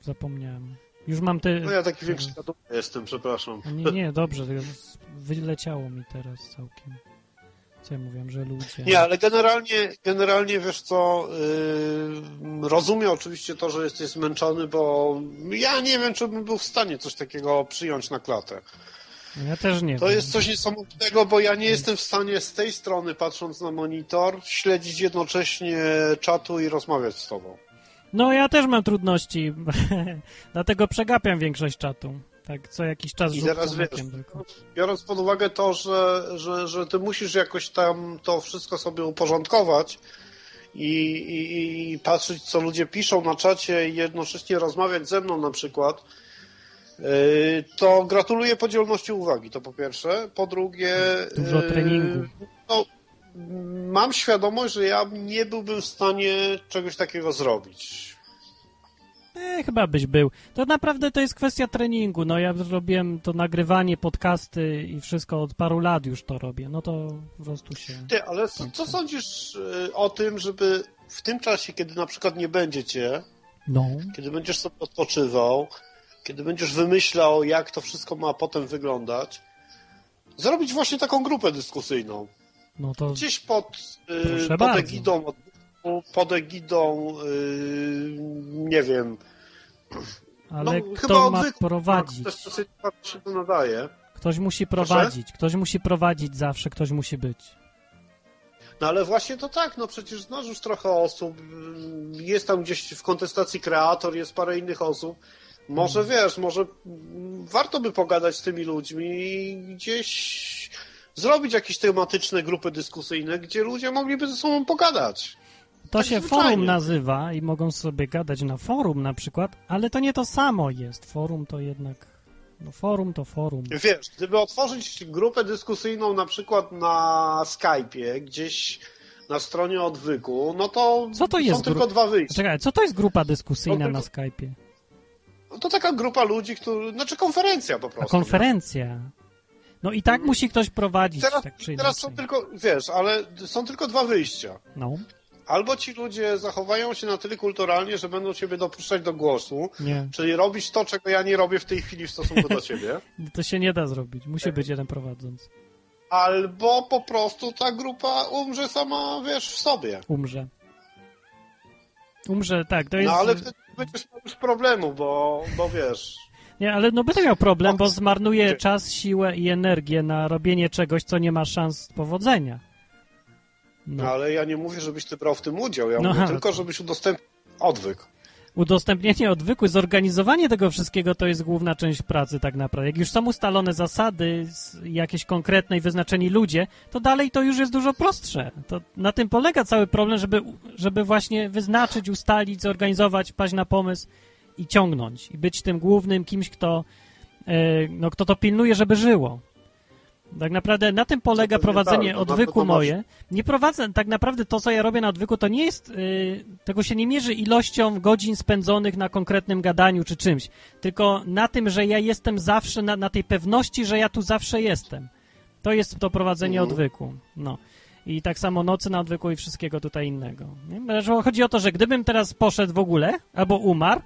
Zapomniałem. Już mam te... no ja taki większy jestem, przepraszam. Nie, nie, dobrze, wyleciało mi teraz całkiem. Co ja mówiłem, że ludzie... Nie, ale generalnie, generalnie wiesz co, yy, rozumiem oczywiście to, że jesteś zmęczony, bo ja nie wiem, czy bym był w stanie coś takiego przyjąć na klatę. Ja też nie To wiem. jest coś niesamowitego, bo ja nie jestem w stanie z tej strony, patrząc na monitor, śledzić jednocześnie czatu i rozmawiać z tobą. No, ja też mam trudności, dlatego przegapiam większość czatu. Tak, co jakiś czas I teraz wiesz, tylko. biorąc pod uwagę to, że, że, że ty musisz jakoś tam to wszystko sobie uporządkować i, i, i patrzeć, co ludzie piszą na czacie i jednocześnie rozmawiać ze mną na przykład, yy, to gratuluję podzielności uwagi, to po pierwsze. Po drugie... Dużo yy, treningu. No, mam świadomość, że ja nie byłbym w stanie czegoś takiego zrobić. E, chyba byś był. To naprawdę to jest kwestia treningu. No ja robiłem to nagrywanie, podcasty i wszystko od paru lat już to robię. No to po prostu się... Ty, ale co, co sądzisz y, o tym, żeby w tym czasie, kiedy na przykład nie będziecie, No. kiedy będziesz sobie odpoczywał, kiedy będziesz wymyślał, jak to wszystko ma potem wyglądać, zrobić właśnie taką grupę dyskusyjną. No to Gdzieś pod, y, pod egidą, pod egidą, y, nie wiem. Ale no, kto ma odwyku, prowadzić? Dosyć się to nadaje. Ktoś musi Proszę? prowadzić, ktoś musi prowadzić zawsze, ktoś musi być. No ale właśnie to tak, no przecież znasz już trochę osób, y, jest tam gdzieś w kontestacji kreator, jest parę innych osób. Może Mhm. wiesz, może mm, warto by pogadać z tymi ludźmi i gdzieś zrobić jakieś tematyczne grupy dyskusyjne, gdzie ludzie mogliby ze sobą pogadać. To Tak się zwyczajnie. forum nazywa i mogą sobie gadać na forum na przykład, ale to nie to samo jest. Forum to jednak. No forum to forum. Wiesz, gdyby otworzyć grupę dyskusyjną na przykład na Skype'ie, gdzieś na stronie odwyku, no to, Co to jest są tylko dwa wyjścia. Czekaj, co to jest grupa dyskusyjna No, na tylko- Skype'ie? No to taka grupa ludzi, którzy, znaczy konferencja po A prostu. konferencja. No i tak musi ktoś prowadzić, Teraz, tak teraz są tylko, wiesz, ale są tylko dwa wyjścia. No, Albo ci ludzie zachowają się na tyle kulturalnie, że będą ciebie dopuszczać do głosu, nie. czyli robić to, czego ja nie robię w tej chwili w stosunku do ciebie, To się nie da zrobić. Musi być jeden prowadzący. albo po prostu ta grupa umrze sama, wiesz, w sobie. Umrze. Umrze, tak, to jest... No ale wtedy będziesz miał już problemu, bo, bo wiesz, Nie, ale no będę miał problem, bo zmarnuję czas, siłę i energię na robienie czegoś, co nie ma szans powodzenia. No. ale ja nie mówię, żebyś ty brał w tym udział, ja No, mówię tylko, żebyś udostępnił odwyk. Udostępnienie odwyku, zorganizowanie tego wszystkiego to jest główna część pracy tak naprawdę. Jak już są ustalone zasady, jakieś konkretne i wyznaczeni ludzie, to dalej to już jest dużo prostsze. To na tym polega cały problem, żeby, żeby właśnie wyznaczyć, ustalić, zorganizować, paść na pomysł i ciągnąć. I być tym głównym kimś, kto, e, no, kto to pilnuje, żeby żyło. Tak naprawdę na tym polega prowadzenie tak, odwyku moje. Nie prowadzę, tak naprawdę to, co ja robię na odwyku, to nie jest, y, tego się nie mierzy ilością godzin spędzonych na konkretnym gadaniu czy czymś, tylko na tym, że ja jestem zawsze, na, na tej pewności, że ja tu zawsze jestem. To jest to prowadzenie Mhm. odwyku. No. I tak samo nocy na odwyku i wszystkiego tutaj innego. Nie? Chodzi o to, że gdybym teraz poszedł w ogóle, albo umarł,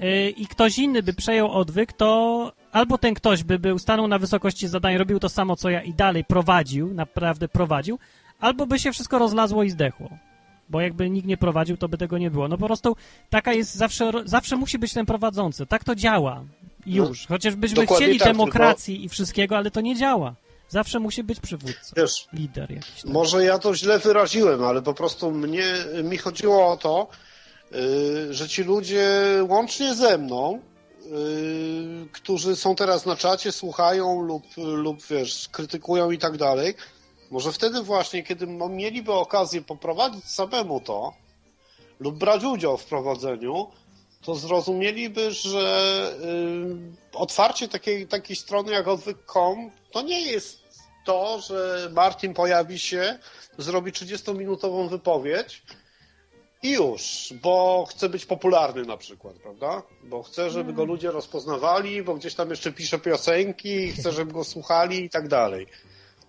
y, i ktoś inny by przejął odwyk, to albo ten ktoś by był, stanął na wysokości zadań, robił to samo co ja i dalej prowadził, naprawdę prowadził, albo by się wszystko rozlazło i zdechło. Bo jakby nikt nie prowadził, to by tego nie było. No po prostu taka jest zawsze, zawsze musi być ten prowadzący. Tak to działa. Już. Chociaż byśmy chcieli tak, demokracji i wszystkiego, ale to nie działa. Zawsze musi być przywódca. Wiesz, lider jakiś. Może ja to źle wyraziłem, ale po prostu mnie, mi chodziło o to, y, że ci ludzie łącznie ze mną, którzy są teraz na czacie, słuchają lub, lub wiesz, krytykują i tak dalej, może wtedy właśnie, kiedy mieliby okazję poprowadzić samemu to lub brać udział w prowadzeniu, to zrozumieliby, że y, otwarcie takiej, takiej strony jak odwyk.com to nie jest to, że Martin pojawi się, zrobi 30-minutową wypowiedź i już, bo chce być popularny na przykład, prawda? Bo chce, żeby go ludzie rozpoznawali, bo gdzieś tam jeszcze pisze piosenki, chce, żeby go słuchali i tak dalej.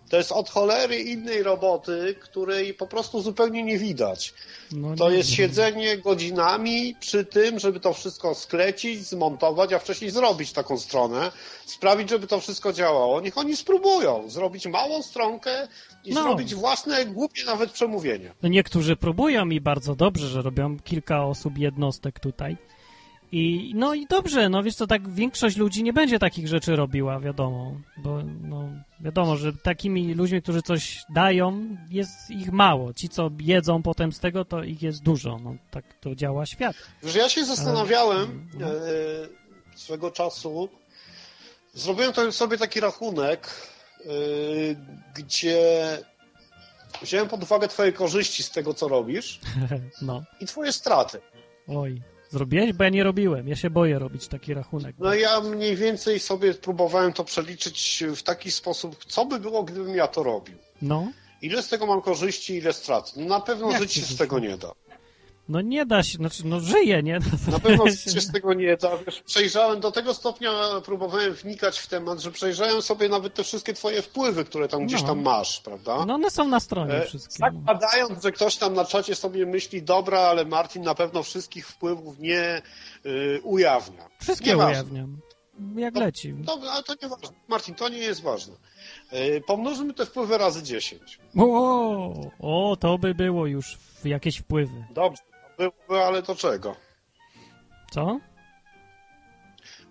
To jest od cholery innej roboty, której po prostu zupełnie nie widać. No, To nie jest siedzenie godzinami przy tym, żeby to wszystko sklecić, zmontować, a wcześniej zrobić taką stronę, sprawić, żeby to wszystko działało. Niech oni spróbują zrobić małą stronkę i No. zrobić własne, głupie nawet przemówienie. No niektórzy próbują i bardzo dobrze, że robią kilka osób, jednostek tutaj. I no i dobrze, no wiesz co, tak większość ludzi nie będzie takich rzeczy robiła, wiadomo, bo no wiadomo, że takimi ludźmi, którzy coś dają, jest ich mało. Ci, co jedzą potem z tego, to ich jest dużo. No tak to działa świat. Wiesz, ja się zastanawiałem no. e, swego czasu, zrobiłem sobie taki rachunek, e, gdzie wziąłem pod uwagę twoje korzyści z tego, co robisz no, i twoje straty. oj. Zrobiłeś? Bo ja nie robiłem. Ja się boję robić taki rachunek. No ja mniej więcej sobie próbowałem to przeliczyć w taki sposób, co by było, gdybym ja to robił. No, Ile z tego mam korzyści, ile strat? No na pewno Jak żyć się z tego nie da. No nie da się, znaczy, no żyje, nie? No, Na pewno się z tego nie da. Wiesz, przejrzałem, do tego stopnia próbowałem wnikać w temat, że przejrzałem sobie nawet te wszystkie twoje wpływy, które tam gdzieś No. tam masz, prawda? no one są na stronie E, wszystkie. Badając, że ktoś tam na czacie sobie myśli, dobra, ale Martin na pewno wszystkich wpływów nie y, ujawnia. Wszystkie Nieważne. ujawniam. Jak leci. Dobra, ale to nie ważne. Martin, to nie jest ważne. Y, pomnożymy te wpływy razy 10. O, o, to by było już jakieś wpływy. Dobrze, byłoby, ale do czego? Co?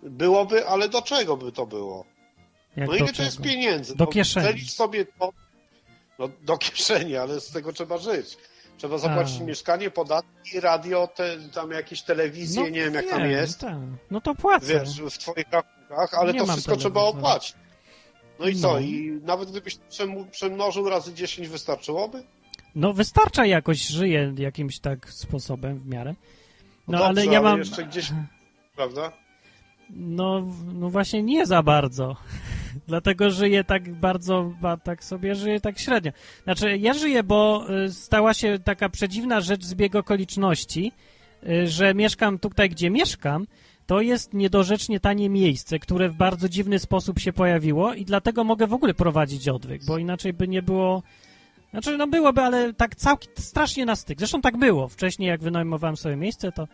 Byłoby, ale do czego by to było? Jak no ile to jest pieniędzy? Do No, kieszeni. Zelicz sobie to. No, do kieszeni, ale z tego trzeba żyć. Trzeba zapłacić A. mieszkanie, podatki, radio, te, tam jakieś telewizje, nie wiem jak tam wiem, jest. tak. No to płacę. Wiesz, w twoich rachunkach, ale Nie to wszystko trzeba telewizora. opłacić. No i co? No. I nawet gdybyś przemnożył razy 10 wystarczyłoby? No wystarcza jakoś, żyję jakimś tak sposobem w miarę. No, dobrze, ale ja mam... jeszcze gdzieś, prawda? No, no właśnie nie za bardzo. Dlatego żyję tak bardzo, ba, tak sobie żyję tak średnio. Znaczy, ja żyję, bo y, stała się taka przedziwna rzecz zbieg okoliczności, y, że mieszkam tutaj, gdzie mieszkam, to jest niedorzecznie tanie miejsce, które w bardzo dziwny sposób się pojawiło i dlatego mogę w ogóle prowadzić odwyk, bo inaczej by nie było... Znaczy, no byłoby, ale tak całkiem strasznie na styk. Zresztą tak było. Wcześniej, jak wynajmowałem sobie miejsce, to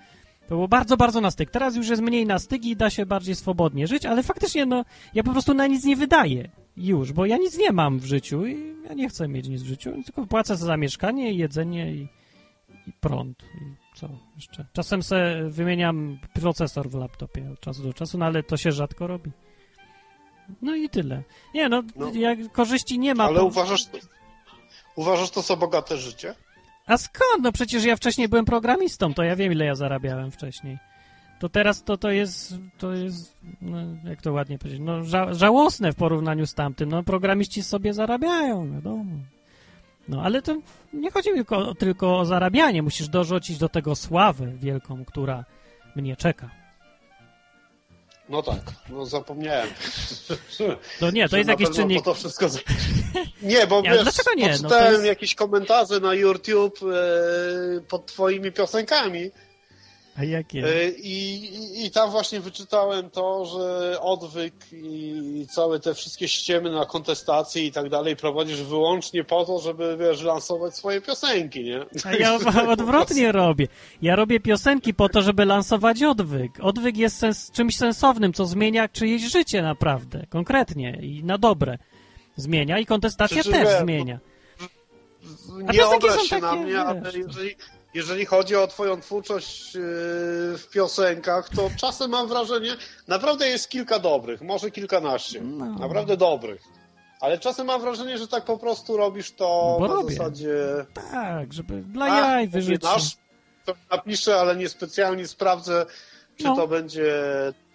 to było bardzo, bardzo na styk. Teraz już jest mniej na styk i da się bardziej swobodnie żyć, ale faktycznie, no, ja po prostu na nic nie wydaję. Już, bo ja nic nie mam w życiu i ja nie chcę mieć nic w życiu, tylko płacę za mieszkanie, jedzenie i, i prąd. I co jeszcze? Czasem se wymieniam procesor w laptopie od czasu do czasu, no ale to się rzadko robi. No i tyle. Nie, no, No. jak korzyści nie ma. Ale uważasz, uważasz to za bogate życie? A skąd? No przecież ja wcześniej byłem programistą, to ja wiem, ile ja zarabiałem wcześniej. To teraz to, to jest, to jest, no, jak to ładnie powiedzieć, no ża żałosne w porównaniu z tamtym. No programiści sobie zarabiają, wiadomo. No ale to nie chodzi tylko, tylko o zarabianie, musisz dorzucić do tego sławę wielką, która mnie czeka. No tak, no zapomniałem. No nie, to jest jakiś czynnik- to wszystko... Nie, bo Nie, wiesz, dlaczego nie? No jest- jakieś komentarze na YouTube e, pod twoimi piosenkami A jakie? i, i, i tam właśnie wyczytałem to, że odwyk i całe te wszystkie ściemy na kontestacje i tak dalej prowadzisz wyłącznie po to, żeby, wiesz, lansować swoje piosenki, nie? A ja odwrotnie robię. Ja robię piosenki po to, żeby lansować odwyk. Odwyk jest sens czymś sensownym, co zmienia czyjeś życie naprawdę, konkretnie i na dobre. Zmienia i kontestacja Przecież też zmienia. A nie obraź są się na takie, mnie, ale jeżeli, jeżeli chodzi o twoją twórczość yy, w piosenkach, to czasem mam wrażenie, naprawdę jest kilka dobrych, może kilkanaście, No. naprawdę dobrych. Ale czasem mam wrażenie, że tak po prostu robisz to bo na robię. zasadzie... Tak, żeby dla A, jaj wyżyć. nasz, to napiszę, ale niespecjalnie sprawdzę, czy No. to będzie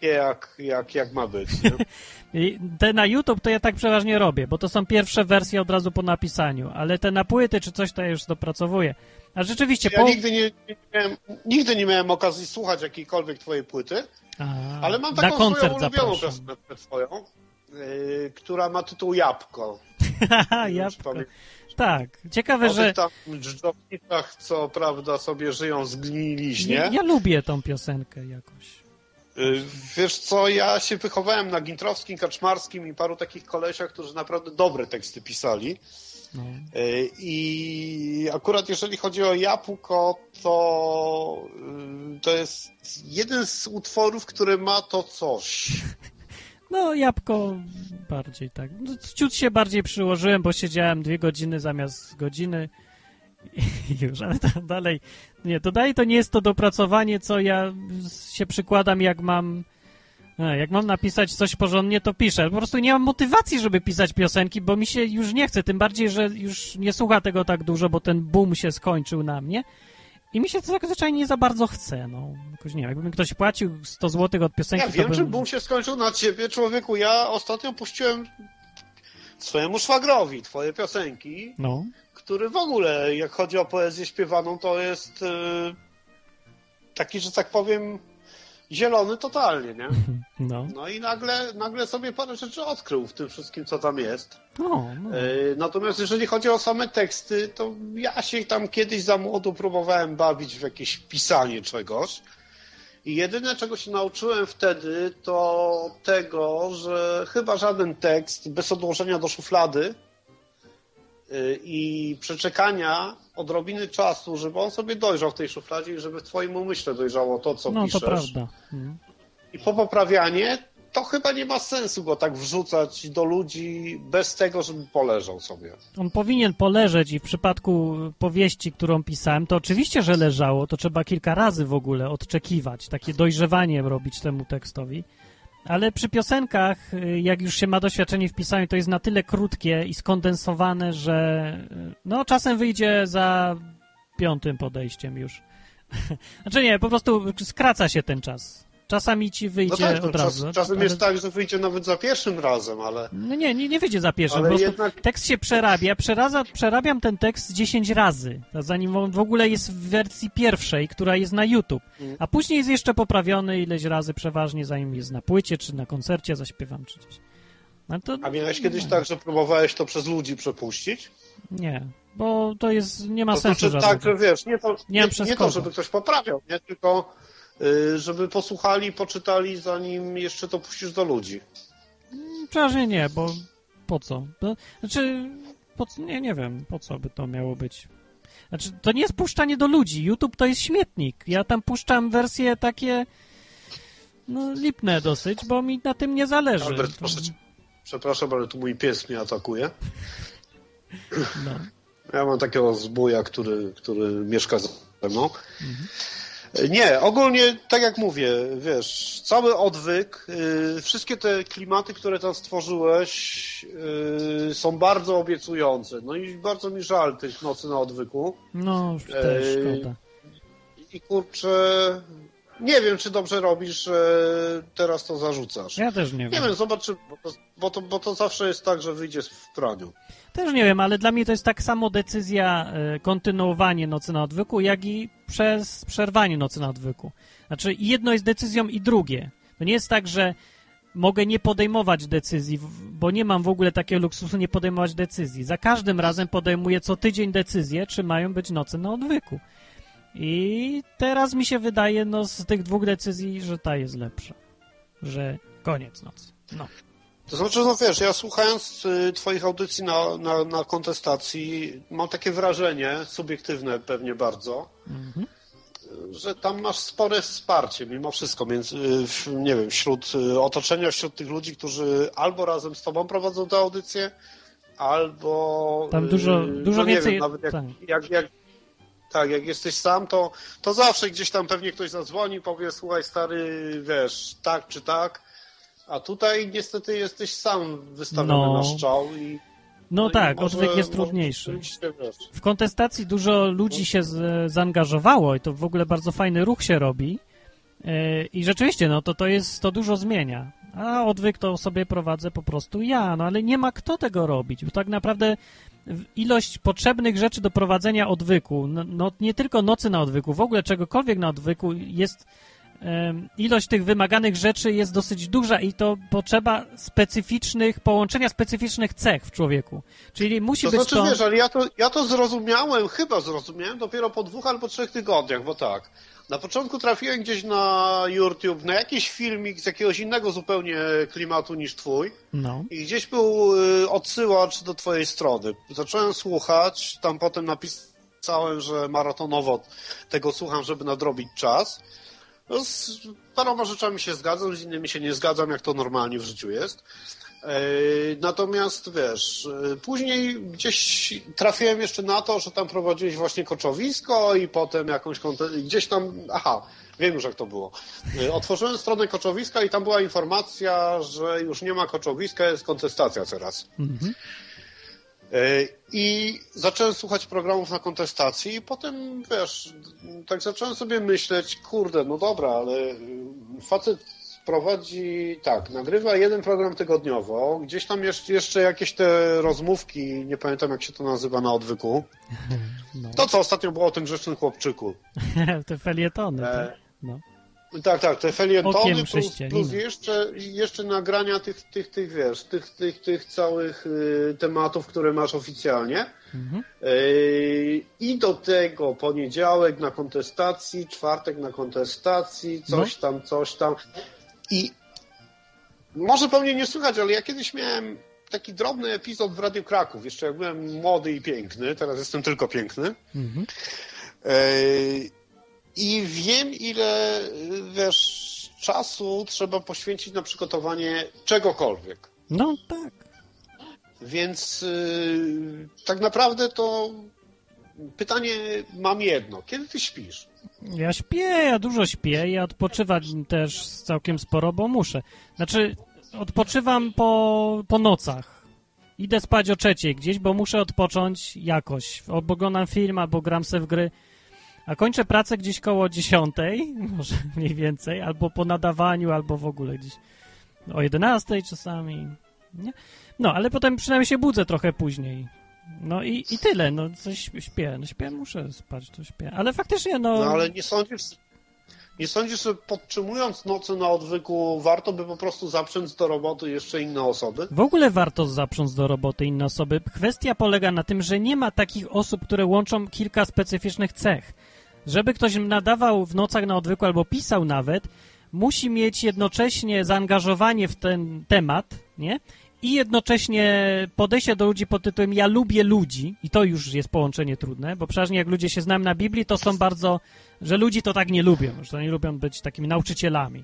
jak, jak, jak ma być. Te na YouTube to ja tak przeważnie robię, bo to są pierwsze wersje od razu po napisaniu, ale te na płyty czy coś to ja już dopracowuję. A rzeczywiście, Ja po... nigdy nie, nie miałem, nigdy nie miałem okazji słuchać jakiejkolwiek twojej płyty, A, ale mam taką swoją ulubioną piosenkę twoją, yy, która ma tytuł Jabłko. Haha, Nie wiem, ja... czy pamiętasz. Tak, ciekawe, o że... tych tam dżdżownicach, co prawda sobie żyją z gliniliźnie. Ja, ja lubię tą piosenkę jakoś. Yy, Wiesz co, ja się wychowałem na Gintrowskim, Kaczmarskim i paru takich kolesiach, którzy naprawdę dobre teksty pisali. No. Yy, I akurat jeżeli chodzi o Jabłko, to yy, to jest jeden z utworów, który ma to coś. No, jabłko bardziej tak. No, ciut się bardziej przyłożyłem, bo siedziałem dwie godziny zamiast godziny i już, ale to dalej, nie, to dalej to nie jest to dopracowanie, co ja się przykładam, jak mam, e, jak mam napisać coś porządnie, to piszę. Po prostu nie mam motywacji, żeby pisać piosenki, bo mi się już nie chce, tym bardziej, że już nie słucha tego tak dużo, bo ten boom się skończył na mnie. I mi się to tak zwyczajnie nie za bardzo chce, no. Jakoś nie wiem, jakby mi ktoś płacił 100 zł od piosenki, Ja wiem, to że bym... boom się skończył na ciebie, człowieku. Ja ostatnio puściłem swojemu szwagrowi twoje piosenki, No. który w ogóle, jak chodzi o poezję śpiewaną, to jest e, taki, że tak powiem, zielony totalnie, nie? No. No i nagle, nagle sobie parę rzeczy odkrył w tym wszystkim, co tam jest. No, no. Natomiast jeżeli chodzi o same teksty, to ja się tam kiedyś za młodu próbowałem bawić w jakieś pisanie czegoś. I jedyne, czego się nauczyłem wtedy, to tego, że chyba żaden tekst bez odłożenia do szuflady i przeczekania odrobiny czasu, żeby on sobie dojrzał w tej szufladzie i żeby w twoim umyśle dojrzało to, co No, piszesz. to prawda. Mm. I po poprawianie, to chyba nie ma sensu go tak wrzucać do ludzi bez tego, żeby poleżał sobie. On powinien poleżeć i w przypadku powieści, którą pisałem, to oczywiście, że leżało, to trzeba kilka razy w ogóle odczekiwać, takie dojrzewanie robić temu tekstowi. Ale przy piosenkach, y, jak już się ma doświadczenie w pisaniu, to jest na tyle krótkie i skondensowane, że y, no czasem wyjdzie za piątym podejściem już. Znaczy nie, po prostu skraca się ten czas. Czasami ci wyjdzie No tak, no, od razu. czas, czasem ale- jest tak, że wyjdzie nawet za pierwszym razem, ale no nie, nie, nie wyjdzie za pierwszym. Ale jednak- tekst się przerabia. Przeraza, przerabiam ten tekst 10 razy, zanim on w ogóle jest w wersji pierwszej, która jest na YouTube. Mm. A później jest jeszcze poprawiony ileś razy przeważnie, zanim jest na płycie, czy na koncercie zaśpiewam, czy coś. No to, A miałeś kiedyś tak, że próbowałeś to przez ludzi przepuścić? Nie, bo to jest, nie ma to sensu znaczy żadnego. tak, że wiesz, nie to, Nie nie, nie to żeby ktoś poprawiał, nie? tylko żeby posłuchali, poczytali, zanim jeszcze to puścisz do ludzi. Przeważnie nie, bo po co? Znaczy, po, co- nie, nie wiem, po co by to miało być. Znaczy, to nie jest puszczanie do ludzi. YouTube to jest śmietnik. Ja tam puszczam wersje takie, no, lipne dosyć, bo mi na tym nie zależy. Albert, To- proszę cię, przepraszam, ale tu mój pies mnie atakuje. No. Ja mam takiego zbója, który, który mieszka ze mną. Mhm. Nie, ogólnie, tak jak mówię, wiesz, cały odwyk, y, wszystkie te klimaty, które tam stworzyłeś, y, są bardzo obiecujące. No i bardzo mi żal tych nocy na odwyku. No, już też szkoda. I kurczę, nie wiem, czy dobrze robisz, że teraz to zarzucasz. Ja też nie Nie wiem. wiem, zobaczymy, bo to, bo, to, bo to zawsze jest tak, że wyjdzie w praniu. Też nie wiem, ale dla mnie to jest tak samo decyzja e, kontynuowanie Nocy na Odwyku, jak i przez przerwanie Nocy na Odwyku. Znaczy jedno jest decyzją i drugie. To nie jest tak, że mogę nie podejmować decyzji, bo nie mam w ogóle takiego luksusu nie podejmować decyzji. Za każdym razem podejmuję co tydzień decyzję, czy mają być Noce na Odwyku. I teraz mi się wydaje, no z tych dwóch decyzji, że ta jest lepsza. Że koniec nocy. No. To znaczy, no wiesz, ja słuchając y, twoich audycji na, na, na kontestacji, mam takie wrażenie, subiektywne pewnie bardzo, Mhm. że tam masz spore wsparcie mimo wszystko, między, y, nie wiem, wśród y, otoczenia, wśród tych ludzi, którzy albo razem z tobą prowadzą tę audycję, albo... Tam dużo- dużo no więcej- Wiem, nawet jak, tak. jak, jak, tak, jak jesteś sam, to, to zawsze gdzieś tam pewnie ktoś zadzwoni, powie, słuchaj stary, wiesz, tak czy tak, a tutaj niestety jesteś sam wystawiony No. na strzał i... No i tak, może- odwyk jest trudniejszy. W kontestacji dużo ludzi się z, zaangażowało i to w ogóle bardzo fajny ruch się robi. Yy, I rzeczywiście, no to to jest, to dużo zmienia. A odwyk to sobie prowadzę po prostu ja, no ale nie ma kto tego robić, bo tak naprawdę ilość potrzebnych rzeczy do prowadzenia odwyku, no, no nie tylko nocy na odwyku, w ogóle czegokolwiek na odwyku jest ilość tych wymaganych rzeczy jest dosyć duża i to potrzeba specyficznych, połączenia specyficznych cech w człowieku. Czyli musi To być znaczy, to... wiesz, ale ja to, ja to zrozumiałem, chyba zrozumiałem dopiero po dwóch albo trzech tygodniach, bo tak. Na początku trafiłem gdzieś na YouTube, na jakiś filmik z jakiegoś innego zupełnie klimatu niż twój No. i gdzieś był y, odsyłacz do twojej strony. Zacząłem słuchać, tam potem napisałem, że maratonowo tego słucham, żeby nadrobić czas. No, z paroma rzeczami się zgadzam, z innymi się nie zgadzam, jak to normalnie w życiu jest. E, Natomiast wiesz, e, później gdzieś trafiłem jeszcze na to, że tam prowadziłeś właśnie koczowisko i potem jakąś gdzieś tam, aha, wiem już jak to było. E, Otworzyłem stronę koczowiska i tam była informacja, że już nie ma koczowiska, jest kontestacja teraz. Mhm. E, I zacząłem słuchać programów na kontestacji i potem, wiesz, tak zacząłem sobie myśleć, kurde, no dobra, ale y, facet prowadzi, tak, nagrywa jeden program tygodniowo, gdzieś tam jeszcze, jeszcze jakieś te rozmówki, nie pamiętam jak się to nazywa na odwyku. No. To, co ostatnio było o tym grzecznym chłopczyku. Te felietony, E, tak? No. Tak, tak, te felietony plus, plus jeszcze, jeszcze nagrania tych, tych, tych wiesz, tych, tych, tych całych y, tematów, które masz oficjalnie. Mhm. Y, I do tego poniedziałek na kontestacji, czwartek na kontestacji, coś tam, coś tam. I może pewnie nie słychać, ale ja kiedyś miałem taki drobny epizod w Radiu Kraków, jeszcze jak byłem młody i piękny, teraz jestem tylko piękny. Mhm. Ej, I wiem, ile wiesz, czasu trzeba poświęcić na przygotowanie czegokolwiek. No tak. Więc y, tak naprawdę to pytanie mam jedno. Kiedy ty śpisz? Ja śpię, ja dużo śpię, ja odpoczywam też całkiem sporo, bo muszę. Znaczy, odpoczywam po, po nocach. Idę spać o trzeciej gdzieś, bo muszę odpocząć jakoś. Oglądam film, albo gram se w gry. A kończę pracę gdzieś koło dziesiątej, może mniej więcej, albo po nadawaniu, albo w ogóle gdzieś o jedenastej czasami. Nie? No, ale potem przynajmniej się budzę trochę później. No i, i tyle, no coś śpię. No śpię, muszę spać, to śpię. Ale faktycznie, no... No ale nie sądzisz, nie sądzisz, że podtrzymując noce na odwyku warto by po prostu zaprząc do roboty jeszcze inne osoby? W ogóle warto zaprząc do roboty inne osoby. Kwestia polega na tym, że nie ma takich osób, które łączą kilka specyficznych cech. Żeby ktoś nadawał w nocach na odwyku albo pisał nawet, musi mieć jednocześnie zaangażowanie w ten temat, nie? I jednocześnie podejście do ludzi pod tytułem ja lubię ludzi i to już jest połączenie trudne, bo przeważnie jak ludzie się znają na Biblii, to są bardzo, że ludzi to tak nie lubią, że to nie lubią być takimi nauczycielami.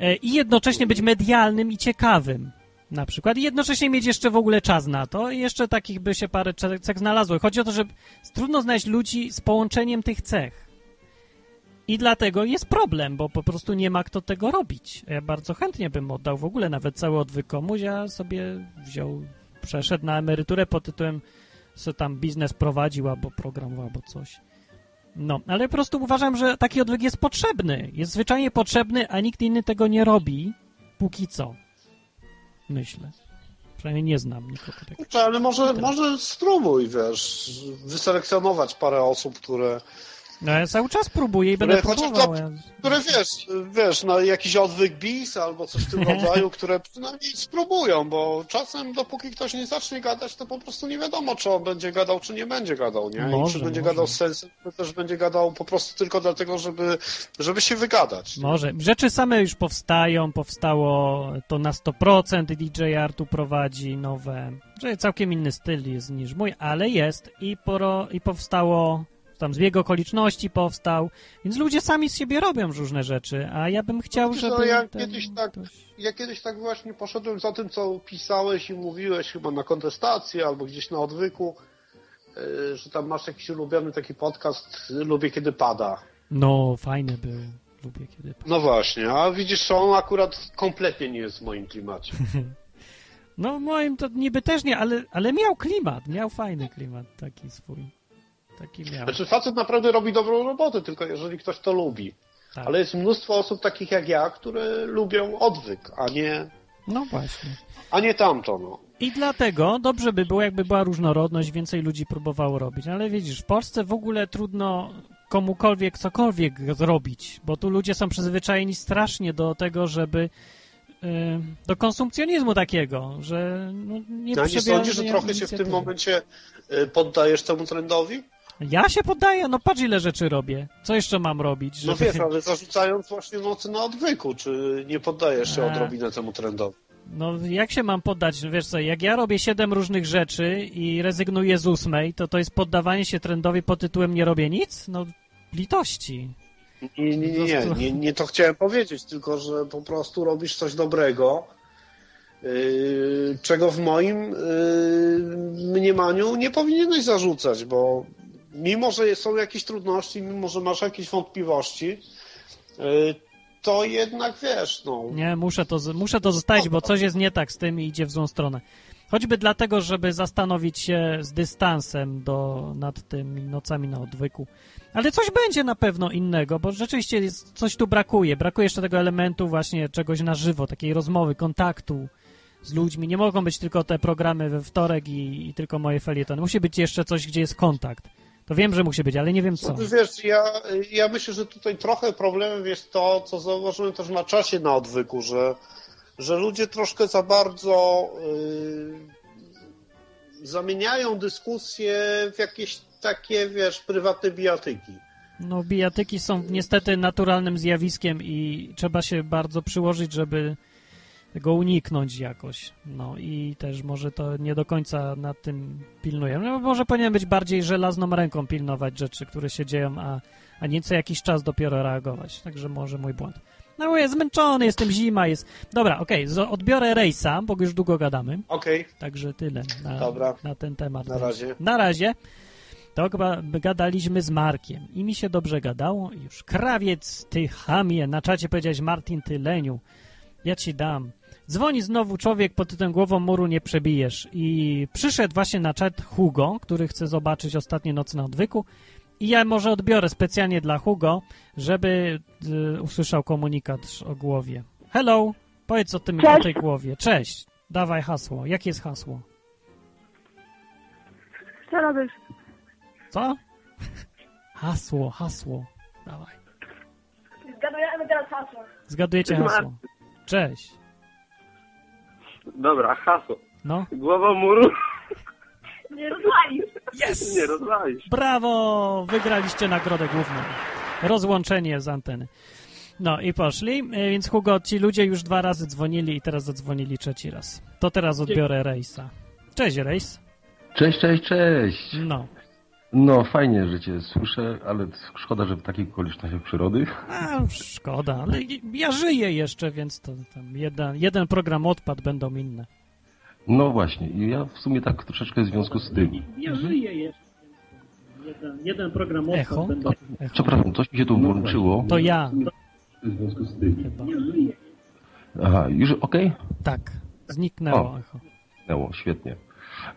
E, I jednocześnie być medialnym i ciekawym na przykład i jednocześnie mieć jeszcze w ogóle czas na to i jeszcze takich by się parę ce- cech znalazło. Chodzi o to, że trudno znaleźć ludzi z połączeniem tych cech. I dlatego jest problem, bo po prostu nie ma kto tego robić. Ja bardzo chętnie bym oddał w ogóle nawet cały odwyk komuś, a sobie wziął, przeszedł na emeryturę pod tytułem se tam biznes prowadził albo programował, albo coś. No, ale po prostu uważam, że taki odwyk jest potrzebny. Jest zwyczajnie potrzebny, a nikt inny tego nie robi, póki co. Myślę. Przynajmniej nie znam nikogo takiego. Kurczę, ale może, może spróbuj, wiesz, wyselekcjonować parę osób, które, No ja cały czas próbuję i będę które, próbował. Ja... które wiesz, wiesz, na jakiś odwyk bis albo coś w tym rodzaju, które przynajmniej spróbują, bo czasem dopóki ktoś nie zacznie gadać, to po prostu nie wiadomo, czy on będzie gadał, czy nie będzie gadał, nie? I Może, czy będzie może. gadał z sensem, czy też będzie gadał po prostu tylko dlatego, żeby, żeby się wygadać. Może. Rzeczy same już powstają, powstało to na 100%, DJ Artu prowadzi nowe, że całkiem inny styl jest niż mój, ale jest i, poro, i powstało, tam zbieg okoliczności powstał, więc ludzie sami z siebie robią różne rzeczy, a ja bym chciał, Wiesz, żeby... no, ja, ten- kiedyś tak, ja kiedyś tak właśnie poszedłem za tym, co pisałeś i mówiłeś chyba na kontestacji albo gdzieś na odwyku, yy, że tam masz jakiś ulubiony taki podcast Lubię Kiedy Pada. No, fajny był. Lubię kiedy... No właśnie, a widzisz, że on akurat kompletnie nie jest w moim klimacie. No moim to niby też nie, ale, ale miał klimat, miał fajny klimat taki swój. Taki miał. Znaczy facet naprawdę robi dobrą robotę, tylko jeżeli ktoś to lubi. Tak. Ale jest mnóstwo osób takich jak ja, które lubią odwyk, a nie, No właśnie. a nie tamto, no. I dlatego dobrze by było, jakby była różnorodność, więcej ludzi próbowało robić. Ale widzisz, w Polsce w ogóle trudno komukolwiek cokolwiek zrobić, bo tu ludzie są przyzwyczajeni strasznie do tego, żeby y, do konsumpcjonizmu takiego, że no, nie No, nie sądzisz, że trochę się w tym momencie y, poddajesz temu trendowi? Ja się poddaję, no patrz ile rzeczy robię. Co jeszcze mam robić? No żeby- wiesz, ale zarzucając właśnie nocy na odwyku, czy nie poddajesz się A. odrobinę temu trendowi? No jak się mam poddać? No Wiesz co, jak ja robię siedem różnych rzeczy i rezygnuję z ósmej, to to jest poddawanie się trendowi pod tytułem nie robię nic? No litości. Nie, nie, nie, nie, nie, nie to chciałem powiedzieć, tylko że po prostu robisz coś dobrego, yy, czego w moim yy, mniemaniu nie powinieneś zarzucać, bo mimo, że są jakieś trudności, mimo, że masz jakieś wątpliwości, yy, to jednak wiesz, no, Nie, muszę to, muszę to zostawić, bo coś jest nie tak z tym i idzie w złą stronę. Choćby dlatego, żeby zastanowić się z dystansem do, nad tymi nocami na odwyku. Ale coś będzie na pewno innego, bo rzeczywiście jest, coś tu brakuje. Brakuje jeszcze tego elementu właśnie czegoś na żywo, takiej rozmowy, kontaktu z ludźmi. Nie mogą być tylko te programy we wtorek i, i tylko moje felietony. Musi być jeszcze coś, gdzie jest kontakt. To wiem, że musi być, ale nie wiem co. Wiesz, ja, ja myślę, że tutaj trochę problemem jest to, co zauważyłem też na czasie na odwyku, że, że ludzie troszkę za bardzo yy, zamieniają dyskusje w jakieś takie, wiesz, prywatne bijatyki. No, bijatyki są niestety naturalnym zjawiskiem i trzeba się bardzo przyłożyć, żeby tego uniknąć jakoś. No i też może to nie do końca nad tym pilnuję. No, może powinien być bardziej żelazną ręką pilnować rzeczy, które się dzieją, a, a nie co jakiś czas dopiero reagować. Także może mój błąd. No bo jest zmęczony, jestem zima, jest... Dobra, okej, okay, odbiorę rejsa, bo już długo gadamy. Okej. Okay. Także tyle na, Dobra. na ten temat. Na razie. Na razie. To chyba gadaliśmy z Markiem i mi się dobrze gadało. Już krawiec, ty chamie, na czacie powiedziałeś Martin, ty leniu. Ja ci dam. Dzwoni znowu człowiek pod tym głową muru nie przebijesz. I przyszedł właśnie na czat Hugo, który chce zobaczyć ostatnie nocy na odwyku. I ja może odbiorę specjalnie dla Hugo, żeby y, usłyszał komunikat o głowie. Hello, powiedz o tym Cześć. o tej głowie. Cześć, dawaj hasło. Jakie jest hasło? Co robisz? Co? Hasło, hasło. Dawaj. Zgadujemy teraz hasło. Zgadujecie hasło. Cześć. Dobra, hasło. No. Głowa muru. Nie rozwalisz. Yes! Nie rozwalisz. Brawo! Wygraliście nagrodę główną. Rozłączenie z anteny. No i poszli, e, więc Hugo, ci ludzie już dwa razy dzwonili i teraz zadzwonili trzeci raz. To teraz odbiorę Rejsa. Cześć, Rejs. Cześć, cześć, cześć. No. No, fajnie, że cię słyszę, ale szkoda, że w takich okolicznościach przyrody. A, szkoda, ale ja żyję jeszcze, więc to tam jeden, jeden program odpadł, będą inne. No właśnie, i ja w sumie tak troszeczkę w związku z tym. Ja żyję jeszcze, więc jeden, jeden program odpadł, Echo? będą Echo? Przepraszam, coś mi się tu włączyło. To ja. W związku z tym. Chyba. Aha, już okej? Tak, zniknęło O. echo. Zniknęło, świetnie.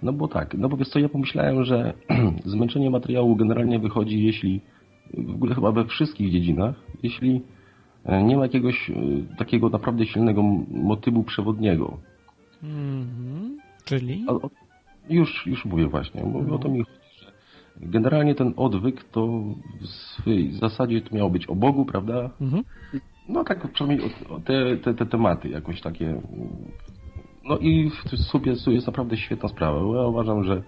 No bo tak, no bo wiesz co, ja pomyślałem, że zmęczenie materiału generalnie wychodzi, jeśli, w ogóle chyba we wszystkich dziedzinach, jeśli e, nie ma jakiegoś e, takiego naprawdę silnego motywu przewodniego. Mhm. Czyli? A, o, już, już mówię właśnie, bo o to mi chodzi, że generalnie ten odwyk to w swej zasadzie to miało być o Bogu, prawda? Mhm. No tak przynajmniej o, o te, te, te tematy jakoś takie. Mm, No i w sobie jest naprawdę świetna sprawa. Ja uważam, że,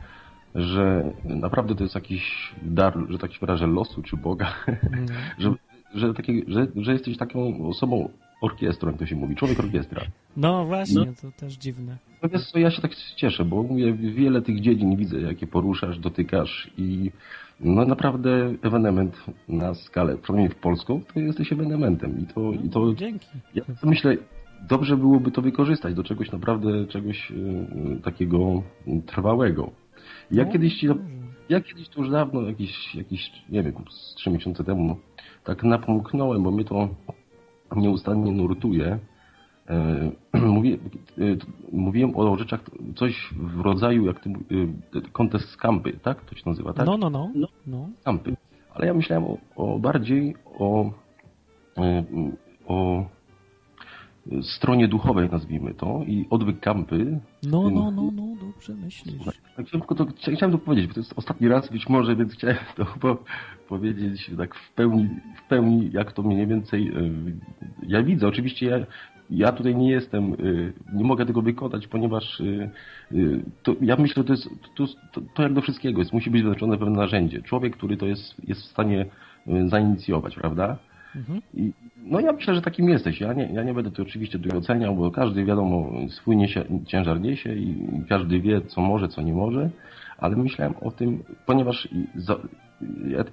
że naprawdę to jest jakiś dar, że tak się wyrażę, losu czy Boga, że, że, takie, że, że jesteś taką osobą orkiestrą, jak to się mówi, człowiek orkiestra. No właśnie, to też dziwne. No wiesz co, ja się tak cieszę, bo mówię, wiele tych dziedzin widzę, jakie poruszasz, dotykasz i no naprawdę ewenement na skalę, przynajmniej w Polską, to jesteś ewenementem i to, i to Dzięki. ja myślę, dobrze byłoby to wykorzystać do czegoś naprawdę, czegoś y, takiego trwałego. Ja No, kiedyś, ja kiedyś to już dawno, jakiś, jakiś, nie wiem, z trzy miesiące temu, tak napomknąłem, bo mnie to nieustannie nurtuje. E, Mówię, e, mówiłem o rzeczach, coś w rodzaju, jak ty, kontest skampy, tak? To się nazywa, tak? No, no, no. no. Kampy. Ale ja myślałem o, o bardziej o, o stronie duchowej, nazwijmy to, i odwyk kampy. No, no, no, no, dobrze myślisz. Tak, chciałem, tylko to, chcia- chciałem to powiedzieć, bo to jest ostatni raz być może, więc chciałem to chyba powiedzieć tak w pełni, w pełni jak to mniej więcej e, ja widzę. Oczywiście ja, ja tutaj nie jestem, e, nie mogę tego wykonać, ponieważ e, to, ja myślę, że to jest to, to, to jak do wszystkiego jest, musi być wyznaczone pewne narzędzie. Człowiek, który to jest, jest w stanie zainicjować, prawda? Mhm. I, no ja myślę, że takim jesteś. Ja nie, ja nie będę tu oczywiście tutaj oceniał, bo każdy wiadomo swój niesie, ciężar niesie i każdy wie, co może, co nie może, ale myślałem o tym, ponieważ za, ja,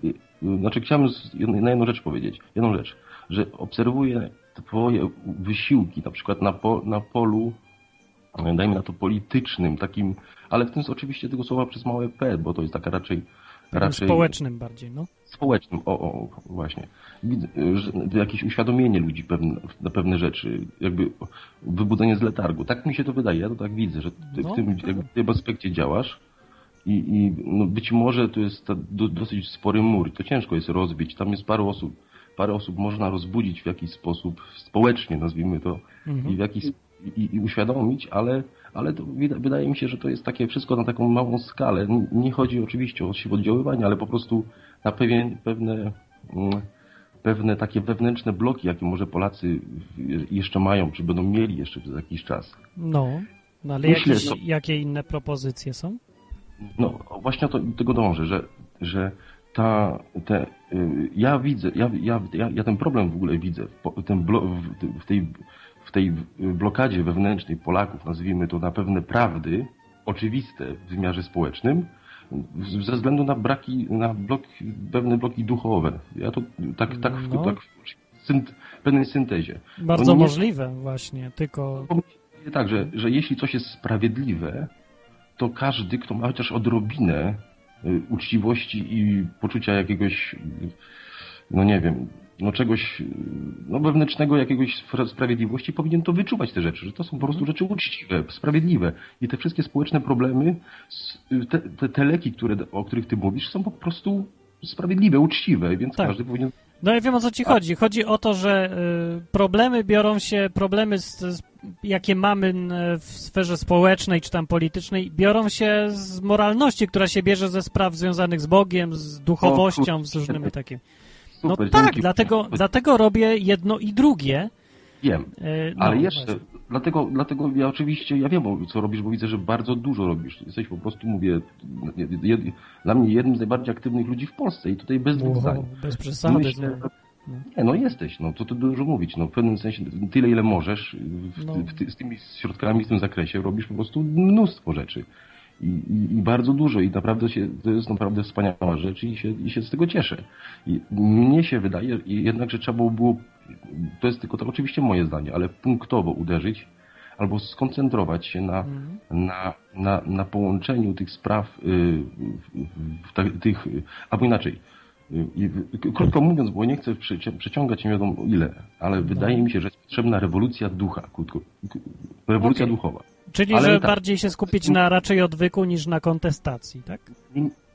znaczy chciałem na jedną rzecz powiedzieć, jedną rzecz, że obserwuję twoje wysiłki, na przykład na, po, na polu dajmy na to politycznym, takim, ale w tym oczywiście tego słowa przez małe P, bo to jest taka raczej raczej Społecznym bardziej, no. Społecznym, o, o, właśnie. Widzę, że jakieś uświadomienie ludzi pewne, na pewne rzeczy, jakby wybudzenie z letargu. Tak mi się to wydaje, ja to tak widzę, że ty No, w tym, jakby w tym aspekcie działasz i, i no być może to jest do, dosyć spory mur, to ciężko jest rozbić, tam jest paru osób, parę osób można rozbudzić w jakiś sposób, społecznie nazwijmy to, Mhm. i w jakiś i, i uświadomić, ale, ale wydaje mi się, że to jest takie wszystko na taką małą skalę. Nie chodzi oczywiście o siłę oddziaływania, ale po prostu na pewien, pewne, mm, pewne takie wewnętrzne bloki, jakie może Polacy jeszcze mają, czy będą mieli jeszcze przez jakiś czas. No, no ale Myślę, jakieś, to- jakie inne propozycje są? No właśnie to, do tego dążę, że, że ta, te, y, ja widzę, ja, ja, ja, ja ten problem w ogóle widzę, ten blo, w, tej, w tej blokadzie wewnętrznej Polaków, nazwijmy to na pewne prawdy, oczywiste w wymiarze społecznym, ze względu na braki, na pewne bloki duchowe. Ja to tak, tak, No. tak w synt, pewnej syntezie. Bardzo nie- możliwe właśnie, tylko... tak, że, że jeśli coś jest sprawiedliwe, to każdy, kto ma chociaż odrobinę y, uczciwości i poczucia jakiegoś, no nie wiem, no czegoś, y, no wewnętrznego jakiegoś spra- sprawiedliwości, powinien to wyczuwać te rzeczy, że to są po prostu rzeczy uczciwe, sprawiedliwe. I te wszystkie społeczne problemy, y, te, te, te leki, które, o których ty mówisz, są po prostu sprawiedliwe, uczciwe, więc każdy powinien No ja wiem o co ci chodzi. Chodzi o to, że y, problemy biorą się, problemy, z, z, jakie mamy w sferze społecznej czy tam politycznej, biorą się z moralności, która się bierze ze spraw związanych z Bogiem, z duchowością, z różnymi takimi. No Super, tak, dzięki. dlatego, dlatego robię jedno i drugie. Wiem. E, no, Ale jeszcze, właśnie. dlatego, dlatego ja oczywiście, ja wiem co robisz, bo widzę, że bardzo dużo robisz. Jesteś po prostu, mówię, jed, dla mnie jednym z najbardziej aktywnych ludzi w Polsce i tutaj bez dwóch zdań. bez przesady, Myślę, no. nie, no jesteś, no to, to dużo mówić, no w pewnym sensie tyle, ile możesz w, No. w, z tymi środkami, w tym zakresie robisz po prostu mnóstwo rzeczy. I, i, I bardzo dużo i naprawdę się, to jest naprawdę wspaniała rzecz i się, i się z tego cieszę. I mnie się wydaje i jednak, że trzeba było, to jest tylko to oczywiście moje zdanie, ale punktowo uderzyć albo skoncentrować się na, na, na, na połączeniu tych spraw, y, tych, albo inaczej. Y, Krótko mówiąc, bo nie chcę przeci- przeciągać nie wiadomo ile, ale wydaje mi się, że jest potrzebna rewolucja ducha, krótko, rewolucja Okej. duchowa. Czyli, Ale że tak, bardziej się skupić na raczej odwyku niż na kontestacji, tak?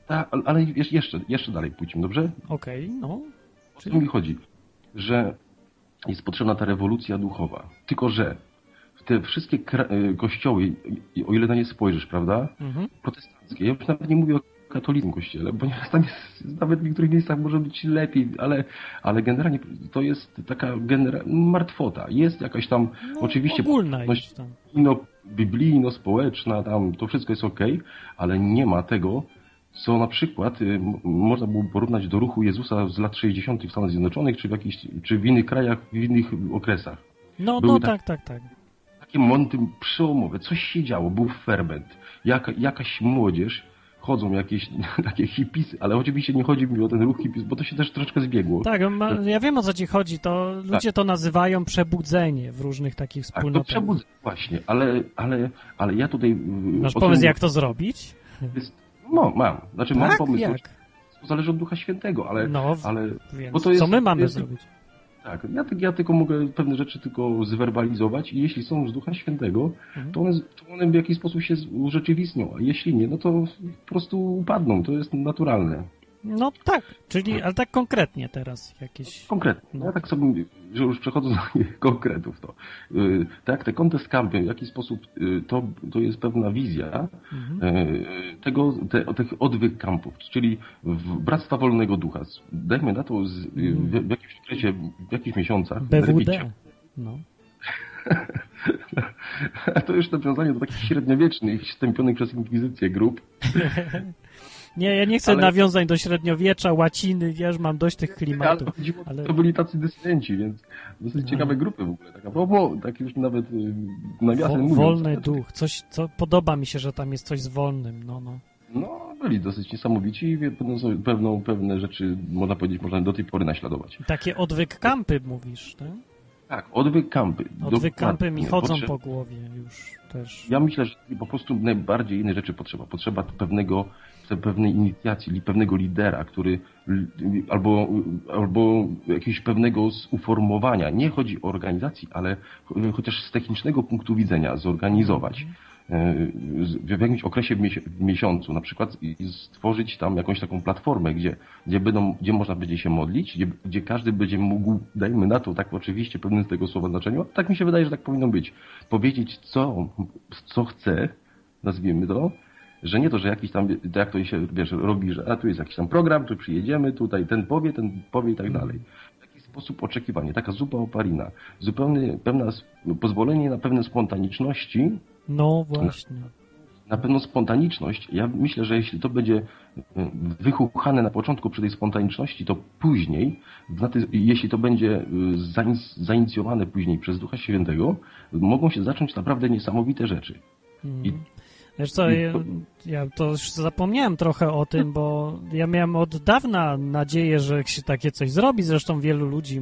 tak, ale- jeszcze, jeszcze dalej pójdźmy, dobrze? Okej, no. O co mi chodzi? Że jest potrzebna ta rewolucja duchowa. Tylko, że w te wszystkie y, kościoły, o ile na nie spojrzysz, prawda? Mhm. Protestanckie. Ja już nawet nie mówię o katolickim kościele, ponieważ tam jest, nawet w niektórych miejscach może być lepiej, ale, ale generalnie to jest taka genera- martwota. Jest jakaś tam, oczywiście, No, tam. no, biblijno-społeczna, tam to wszystko jest okej, ale nie ma tego, co na przykład y, można było porównać do ruchu Jezusa z lat 60. w Stanach Zjednoczonych, czy w, jakichś, czy w innych krajach, w innych okresach. No, Były no tak- tak, tak, tak. Takie momenty przełomowe, coś się działo, był ferment, Jaka, jakaś młodzież, chodzą jakieś takie hipisy, ale oczywiście nie chodzi mi o ten ruch hipis, bo to się też troszeczkę zbiegło. Tak, ma, ja wiem o co ci chodzi. To ludzie to nazywają przebudzenie w różnych takich Tak, to wspólnotach. przebudzę, właśnie, ale, ale, ale ja tutaj... y, Masz pomysł, tym- jak to zrobić? Jest, no, mam. Znaczy mam Tak? pomysł. Jak? To zależy od Ducha Świętego, ale... No, ale bo to jest, co my mamy jest, zrobić? Tak, ja, ja tylko mogę pewne rzeczy tylko zwerbalizować i jeśli są z Ducha Świętego, Mhm. to, one, to one w jakiś sposób się urzeczywistnią, a jeśli nie, no to po prostu upadną, to jest naturalne. No tak, czyli, ale tak konkretnie teraz jakieś... Konkretnie. Ja tak sobie, mówię, że już przechodząc do konkretów to. Yy, tak, te contest campy, w jaki sposób yy, to, to jest pewna wizja Mhm. yy, tego, te, tych odwyk kampów, czyli w Bractwa Wolnego Ducha. Dajmy na to z, yy, w, w jakimś okresie, w jakichś miesiącach. BWD. No. A to już nawiązanie do takich średniowiecznych, stępionych przez inkwizycję grup. Nie, ja nie chcę Ale- nawiązań do średniowiecza, łaciny, ja już mam dość tych Ale klimatów. chodziło, Ale... to byli tacy dysydenci, więc dosyć ciekawe grupy w ogóle. Tak a propos, tak już nawet yy, nawiasem Wo- mówiąc. wolny duch, coś, co podoba mi się, że tam jest coś z wolnym, no, no. No, byli dosyć niesamowici i pewną, pewną, pewne rzeczy, można powiedzieć, można do tej pory naśladować. Takie odwyk kampy mówisz, tak? Tak, odwyk kampy. Odwyk kampy mi chodzą po głowie już też. Ja myślę, że po prostu najbardziej innej rzeczy potrzeba. Potrzeba pewnego, pewnej inicjacji, pewnego lidera, który albo, albo jakiegoś pewnego uformowania. Nie chodzi o organizacji, ale cho- chociaż z technicznego punktu widzenia zorganizować. e, z- w jakimś okresie w, miesi- w miesiącu, na przykład stworzyć tam jakąś taką platformę, gdzie, gdzie, będą, gdzie można będzie się modlić, gdzie, gdzie każdy będzie mógł, dajmy na to, tak oczywiście pewnym z tego słowa znaczeniu, tak mi się wydaje, że tak powinno być, powiedzieć co, co chce, nazwijmy to, że nie to, że jakiś tam, jak to się, wiesz, robi, że a tu jest jakiś tam program, tu przyjedziemy, tutaj ten powie, ten powie i tak dalej. W jaki sposób oczekiwanie, taka zupa oparina, zupełnie pewna, s- pozwolenie na pewne spontaniczności, No właśnie. na pewną spontaniczność. Ja myślę, że jeśli to będzie e, wychuchane na początku przy tej spontaniczności, to później, na jeśli to będzie zain- zainicjowane później przez Ducha Świętego, mogą się zacząć naprawdę niesamowite rzeczy. I Wiesz co, ja, ja to już zapomniałem trochę o tym, bo ja miałem od dawna nadzieję, że się takie coś zrobi. Zresztą wielu ludzi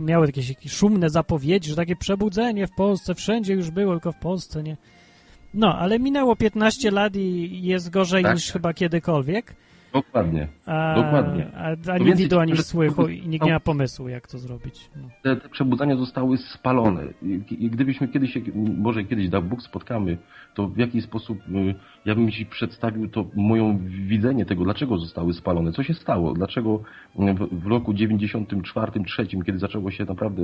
miały jakieś, jakieś szumne zapowiedzi, że takie przebudzenie w Polsce, wszędzie już było, tylko w Polsce nie. No, ale minęło 15 lat i jest gorzej Tak. niż chyba kiedykolwiek. Dokładnie. A, Dokładnie. A, widu, ani że- słychu i nikt nie ma pomysłu, jak to zrobić. No. te, te przebudzenia zostały spalone. I, gdybyśmy kiedyś, się, może kiedyś, da Bóg, spotkamy, to w jaki sposób y, ja bym Ci przedstawił to moją widzenie tego, dlaczego zostały spalone, co się stało, dlaczego y, w, w roku 94-3, kiedy zaczęło się naprawdę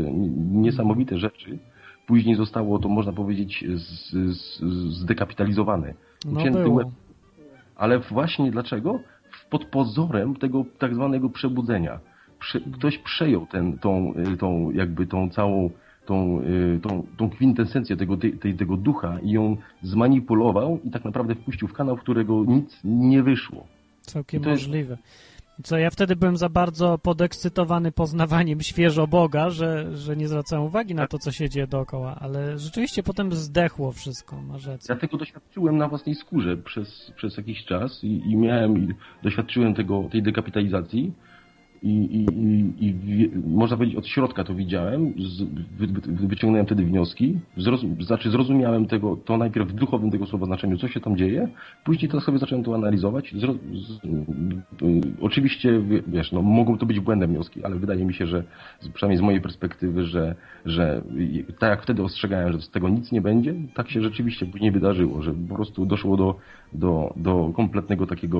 niesamowite rzeczy, później zostało to, można powiedzieć, z, z, zdekapitalizowane. No Ucięty było. łeb. Ale właśnie dlaczego? Pod pozorem tego tak zwanego przebudzenia. Prze, ktoś przejął ten, tą, y, tą, jakby tą całą, tą, y, tą, tą kwintesencję tego, tej, tego ducha i ją zmanipulował i tak naprawdę wpuścił w kanał, w którego nic nie wyszło. Całkiem to jest- możliwe. Co ja wtedy byłem za bardzo podekscytowany poznawaniem świeżo Boga, że, że nie zwracałem uwagi na to, co się dzieje dookoła, ale rzeczywiście potem zdechło wszystko, masz rację. Ja tego doświadczyłem na własnej skórze przez, przez jakiś czas i, i miałem, i doświadczyłem tego, tej dekapitalizacji i, i, i, można powiedzieć od środka to widziałem, z, wy, wy, wyciągnąłem wtedy wnioski, zrozum, znaczy zrozumiałem tego, to najpierw w duchowym tego słowa znaczeniu, co się tam dzieje, później to sobie zacząłem to analizować. Zro, z, y, oczywiście, wie- wiesz, no, mogą to być błędne wnioski, ale wydaje mi się, że przynajmniej z mojej perspektywy, że, że tak jak wtedy ostrzegałem, że z tego nic nie będzie, tak się rzeczywiście później wydarzyło, że po prostu doszło do, do, do kompletnego takiego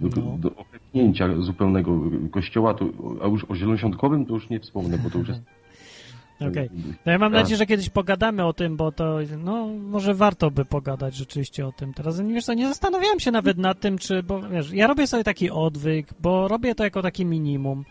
do, No. do zupełnego kościoła, to, a już o zielonoświątkowym to już nie wspomnę, bo to już jest... Okej. No ja mam Tak. nadzieję, że kiedyś pogadamy o tym, bo to, no, może warto by pogadać rzeczywiście o tym. Teraz, wiesz co, nie zastanawiałem się nawet nad tym, czy, bo wiesz, ja robię sobie taki odwyk, bo robię to jako takie minimum.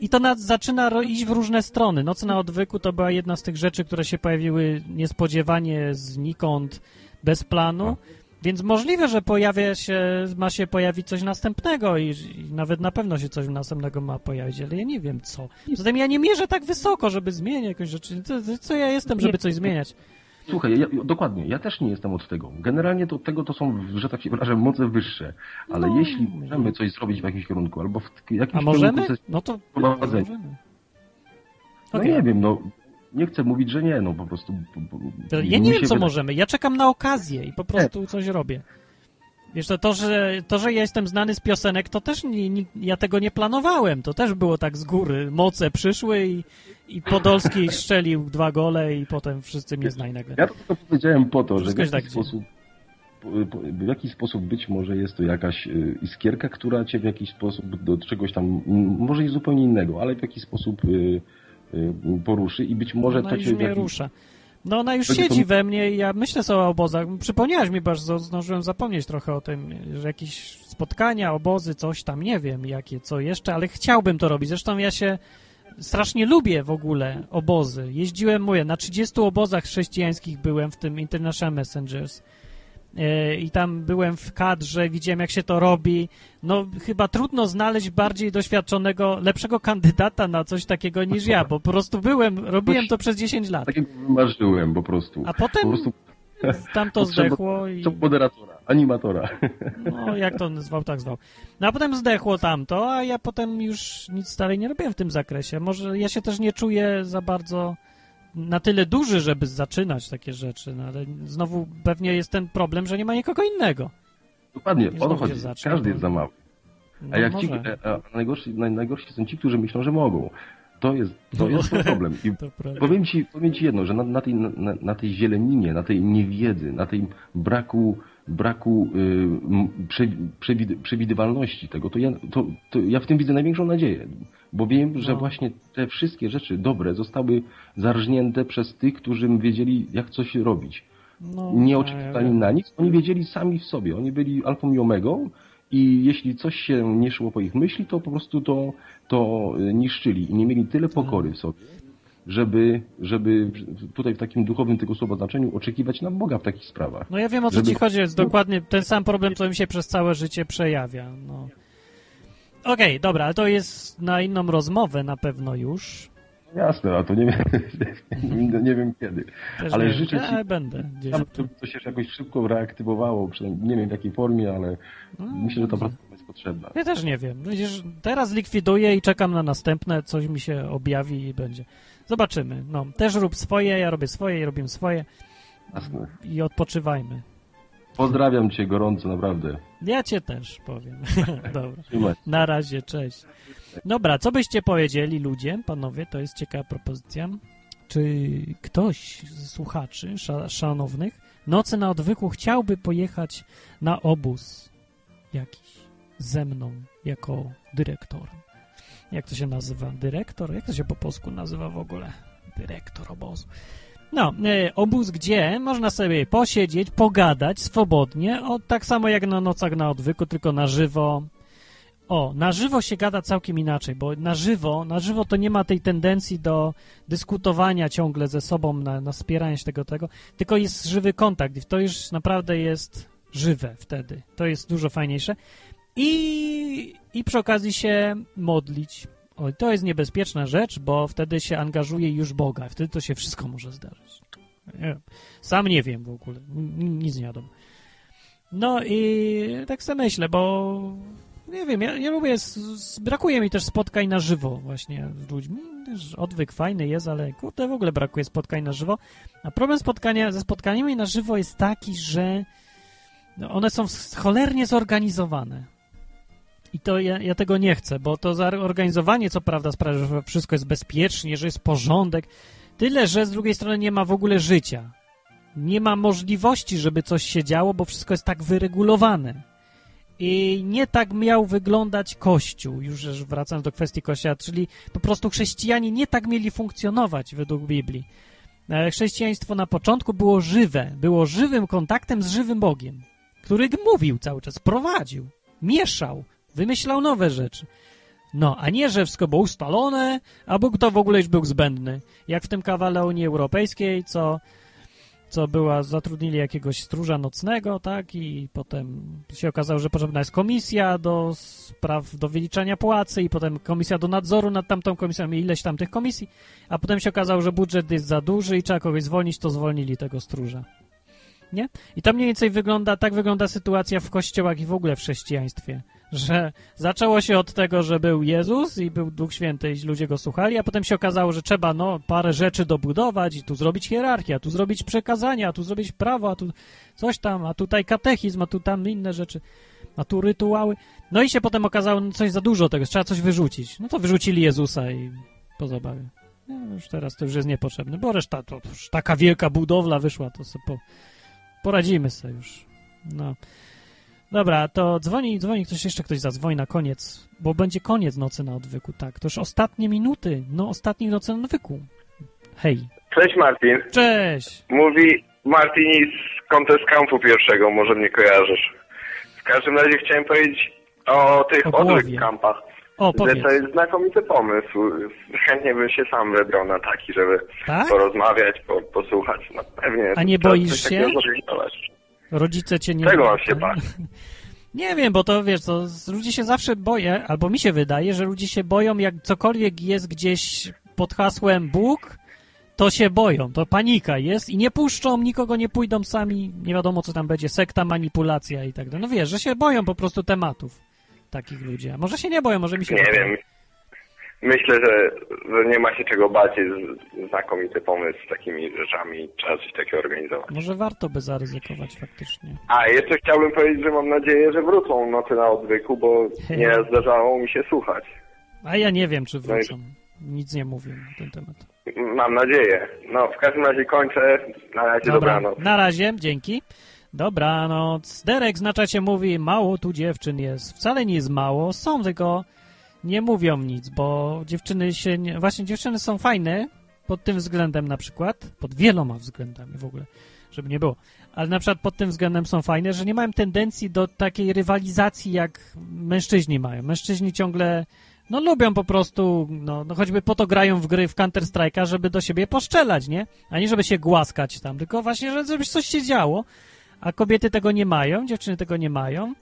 I to na, zaczyna iść w różne strony. Noc na odwyku to była jedna z tych rzeczy, które się pojawiły niespodziewanie, znikąd, bez planu. Więc możliwe, że pojawia się, ma się pojawić coś następnego i, i nawet na pewno się coś następnego ma pojawić, ale ja nie wiem co. Zatem ja nie mierzę tak wysoko, żeby zmieniać jakąś rzeczy. Co, co ja jestem, żeby coś zmieniać? Słuchaj, ja, dokładnie, ja też nie jestem od tego. Generalnie to tego to są, że tak się wyrażę, moce wyższe. Ale No. jeśli możemy coś zrobić w jakimś kierunku, albo w jakimś A możemy? kierunku... No to możemy. No Okej. nie wiem, no nie chcę mówić, że nie, no po prostu... po- po- To Ja nie wiem, co wyda- możemy. Ja czekam na okazję i po prostu coś robię. Wiesz, to, to, że, to, że ja jestem znany z piosenek, to też nie, nie, ja tego nie planowałem. To też było tak z góry. Moce przyszły i, i Podolski strzelił dwa gole i potem wszyscy mnie znają nagle. Ja to tylko powiedziałem po to, że w Wszystko się jaki, tak sposób, po- po- w jaki sposób być może jest to jakaś y, iskierka, która cię w jakiś sposób do czegoś tam, może i zupełnie innego, ale w jakiś sposób y, poruszy i być może Ona to już cię mnie rusza. No ona już Będzie to- siedzi we mnie i ja myślę sobie o obozach. Przypomniałaś mi, bo aż zdążyłem zapomnieć trochę o tym, że jakieś spotkania, obozy, coś tam, nie wiem jakie, co jeszcze, ale chciałbym to robić. Zresztą ja się strasznie lubię w ogóle obozy. Jeździłem, mówię, na 30 obozach chrześcijańskich byłem, w tym International Messengers. E, I tam byłem w kadrze, widziałem jak się to robi. No chyba trudno znaleźć bardziej doświadczonego, lepszego kandydata na coś takiego niż ja, bo po prostu byłem, robiłem to przez 10 lat. Takiego wymarzyłem po prostu. A potem po prostu tam to zdechło i... moderatora, animatora. No, jak to zwał, tak zwał. No a potem zdechło tamto, a ja potem już nic dalej nie robiłem w tym zakresie. Może ja się też nie czuję za bardzo na tyle duży, żeby zaczynać takie rzeczy, no ale znowu pewnie jest ten problem, że nie ma nikogo innego. Dokładnie, o to chodzi. zacznie, Każdy no. jest za mały. No A jak ci, może. a najgorsi, naj, najgorsi są ci, którzy myślą, że mogą. To jest, to jest ten problem. I powiem ci, powiem ci jedno, że na, na, tej, na, na tej zieleninie, na tej niewiedzy, na tej braku, braku y, przewidywalności tego, to ja, to, to ja w tym widzę największą nadzieję. Bo wiem, że No. właśnie te wszystkie rzeczy dobre zostały zarżnięte przez tych, którzy wiedzieli, jak coś robić. No, Nie ja oczekiwali wiem. na nic, oni wiedzieli sami w sobie. Oni byli alfą i omegą i jeśli coś się nie szło po ich myśli, to po prostu to, to y, niszczyli i nie mieli tyle pokory w sobie, żeby, żeby tutaj w takim duchowym tego słowa znaczeniu oczekiwać na Boga w takich sprawach. No ja wiem o co Żeby- ci chodzi, jest dokładnie ten sam problem, co mi się przez całe życie przejawia. No. Okej, dobra, ale to jest na inną rozmowę na pewno już. Jasne, a to nie wiem, nie, wiem kiedy. Też ale nie, życzę ci, ale będę gdzieś. tam, żeby to się jakoś szybko reaktywowało, przynajmniej nie wiem w jakiej formie, ale myślę, że ta praca jest potrzebna. Ja też nie wiem. Widzisz, teraz likwiduję i czekam na następne, coś mi się objawi i będzie. Zobaczymy. No, też rób swoje, ja robię swoje i robimy swoje Jasne. i odpoczywajmy. Pozdrawiam cię gorąco, naprawdę. Ja cię też powiem. Dobra. Na razie, cześć. Dobra, co byście powiedzieli ludzie, panowie, to jest ciekawa propozycja. Czy ktoś z słuchaczy sza, szanownych nocy na odwyku chciałby pojechać na obóz jakiś ze mną jako dyrektorem? Jak to się nazywa? Dyrektor? Jak to się po polsku nazywa w ogóle? Dyrektor obozu. No, e, obóz, gdzie można sobie posiedzieć, pogadać swobodnie, o, tak samo jak na nocach na odwyku, tylko na żywo. O, na żywo się gada całkiem inaczej, bo na żywo, na żywo to nie ma tej tendencji do dyskutowania ciągle ze sobą, na, na wspieranie się tego, tego, tylko jest żywy kontakt to już naprawdę jest żywe wtedy. To jest dużo fajniejsze. I, i przy okazji się modlić. Oj, to jest niebezpieczna rzecz, bo wtedy się angażuje już Boga. Wtedy to się wszystko może zdarzyć. Sam nie wiem w ogóle. Nic nie wiadomo. No i tak sobie myślę, bo nie wiem, ja, ja lubię, brakuje mi też spotkań na żywo właśnie z ludźmi. Też odwyk fajny jest, ale kurde, w ogóle brakuje spotkań na żywo. A problem spotkania, ze spotkaniami na żywo jest taki, że no, one są cholernie zorganizowane. I to ja, ja tego nie chcę, bo to zorganizowanie co prawda sprawia, że wszystko jest bezpiecznie, że jest porządek, tyle, że z drugiej strony nie ma w ogóle życia. Nie ma możliwości, żeby coś się działo, bo wszystko jest tak wyregulowane. I nie tak miał wyglądać Kościół, już wracając do kwestii Kościoła, czyli po prostu chrześcijanie nie tak mieli funkcjonować według Biblii. E, Chrześcijaństwo na początku było żywe, było żywym kontaktem z żywym Bogiem, który mówił cały czas, prowadził, mieszał, wymyślał nowe rzeczy. No, a nie, że wszystko było ustalone, a Bóg to w ogóle już był zbędny. Jak w tym kawale Unii Europejskiej, co, co była, zatrudnili jakiegoś stróża nocnego, tak, i potem się okazało, że potrzebna jest komisja do spraw, do wyliczania płacy i potem komisja do nadzoru nad tamtą komisją i ileś tam tych komisji, a potem się okazało, że budżet jest za duży i trzeba kogoś zwolnić, to zwolnili tego stróża. Nie? I to mniej więcej wygląda, tak wygląda sytuacja w kościołach i w ogóle w chrześcijaństwie, że zaczęło się od tego, że był Jezus i był Duch Święty i ludzie go słuchali, a potem się okazało, że trzeba no, parę rzeczy dobudować i tu zrobić hierarchię, a tu zrobić przekazania, a tu zrobić prawo, a tu coś tam, a tutaj katechizm, a tu tam inne rzeczy, a tu rytuały. No i się potem okazało, no coś za dużo tego, trzeba coś wyrzucić. No to wyrzucili Jezusa i po zabawie. No, już teraz to już jest niepotrzebne, bo reszta to już taka wielka budowla wyszła, to sobie po, poradzimy sobie już. No. Dobra, to dzwoni, dzwoni ktoś jeszcze, ktoś zadzwoni na koniec, bo będzie koniec Nocy na Odwyku, tak. To już ostatnie minuty, no ostatniej Nocy na Odwyku. Hej. Cześć Martin. Cześć. Mówi Martini z Contest Campu pierwszego, może mnie kojarzysz. W każdym razie chciałem powiedzieć o tych O odwyk kampach. O, powiedz. to jest znakomity pomysł. Chętnie bym się sam wybrał na taki, żeby Tak? porozmawiać, po, posłuchać. No pewnie. A nie boisz się? Rodzice cię nie... Czego mam się bać? Nie wiem, bo to wiesz, to ludzie się zawsze boją, albo mi się wydaje, że ludzie się boją, jak cokolwiek jest gdzieś pod hasłem Bóg, to się boją, to panika jest i nie puszczą, nikogo nie pójdą sami, nie wiadomo co tam będzie, sekta, manipulacja i tak dalej. No wiesz, że się boją po prostu tematów takich ludzi. A może się nie boją, może mi się Nie wydaje. wiem. Myślę, że, że nie ma się czego bać. Jest znakomity pomysł z takimi rzeczami. Trzeba coś takiego organizować. Może warto by zaryzykować faktycznie. A, jeszcze chciałbym powiedzieć, że mam nadzieję, że wrócą nocy na odwyku, bo nie zdarzało mi się słuchać. A ja nie wiem, czy No wrócą. nic nie mówię na ten temat. Mam nadzieję. No, w każdym razie kończę. Na razie Dobra, dobranoc. na razie, dzięki. Dobranoc. Derek znaczacie mówi, mało tu dziewczyn jest. Wcale nie jest mało, są, tylko nie mówią nic, bo dziewczyny się... Nie... Właśnie dziewczyny są fajne pod tym względem na przykład, pod wieloma względami w ogóle, żeby nie było, ale na przykład pod tym względem są fajne, że nie mają tendencji do takiej rywalizacji, jak mężczyźni mają. Mężczyźni ciągle no lubią po prostu, no, no choćby po to grają w gry w Counter Strike'a, żeby do siebie poszczelać, nie? A nie żeby się głaskać tam, tylko właśnie, że- żeby coś się działo. A kobiety tego nie mają, dziewczyny tego nie mają.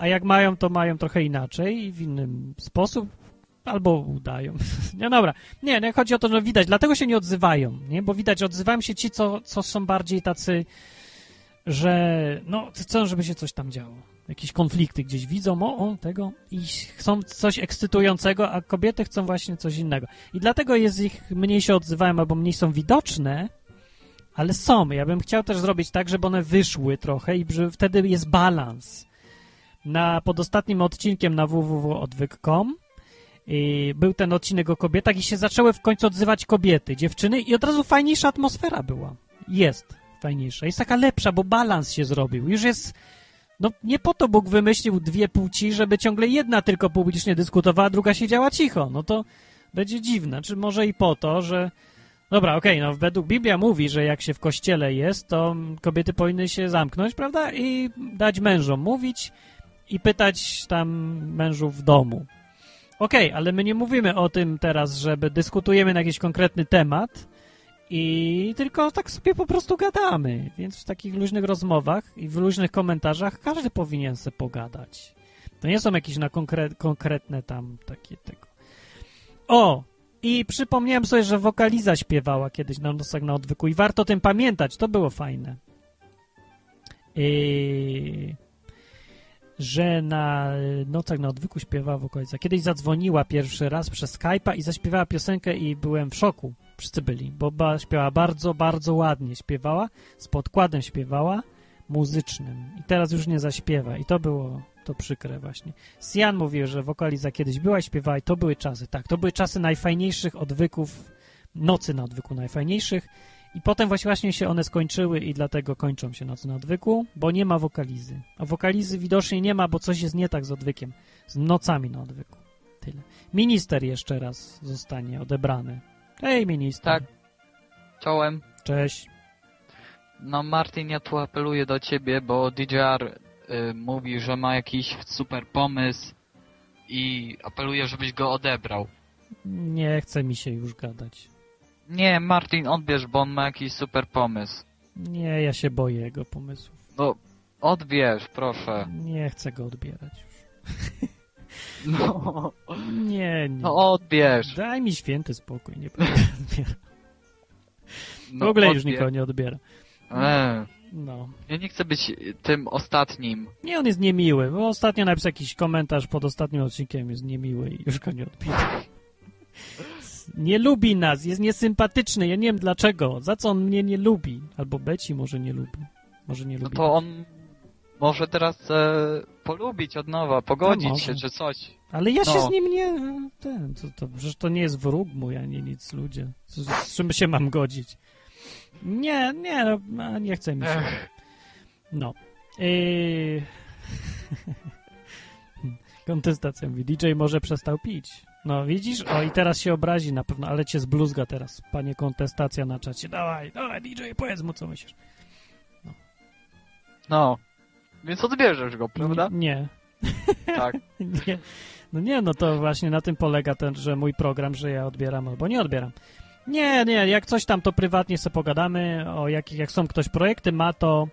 A jak mają, to mają trochę inaczej i w innym sposób. Albo udają. No dobra. Nie, nie, chodzi o to, że widać, dlatego się nie odzywają, nie? Bo widać, odzywają się ci, co, co są bardziej tacy, że no, chcą, żeby się coś tam działo. Jakieś konflikty gdzieś widzą, o, o, tego i chcą coś ekscytującego, a kobiety chcą właśnie coś innego. I dlatego jest ich, mniej się odzywają, albo mniej są widoczne, ale są. Ja bym chciał też zrobić tak, żeby one wyszły trochę i wtedy jest balans. Na, pod ostatnim odcinkiem na www.odwyk.com i był ten odcinek o kobietach i się zaczęły w końcu odzywać kobiety, dziewczyny i od razu fajniejsza atmosfera była. Jest fajniejsza. Jest taka lepsza, bo balans się zrobił. Już jest... No nie po to Bóg wymyślił dwie płci, żeby ciągle jedna tylko publicznie dyskutowała, a druga siedziała cicho. No to będzie dziwne. Czy może i po to, że... Dobra, okej, no według Biblia mówi, że jak się w kościele jest, to kobiety powinny się zamknąć, prawda? I dać mężom mówić i pytać tam mężów w domu. Okej, ale my nie mówimy o tym teraz, żeby dyskutujemy na jakiś konkretny temat i tylko tak sobie po prostu gadamy. Więc w takich luźnych rozmowach i w luźnych komentarzach każdy powinien sobie pogadać. To nie są jakieś na konkre- konkretne tam takie tego. O! I przypomniałem sobie, że wokaliza śpiewała kiedyś na nosach na odwyku i warto o tym pamiętać. To było fajne. I... Że na nocach na odwyku śpiewała wokaliza. Kiedyś zadzwoniła pierwszy raz przez Skype'a i zaśpiewała piosenkę i byłem w szoku. Wszyscy byli, bo ba, śpiewała bardzo, bardzo ładnie. Śpiewała, z podkładem śpiewała, muzycznym. I teraz już nie zaśpiewa. I to było to przykre właśnie. Sian mówił, że wokaliza kiedyś była i śpiewała i to były czasy. Tak, to były czasy najfajniejszych odwyków, nocy na odwyku najfajniejszych. I potem właśnie, właśnie się one skończyły i dlatego kończą się nocy na odwyku, bo nie ma wokalizy. A wokalizy widocznie nie ma, bo coś jest nie tak z odwykiem. Z nocami na odwyku. Tyle. Minister jeszcze raz zostanie odebrany. Hej, minister. Tak. Czołem. Cześć. No Martin, ja tu apeluję do ciebie, bo DJR y, mówi, że ma jakiś super pomysł i apeluję, żebyś go odebrał. Nie chce mi się już gadać. Nie, Martin, odbierz, bo on ma jakiś super pomysł. Nie, ja się boję jego pomysłów. No, odbierz, proszę. Nie chcę go odbierać już. No, Nie, nie. no odbierz. Daj mi święty spokój, nie będę odbierał. W No, ogóle już odbierz. nikogo nie odbiera. Eee, No. ja nie chcę być tym ostatnim. Nie, on jest niemiły, bo ostatnio napisał jakiś komentarz pod ostatnim odcinkiem, jest niemiły i już go nie odbiera. Nie lubi nas, jest niesympatyczny, ja nie wiem dlaczego, za co on mnie nie lubi. Albo Beci może nie lubi. Może nie No lubi. to on może teraz e, polubić od nowa, No pogodzić może. się czy coś. Ale ja się No. z nim nie... Ten, to, to, przecież to nie jest wróg mój, ani nic, ludzie. Z, z czym się mam godzić? Nie, nie, no, nie chce mi się. No. Yy... Kontestacja mówi, DJ może przestał pić. No widzisz? O i teraz się obrazi na pewno, ale cię zbluzga teraz, panie kontestacja na czacie. Dawaj, dawaj DJ, powiedz mu co myślisz. No. Więc odbierzesz go, prawda? Nie. Tak. nie. No nie, no to właśnie na tym polega ten, że mój program, że ja odbieram albo nie odbieram. Nie, nie, jak coś tam, to prywatnie sobie pogadamy, o jakich, jak są ktoś projekty ma, to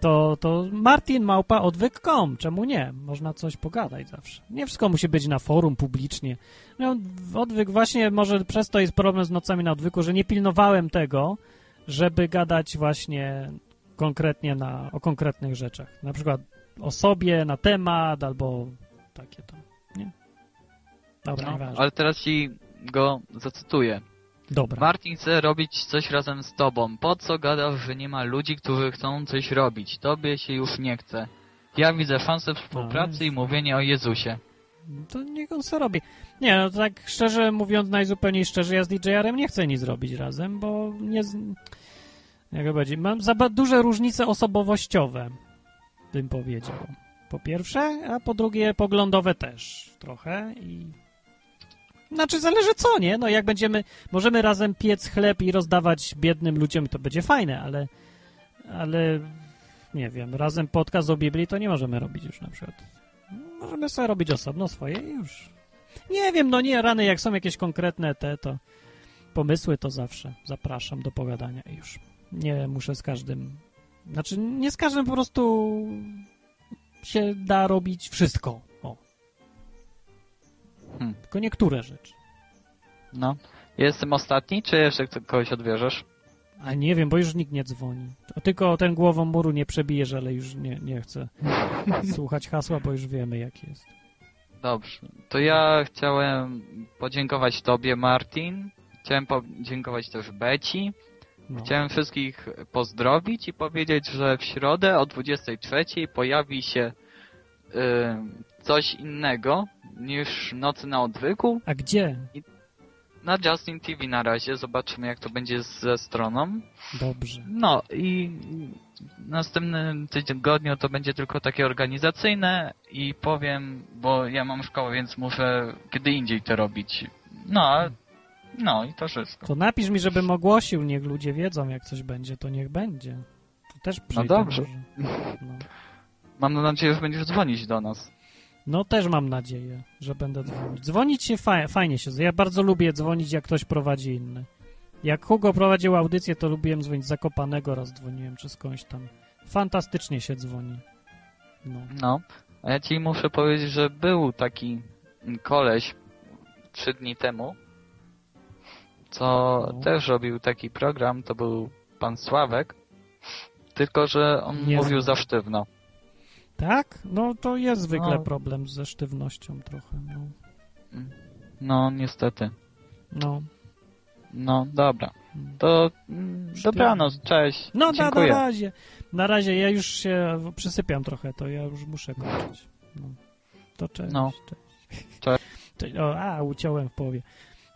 to, to Martin Małpa odwyk.com, czemu nie? Można coś pogadać zawsze. Nie wszystko musi być na forum, publicznie. No, odwyk właśnie, może przez to jest problem z nocami na odwyku, że nie pilnowałem tego, żeby gadać właśnie konkretnie na, o konkretnych rzeczach. Na przykład o sobie, na temat, albo takie tam, nie? Dobra, No, nieważne. ale teraz ci go zacytuję. Dobra. Martin chce robić coś razem z tobą. Po co gadasz, że nie ma ludzi, którzy chcą coś robić? Tobie się już nie chce. Ja widzę szansę współpracy i mówienie o Jezusie. To niech on co robi. Nie, no tak szczerze mówiąc, najzupełniej szczerze, ja z DJ-arem nie chcę nic robić razem, bo nie... Z... Jak to powiedzieć? Mam za duże różnice osobowościowe, bym powiedział. Po pierwsze, a po drugie poglądowe też trochę i... Znaczy zależy co, nie? No jak będziemy, możemy razem piec chleb i rozdawać biednym ludziom, to będzie fajne, ale ale nie wiem, razem podcast o Biblii to nie możemy robić już na przykład. Możemy sobie robić osobno swoje i już. Nie wiem, no nie, rany, jak są jakieś konkretne te, to pomysły, to zawsze zapraszam do pogadania i już. Nie muszę z każdym, znaczy nie z każdym po prostu się da robić wszystko. Hmm. Tylko niektóre rzeczy. No. Jestem ostatni, czy jeszcze kogoś odbierzesz? A nie wiem, bo już nikt nie dzwoni. Tylko ten głową muru nie przebijesz, ale już nie, nie chcę słuchać hasła, bo już wiemy jak jest. Dobrze. To ja chciałem podziękować Tobie, Martin. Chciałem podziękować też Beci. No. Chciałem wszystkich pozdrowić i powiedzieć, że w środę o 23 pojawi się y, coś innego niż Nocy na Odwyku. A gdzie? Na Justin TV na razie. Zobaczymy, jak to będzie ze stroną. Dobrze. No i w następnym tygodniu to będzie tylko takie organizacyjne i powiem, bo ja mam szkołę, więc muszę kiedy indziej to robić. No, a- no i to wszystko. To napisz mi, żebym ogłosił, niech ludzie wiedzą, jak coś będzie, to niech będzie. To też No przyjdę dobrze. może. No. Mam nadzieję, że będziesz dzwonić do nas. No też mam nadzieję, że będę dzwonić. Dzwonić się fa fajnie się. Ja bardzo lubię dzwonić, jak ktoś prowadzi inny. Jak Hugo prowadził audycję, to lubiłem dzwonić z Zakopanego, raz dzwoniłem, czy skądś tam. Fantastycznie się dzwoni. No. No, a ja ci muszę powiedzieć, że był taki koleś trzy dni temu, co No. też robił taki program, to był pan Sławek, tylko że on Nie mówił znam. za sztywno. Tak? No to jest zwykle No. problem ze sztywnością trochę. No. No, niestety. no. No, dobra. To mm, dobranoc, cześć. No na, na razie. Na razie, ja już się przysypiam trochę, to ja już muszę kończyć. No. To cześć. No. Cześć. Cześć. Cześć. O, a, uciąłem w połowie.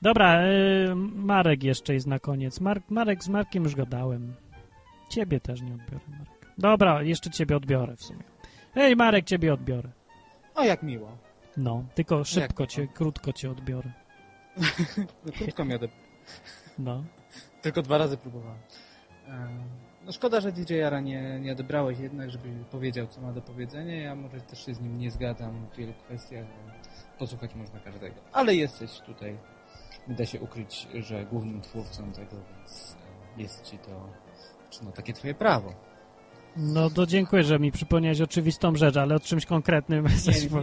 Dobra, y, Marek jeszcze jest na koniec. Mark, Marek, z Markiem już gadałem. Ciebie też nie odbiorę, Marek. Dobra, jeszcze ciebie odbiorę w sumie. Hej, Marek, ciebie odbiorę. O, jak miło. No, tylko szybko Jak cię, krótko cię odbiorę. No, krótko miadę. No. Tylko dwa razy próbowałem. No szkoda, że DJ-ara nie, nie odebrałeś jednak, żeby powiedział, co ma do powiedzenia. Ja może też się z nim nie zgadzam w wielu kwestiach, posłuchać można każdego. Ale jesteś tutaj, nie da się ukryć, że głównym twórcą tego, więc jest ci to, czy no takie twoje prawo. No to dziękuję, że mi przypomniałeś oczywistą rzecz, ale o czymś konkretnym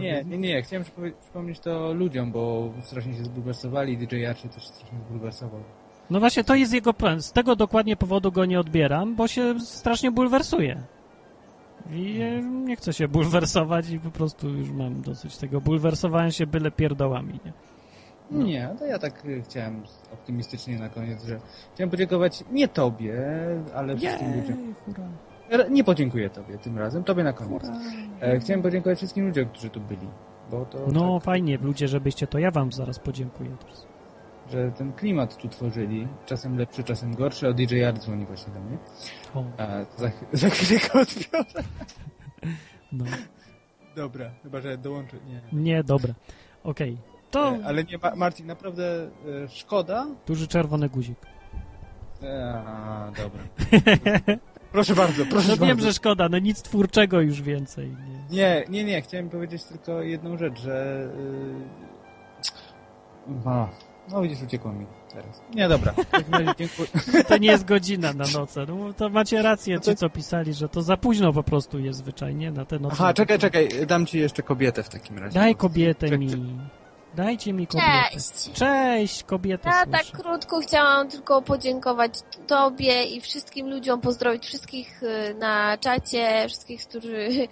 Nie, nie, nie, nie, chciałem przypomnieć to ludziom, bo strasznie się zbulwersowali, DJ-ar się też strasznie zbulwersował. No właśnie, to jest jego plan. Z tego dokładnie powodu go nie odbieram, bo się strasznie bulwersuje. I e, nie chcę się bulwersować i po prostu już mam dosyć tego bulwersowania się byle pierdołami, nie? No. Nie, to ja tak y, chciałem optymistycznie na koniec, że chciałem podziękować nie tobie, ale wszystkim ludziom. E, Nie podziękuję tobie tym razem, tobie na koniec. Chciałem podziękować wszystkim ludziom, którzy tu byli, bo to No tak, fajnie, ludzie, żebyście to ja wam zaraz podziękuję teraz. że ten klimat tu tworzyli, czasem lepszy, czasem gorszy, a DJ Art dzwoni właśnie do mnie. O. A za, za chwilę go odbiorę. No. Dobra, chyba, że dołączy. Nie. Nie, dobra. Okej. To E, Ale nie, Ma- Marcin, naprawdę e, szkoda. duży czerwony guzik. A, dobra. Proszę bardzo, proszę No bardzo. wiem, że szkoda, no nic twórczego już więcej. Nie. Nie, nie, nie. Chciałem powiedzieć tylko jedną rzecz, że... Yy... No, no widzisz, uciekło mi teraz. Nie, dobra. To nie jest godzina na noce. No, to macie rację, No to- ci co pisali, że to za późno po prostu jest zwyczajnie na te noce. Aha, czekaj, czekaj. Dam ci jeszcze kobietę w takim razie. Daj kobietę mi. Dajcie mi kobietę. Cześć. Cześć, kobietę Ja tak krótko chciałam tylko podziękować Tobie i wszystkim ludziom, pozdrowić wszystkich y, na czacie, wszystkich, którzy,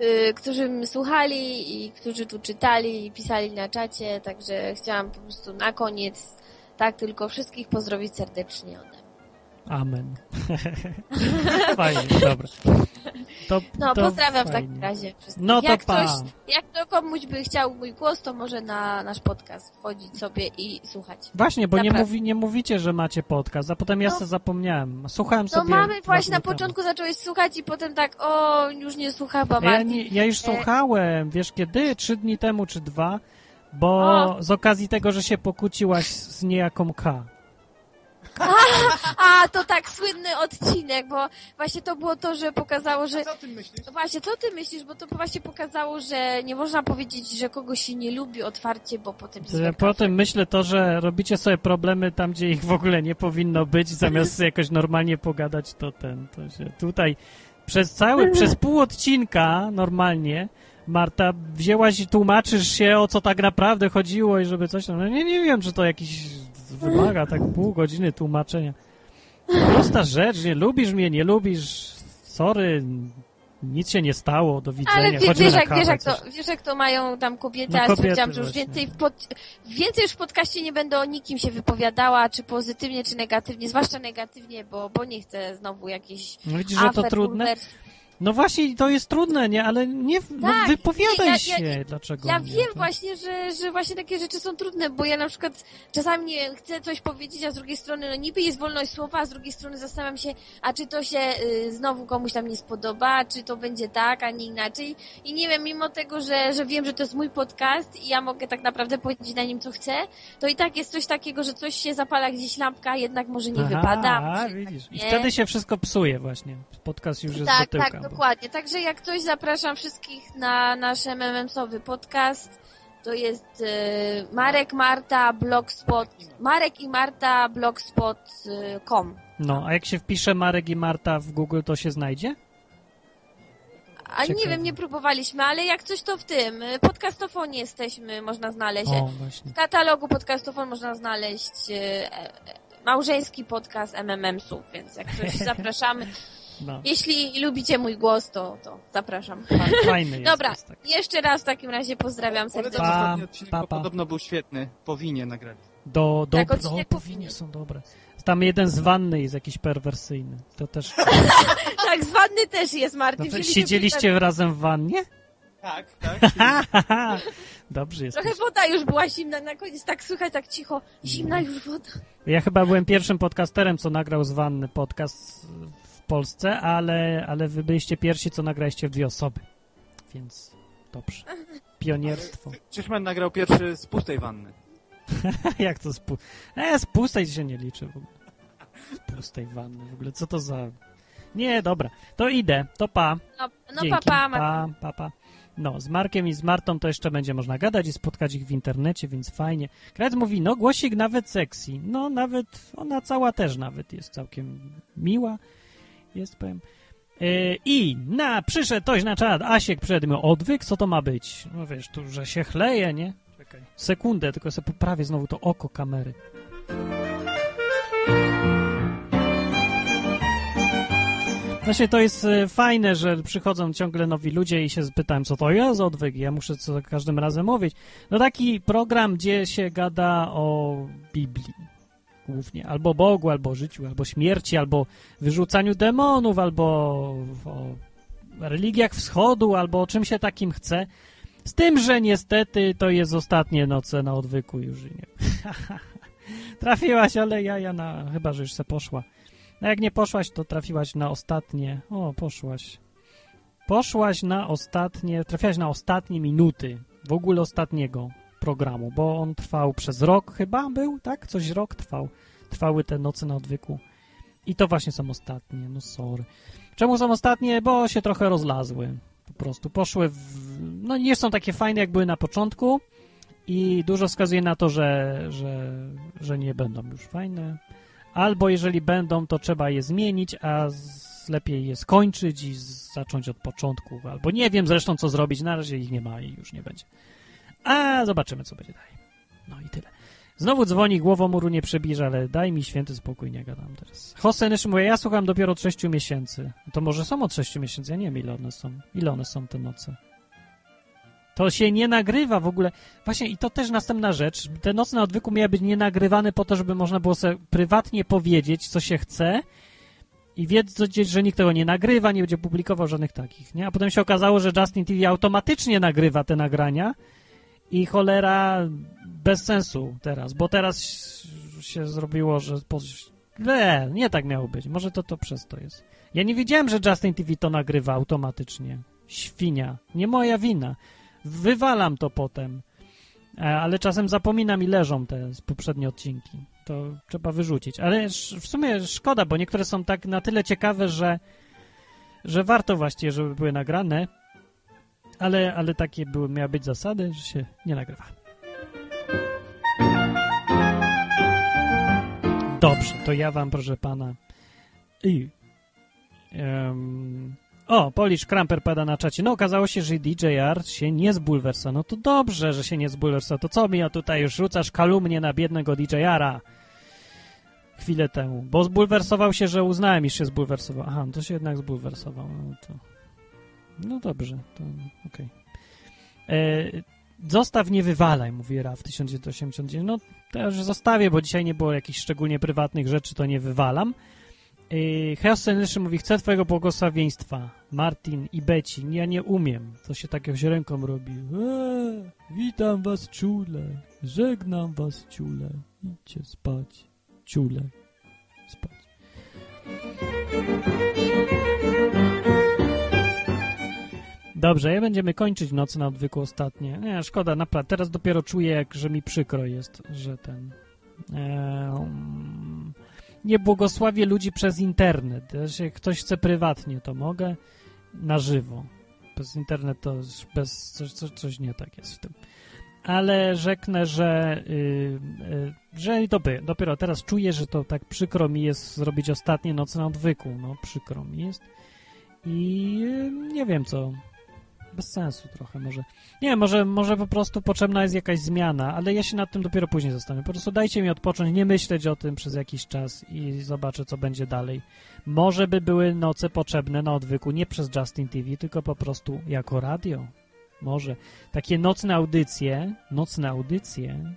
y, którzy mnie słuchali i którzy tu czytali i pisali na czacie, także chciałam po prostu na koniec tak tylko wszystkich pozdrowić serdecznie. Amen. Fajnie, dobra. To, No, to pozdrawiam w fajnie. takim razie wszystkich. No to jak pa. Coś, jak to komuś by chciał mój głos, to może na nasz podcast wchodzić sobie i słuchać. Właśnie, bo nie, mówi, nie mówicie, że macie podcast, a potem ja No. sobie zapomniałem. Słuchałem No sobie... mamy dwa właśnie na dni temu. początku zacząłeś słuchać i potem tak, o, już nie słucham, bo Ja, nie, ja już e, słuchałem, wiesz kiedy? Trzy dni temu czy dwa, bo O. z okazji tego, że się pokłóciłaś z niejaką K. A, a, to tak słynny odcinek, bo właśnie to było to, że pokazało, że... Co ty myślisz? Właśnie, co ty myślisz? Bo to właśnie pokazało, że nie można powiedzieć, że kogoś się nie lubi otwarcie, bo potem się Ja Potem myślę to, że robicie sobie problemy tam, gdzie ich w ogóle nie powinno być, zamiast jakoś normalnie pogadać, to ten, to się tutaj przez cały, przez pół odcinka normalnie Marta wzięłaś i tłumaczysz się, o co tak naprawdę chodziło i żeby coś tam, no nie, nie wiem, czy to jakiś wymaga tak pół godziny tłumaczenia. Prosta rzecz, nie lubisz mnie, nie lubisz, sorry, nic się nie stało, do widzenia, Ale wie, wiesz, jak, kawę, wiesz, jak to, wiesz, jak to mają tam kobiety, No a stwierdziłam, że już więcej w, pod, więcej już w podcaście nie będę o nikim się wypowiadała, czy pozytywnie, czy negatywnie, zwłaszcza negatywnie, bo, bo nie chcę znowu jakichś No widzisz, że to afer, trudne? bulwers. No właśnie, to jest trudne, nie? Ale nie, no Tak, wypowiadaj nie, ja- się, ja- dlaczego Ja nie? wiem właśnie, że, że właśnie takie rzeczy są trudne, bo ja na przykład czasami nie chcę coś powiedzieć, a z drugiej strony no niby jest wolność słowa, a z drugiej strony zastanawiam się, a czy to się y, znowu komuś tam nie spodoba, czy to będzie tak, a nie inaczej. I nie wiem, mimo tego, że, że wiem, że to jest mój podcast i ja mogę tak naprawdę powiedzieć na nim co chcę, to i tak jest coś takiego, że coś się zapala gdzieś lampka, jednak może nie Aha, wypada. A, może widzisz. I nie. wtedy się wszystko psuje właśnie. Podcast już jest Tak, do tyłka. tak, dokładnie. Także jak coś zapraszam wszystkich na nasz MMM-sowy podcast. To jest e, Marek Marta Blogspot. Marek i Marta Blogspot.com. No, a jak się wpisze Marek i Marta w Google, to się znajdzie? A nie Ciekawe. wiem, nie próbowaliśmy, ale jak coś to w tym. e, Podcastofonie jesteśmy, można znaleźć. O. W katalogu podcastofon można znaleźć e, e, małżeński podcast MMM-sów, więc jak coś zapraszamy. No. Jeśli lubicie mój głos, to, to zapraszam. fajny jest, Dobra, jest tak. jeszcze raz w takim razie pozdrawiam serdecznie. Pa, ostatni odcinek, pa, pa. podobno był świetny. Powinie nagrali. Do, do, Tak, do, powinie są dobre. Tam jeden z wanny jest jakiś perwersyjny. To też... tak, zwany też jest, Marty. No siedzieliście razem w wannie? Tak, tak. Dobrze jest. Trochę woda już była zimna, na koniec tak słychać, tak cicho. Zimna już woda. Ja chyba byłem pierwszym podcasterem, co nagrał z wanny podcast Polsce, ale, ale wy byliście pierwsi, co nagraliście w dwie osoby. Więc dobrze. Pionierstwo. Czyżman nagrał pierwszy z pustej wanny. Jak to z, pu- e, z pustej się nie liczy w ogóle. Z pustej wanny w ogóle. Co to za... Nie, dobra. To idę. To pa. No, no Dzięki. Marta. pa, pa, pa. No, z Markiem i z Martą to jeszcze będzie można gadać i spotkać ich w internecie, więc fajnie. Krec mówi, no głosik nawet sexy. No nawet, ona cała też nawet jest całkiem miła. Jest, powiem. Yy, I na, przyszedł ktoś na czat, Asiek przed mi odwyk, co to ma być? No wiesz, tu, że się chleje, nie? Czekaj. Sekundę, tylko sobie poprawię znowu to oko kamery. Właśnie to jest e, fajne, że przychodzą ciągle nowi ludzie i się spytałem, co to jest odwyk. Ja muszę co za każdym razem mówić. No taki program, gdzie się gada o Biblii głównie. Albo Bogu, albo życiu, albo śmierci, albo wyrzucaniu demonów, albo o religiach wschodu, albo o czym się takim chce. Z tym, że niestety to jest ostatnie noce na odwyku już nie. Trafiłaś, ale ja, ja na... Chyba, że już se poszła. No jak nie poszłaś, to trafiłaś na ostatnie... O, poszłaś. Poszłaś na ostatnie... Trafiłaś na ostatnie minuty w ogóle ostatniego programu, bo on trwał przez rok chyba był, tak? Coś rok trwał. Trwały te noce na odwyku. I to właśnie są ostatnie, no sorry. Czemu są ostatnie? Bo się trochę rozlazły. Po prostu poszły w... No nie są takie fajne, jak były na początku i dużo wskazuje na to, że, że, że nie będą już fajne. Albo jeżeli będą, to trzeba je zmienić, a z, lepiej je skończyć i z, zacząć od początku. Albo nie wiem zresztą, co zrobić. Na razie ich nie ma i już nie będzie. A zobaczymy, co będzie dalej. No i tyle. Znowu dzwoni, głową muru nie przybliża, ale daj mi święty spokój, nie gadam teraz. Hosenysz mówi, ja słucham dopiero od 6 miesięcy. To może są od 6 miesięcy, ja nie wiem ile one są. Ile one są te noce? To się nie nagrywa w ogóle. Właśnie i to też następna rzecz. Te noce na odwyku miały być nie nagrywane po to, żeby można było sobie prywatnie powiedzieć, co się chce i wiedzieć, że nikt tego nie nagrywa, nie będzie publikował żadnych takich, nie? A potem się okazało, że Justin TV automatycznie nagrywa te nagrania i cholera bez sensu teraz, bo teraz się zrobiło, że. Nie, nie tak miało być. Może to to przez to jest. Ja nie wiedziałem, że Justin TV to nagrywa automatycznie. Świnia. Nie moja wina. Wywalam to potem. E, Ale czasem zapominam i leżą te poprzednie odcinki. To trzeba wyrzucić. Ale w sumie szkoda, bo niektóre są tak na tyle ciekawe, że, że warto właściwie, żeby były nagrane. Ale, ale takie były, miały być zasady, że się nie nagrywa. Dobrze, to ja wam, proszę pana. I. em, o, Polish Kramper pada na czacie. No, okazało się, że DJR się nie zbulwersa. No to dobrze, że się nie zbulwersa. To co mi ja tutaj już rzucasz kalumnię na biednego DJR-a? Chwilę temu. Bo zbulwersował się, że uznałem, iż się zbulwersował. Aha, no to się jednak zbulwersował. No to... No dobrze, to okej. E, Zostaw, nie wywalaj, mówi Raf 1989. No, już zostawię, bo dzisiaj nie było jakichś szczególnie prywatnych rzeczy, to nie wywalam. Yy, Chaos Scenariuszy mówi, chcę twojego błogosławieństwa. Martin i Beci, ja nie umiem. To się tak jakąś ręką robi. Eee, witam was czule, żegnam was ciule. Idźcie spać, ciule, spać. Dobrze, ja będziemy kończyć nocy na odwyku ostatnie. Nie, szkoda, naprawdę. Teraz dopiero czuję, jak, że mi przykro jest, że ten... Em, nie błogosławię ludzi przez internet. Jeśli ktoś chce prywatnie, to mogę na żywo. Bez internet to bez, coś, coś, coś nie tak jest w tym. Ale rzeknę, że, yy, yy, że dopiero, dopiero teraz czuję, że to tak przykro mi jest zrobić ostatnie noce na odwyku. No, przykro mi jest. I yy, nie wiem co. Bez sensu trochę może. Nie, może, może po prostu potrzebna jest jakaś zmiana, ale ja się nad tym dopiero później zastanawiam. Po prostu dajcie mi odpocząć, nie myśleć o tym przez jakiś czas i zobaczę, co będzie dalej. Może by były noce potrzebne na odwyku nie przez Justin TV, tylko po prostu jako radio. Może. Takie nocne audycje, nocne audycje,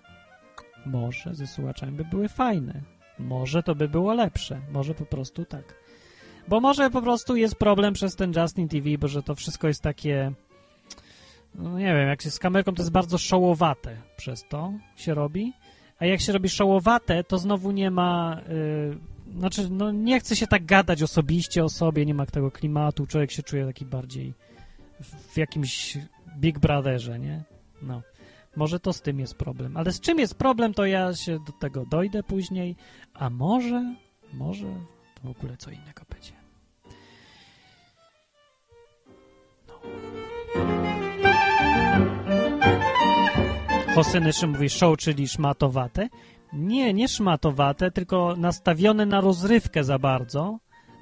może ze słuchaczami by były fajne. Może to by było lepsze. Może po prostu tak. Bo może po prostu jest problem przez ten Justin TV, bo że to wszystko jest takie no nie wiem, jak się z kamerką to jest bardzo shołowate przez to się robi, a jak się robi shołowate, to znowu nie ma yy, znaczy, no nie chce się tak gadać osobiście o sobie, nie ma tego klimatu, człowiek się czuje taki bardziej w, jakimś Big Brotherze, nie? No. Może to z tym jest problem. Ale z czym jest problem, to ja się do tego dojdę później, a może, może to w ogóle co innego będzie. Hosenyszy mówi show, czyli szmatowate. Nie, nie szmatowate, tylko nastawione na rozrywkę za bardzo,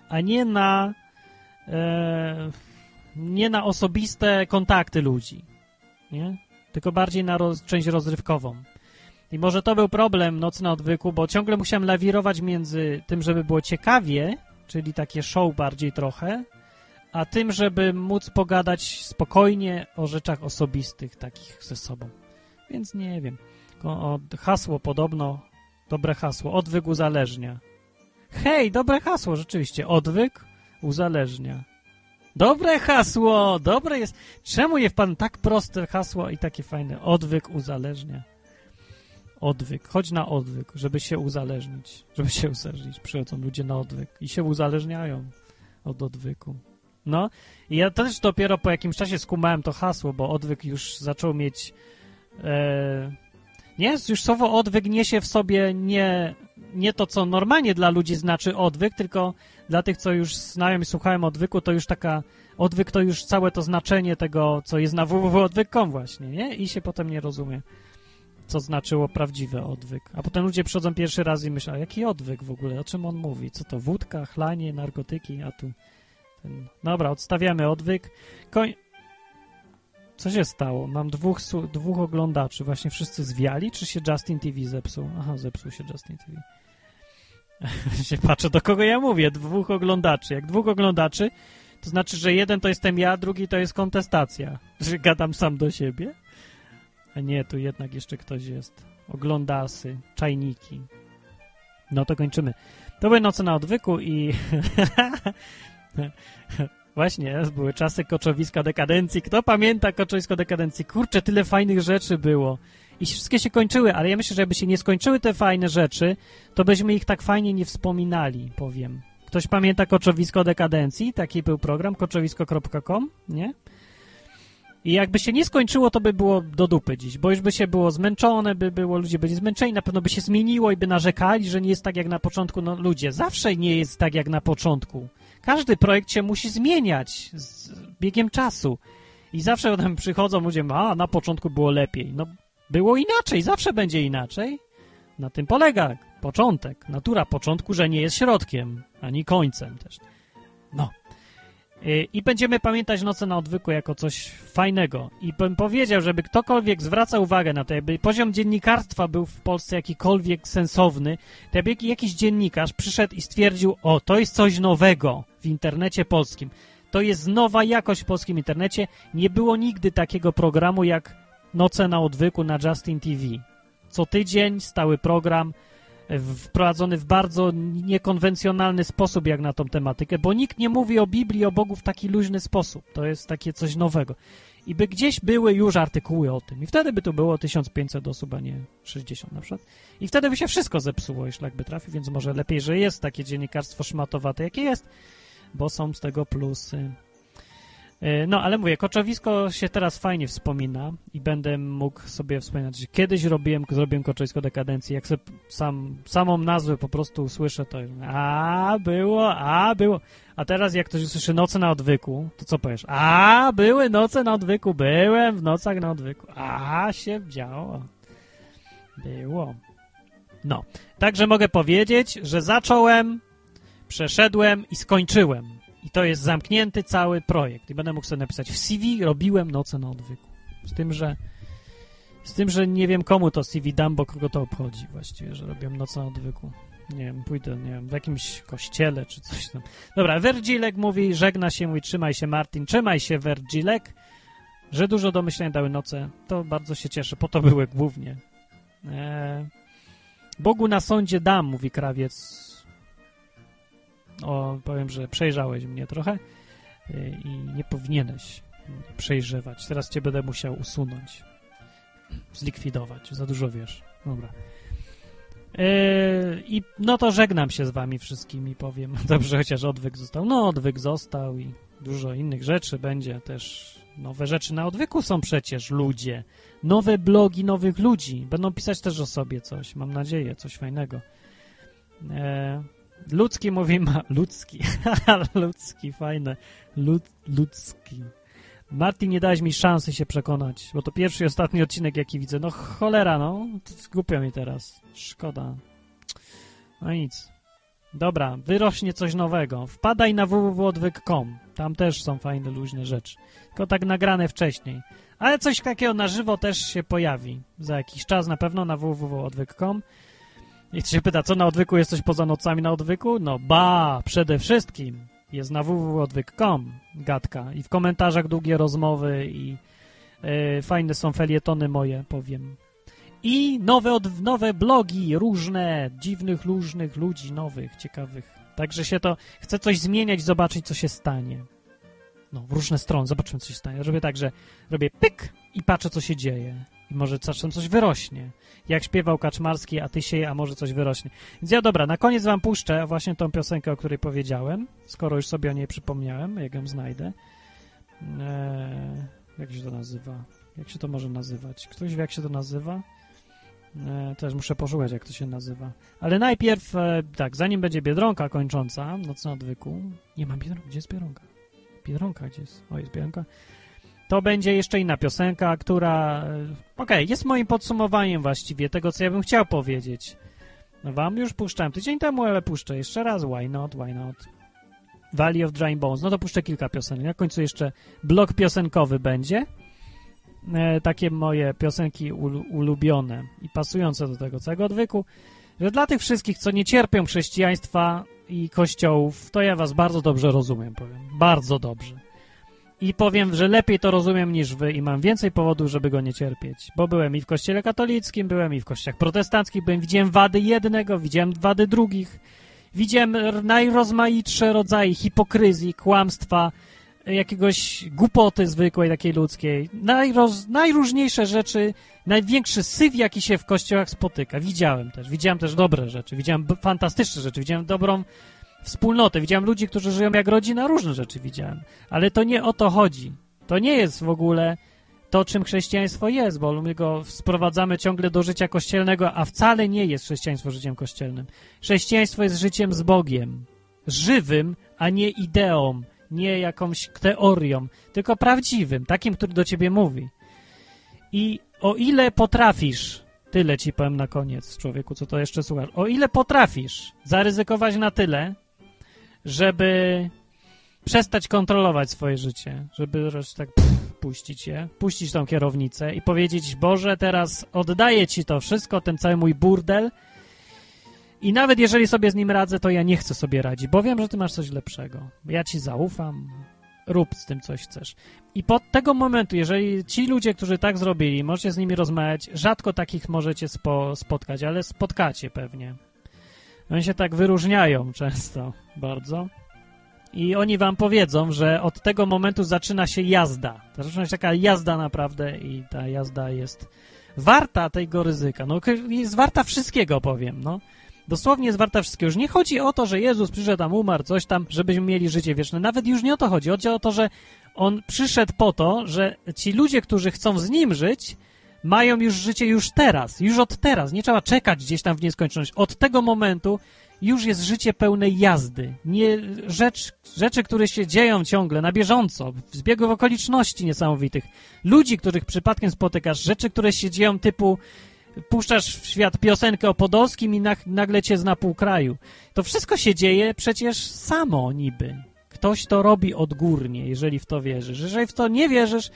a nie na e, nie na osobiste kontakty ludzi, nie? Tylko bardziej na roz, część rozrywkową. I może to był problem Nocy na Odwyku, bo ciągle musiałem lawirować między tym, żeby było ciekawie, czyli takie show bardziej trochę, a tym, żeby móc pogadać spokojnie o rzeczach osobistych, takich ze sobą. Więc nie wiem. Hasło podobno, dobre hasło, odwyk uzależnia. Hej, dobre hasło, rzeczywiście, odwyk uzależnia. Dobre hasło, dobre jest. Czemu jest pan tak proste hasło i takie fajne? Odwyk uzależnia. Odwyk, chodź na odwyk, żeby się uzależnić. Żeby się uzależnić. Przychodzą ludzie na odwyk i się uzależniają od odwyku. No, i ja też dopiero po jakimś czasie skumałem to hasło, bo odwyk już zaczął mieć nie, już słowo odwyk niesie w sobie nie, nie to, co normalnie dla ludzi znaczy odwyk, tylko dla tych, co już znają i słuchają odwyku, to już taka, odwyk to już całe to znaczenie tego, co jest na www.odwyk.com właśnie, nie? I się potem nie rozumie, co znaczyło prawdziwy odwyk. A potem ludzie przychodzą pierwszy raz i myślą, a jaki odwyk w ogóle, o czym on mówi? Co to, wódka, chlanie, narkotyki, a tu ten... Dobra, odstawiamy odwyk. Koń... Co się stało? Mam dwóch, dwóch oglądaczy. Właśnie wszyscy zwiali, czy się Justin TV zepsuł? Aha, zepsuł się Justin TV. się patrzę, do kogo ja mówię. Dwóch oglądaczy. Jak dwóch oglądaczy, to znaczy, że jeden to jestem ja, drugi to jest kontestacja. Że gadam sam do siebie. A nie, tu jednak jeszcze ktoś jest. Oglądasy, czajniki. No to kończymy. To były noce na odwyku i właśnie były czasy koczowiska dekadencji. Kto pamięta koczowisko dekadencji? Kurczę, tyle fajnych rzeczy było. I wszystkie się kończyły, ale ja myślę, że jakby się nie skończyły te fajne rzeczy, to byśmy ich tak fajnie nie wspominali, powiem. Ktoś pamięta koczowisko dekadencji? Taki był program, koczowisko.com, nie? I jakby się nie skończyło, to by było do dupy dziś, bo już by się było zmęczone, by było, ludzie byli zmęczeni, na pewno by się zmieniło i by narzekali, że nie jest tak jak na początku. No ludzie, zawsze nie jest tak jak na początku. Każdy projekt się musi zmieniać z biegiem czasu. I zawsze potem przychodzą ludzie, a na początku było lepiej. No było inaczej, zawsze będzie inaczej. Na tym polega początek, natura początku, że nie jest środkiem, ani końcem też. No. Y, I będziemy pamiętać noce na odwyku jako coś fajnego. I bym powiedział, żeby ktokolwiek zwraca uwagę na to, jakby poziom dziennikarstwa był w Polsce jakikolwiek sensowny, to jakby jakiś dziennikarz przyszedł i stwierdził, o, to jest coś nowego w internecie polskim. To jest nowa jakość w polskim internecie. Nie było nigdy takiego programu jak Noce na odwyku na Justin TV. Co tydzień stały program wprowadzony w bardzo niekonwencjonalny sposób jak na tą tematykę, bo nikt nie mówi o Biblii, o Bogu w taki luźny sposób. To jest takie coś nowego. I by gdzieś były już artykuły o tym. I wtedy by to było 1500 osób, a nie 60 na przykład. I wtedy by się wszystko zepsuło, jeśli jakby trafił, więc może lepiej, że jest takie dziennikarstwo szmatowate, jakie jest, bo są z tego plusy. E, No, ale mówię, koczowisko się teraz fajnie wspomina i będę mógł sobie wspominać, kiedyś robiłem, zrobiłem koczowisko dekadencji, jak sobie sam, samą nazwę po prostu usłyszę, to a, było, a, było. A teraz jak ktoś usłyszy noce na odwyku, to co powiesz? A, były noce na odwyku, byłem w nocach na odwyku. A, się działo. Było. No, także mogę powiedzieć, że zacząłem, przeszedłem i skończyłem. I to jest zamknięty cały projekt. I będę mógł sobie napisać w CV robiłem noce na odwyku. Z tym, że z tym, że nie wiem komu to CV dam, bo kogo to obchodzi właściwie, że robiłem noce na odwyku. Nie wiem, pójdę, nie wiem, w jakimś kościele czy coś tam. Dobra, Vergilek mówi, żegna się, mówi, trzymaj się Martin, trzymaj się Vergilek, że dużo do myślenia dały noce. To bardzo się cieszę, po to były głównie. Eee, Bogu na sądzie dam, mówi krawiec. O, powiem, że przejrzałeś mnie trochę y, i nie powinieneś przejrzewać. Teraz cię będę musiał usunąć. Zlikwidować. Za dużo wiesz. Dobra. Yy, I no to żegnam się z wami wszystkimi, powiem. Dobrze, chociaż odwyk został. No, odwyk został i dużo innych rzeczy będzie też. Nowe rzeczy na odwyku są przecież ludzie. Nowe blogi nowych ludzi. Będą pisać też o sobie coś. Mam nadzieję, coś fajnego. Eee, ludzki mówi ma... Ludzki. ludzki, fajne. Lud, ludzki. Martin, nie dałeś mi szansy się przekonać, bo to pierwszy i ostatni odcinek, jaki widzę. No cholera, no. Głupio mi teraz. Szkoda. No nic. Dobra, wyrośnie coś nowego. Wpadaj na www.odwyk.com. Tam też są fajne, luźne rzeczy. Tylko tak nagrane wcześniej. Ale coś takiego na żywo też się pojawi. Za jakiś czas na pewno na www.odwyk.com. I się pyta, co na odwyku jest coś poza nocami na odwyku? No ba, przede wszystkim jest na www.odwyk.com gadka i w komentarzach długie rozmowy i e, fajne są felietony moje, powiem. I nowe, od, nowe blogi różne, dziwnych, różnych ludzi, nowych, ciekawych. Także się to, chcę coś zmieniać, zobaczyć, co się stanie. No, w różne strony, zobaczymy, co się stanie. Robię tak, że robię pyk i patrzę, co się dzieje. I może czasem coś wyrośnie. Jak śpiewał Kaczmarski, a ty sieje, a może coś wyrośnie. Więc ja dobra, na koniec wam puszczę właśnie tą piosenkę, o której powiedziałem, skoro już sobie o niej przypomniałem, jak ją znajdę. Eee, jak się to nazywa? Jak się to może nazywać? Ktoś wie, jak się to nazywa? Eee, też muszę poszukać, jak to się nazywa. Ale najpierw, e, tak, zanim będzie Biedronka kończąca, noc na odwyku. Nie mam Biedronki, gdzie jest Biedronka? Biedronka gdzie jest? O, jest Biedronka. To będzie jeszcze inna piosenka, która, e, okej, okay, jest moim podsumowaniem właściwie tego, co ja bym chciał powiedzieć. No wam już puszczałem tydzień temu, ale puszczę jeszcze raz. Why not, why not? Valley of Dry Bones. No to puszczę kilka piosenek. Na końcu jeszcze blok piosenkowy będzie. E, takie moje piosenki ul ulubione i pasujące do tego całego odwyku. Że dla tych wszystkich, co nie cierpią chrześcijaństwa i kościołów, to ja was bardzo dobrze rozumiem, powiem. Bardzo dobrze. I powiem, że lepiej to rozumiem niż wy i mam więcej powodów, żeby go nie cierpieć. Bo byłem i w kościele katolickim, byłem i w kościołach protestanckich, byłem, widziałem wady jednego, widziałem wady drugich widziałem najrozmaitsze rodzaje hipokryzji, kłamstwa, jakiegoś głupoty zwykłej, takiej ludzkiej. Najroz, najróżniejsze rzeczy, największy syf, jaki się w kościołach spotyka. Widziałem też. Widziałem też dobre rzeczy. Widziałem fantastyczne rzeczy. Widziałem dobrą wspólnotę. Widziałem ludzi, którzy żyją jak rodzina. Różne rzeczy widziałem. Ale to nie o to chodzi. To nie jest w ogóle to, czym chrześcijaństwo jest, bo my go sprowadzamy ciągle do życia kościelnego, a wcale nie jest chrześcijaństwo życiem kościelnym. Chrześcijaństwo jest życiem z Bogiem. Żywym, a nie ideą, nie jakąś teorią, tylko prawdziwym, takim, który do ciebie mówi. I o ile potrafisz, tyle ci powiem na koniec, człowieku, co to jeszcze słuchasz, o ile potrafisz zaryzykować na tyle, żeby przestać kontrolować swoje życie, żeby tak puścić je, puścić tą kierownicę i powiedzieć, Boże, teraz oddaję Ci to wszystko, ten cały mój burdel i nawet jeżeli sobie z nim radzę, to ja nie chcę sobie radzić, bo wiem, że Ty masz coś lepszego. Ja Ci zaufam, rób z tym coś chcesz. I pod tego momentu, jeżeli ci ludzie, którzy tak zrobili, możecie z nimi rozmawiać, rzadko takich możecie spo, spotkać, ale spotkacie pewnie. Oni się tak wyróżniają często bardzo. I oni wam powiedzą, że od tego momentu zaczyna się jazda. Zaczyna się taka jazda naprawdę i ta jazda jest warta tego ryzyka. No, jest warta wszystkiego, powiem, no. Dosłownie jest warta wszystkiego. Już nie chodzi o to, że Jezus przyszedł tam, umarł, coś tam, żebyśmy mieli życie wieczne. Nawet już nie o to chodzi. Chodzi o to, że On przyszedł po to, że ci ludzie, którzy chcą z Nim żyć, mają już życie już teraz, już od teraz. Nie trzeba czekać gdzieś tam w nieskończoność. Od tego momentu już jest życie pełne jazdy. Nie, rzecz, rzeczy, które się dzieją ciągle, na bieżąco, w zbiegu okoliczności niesamowitych. Ludzi, których przypadkiem spotykasz, rzeczy, które się dzieją typu puszczasz w świat piosenkę o Podolskim i nag- nagle cię zna pół kraju. To wszystko się dzieje przecież samo niby. Ktoś to robi odgórnie, jeżeli w to wierzysz. Jeżeli w to nie wierzysz,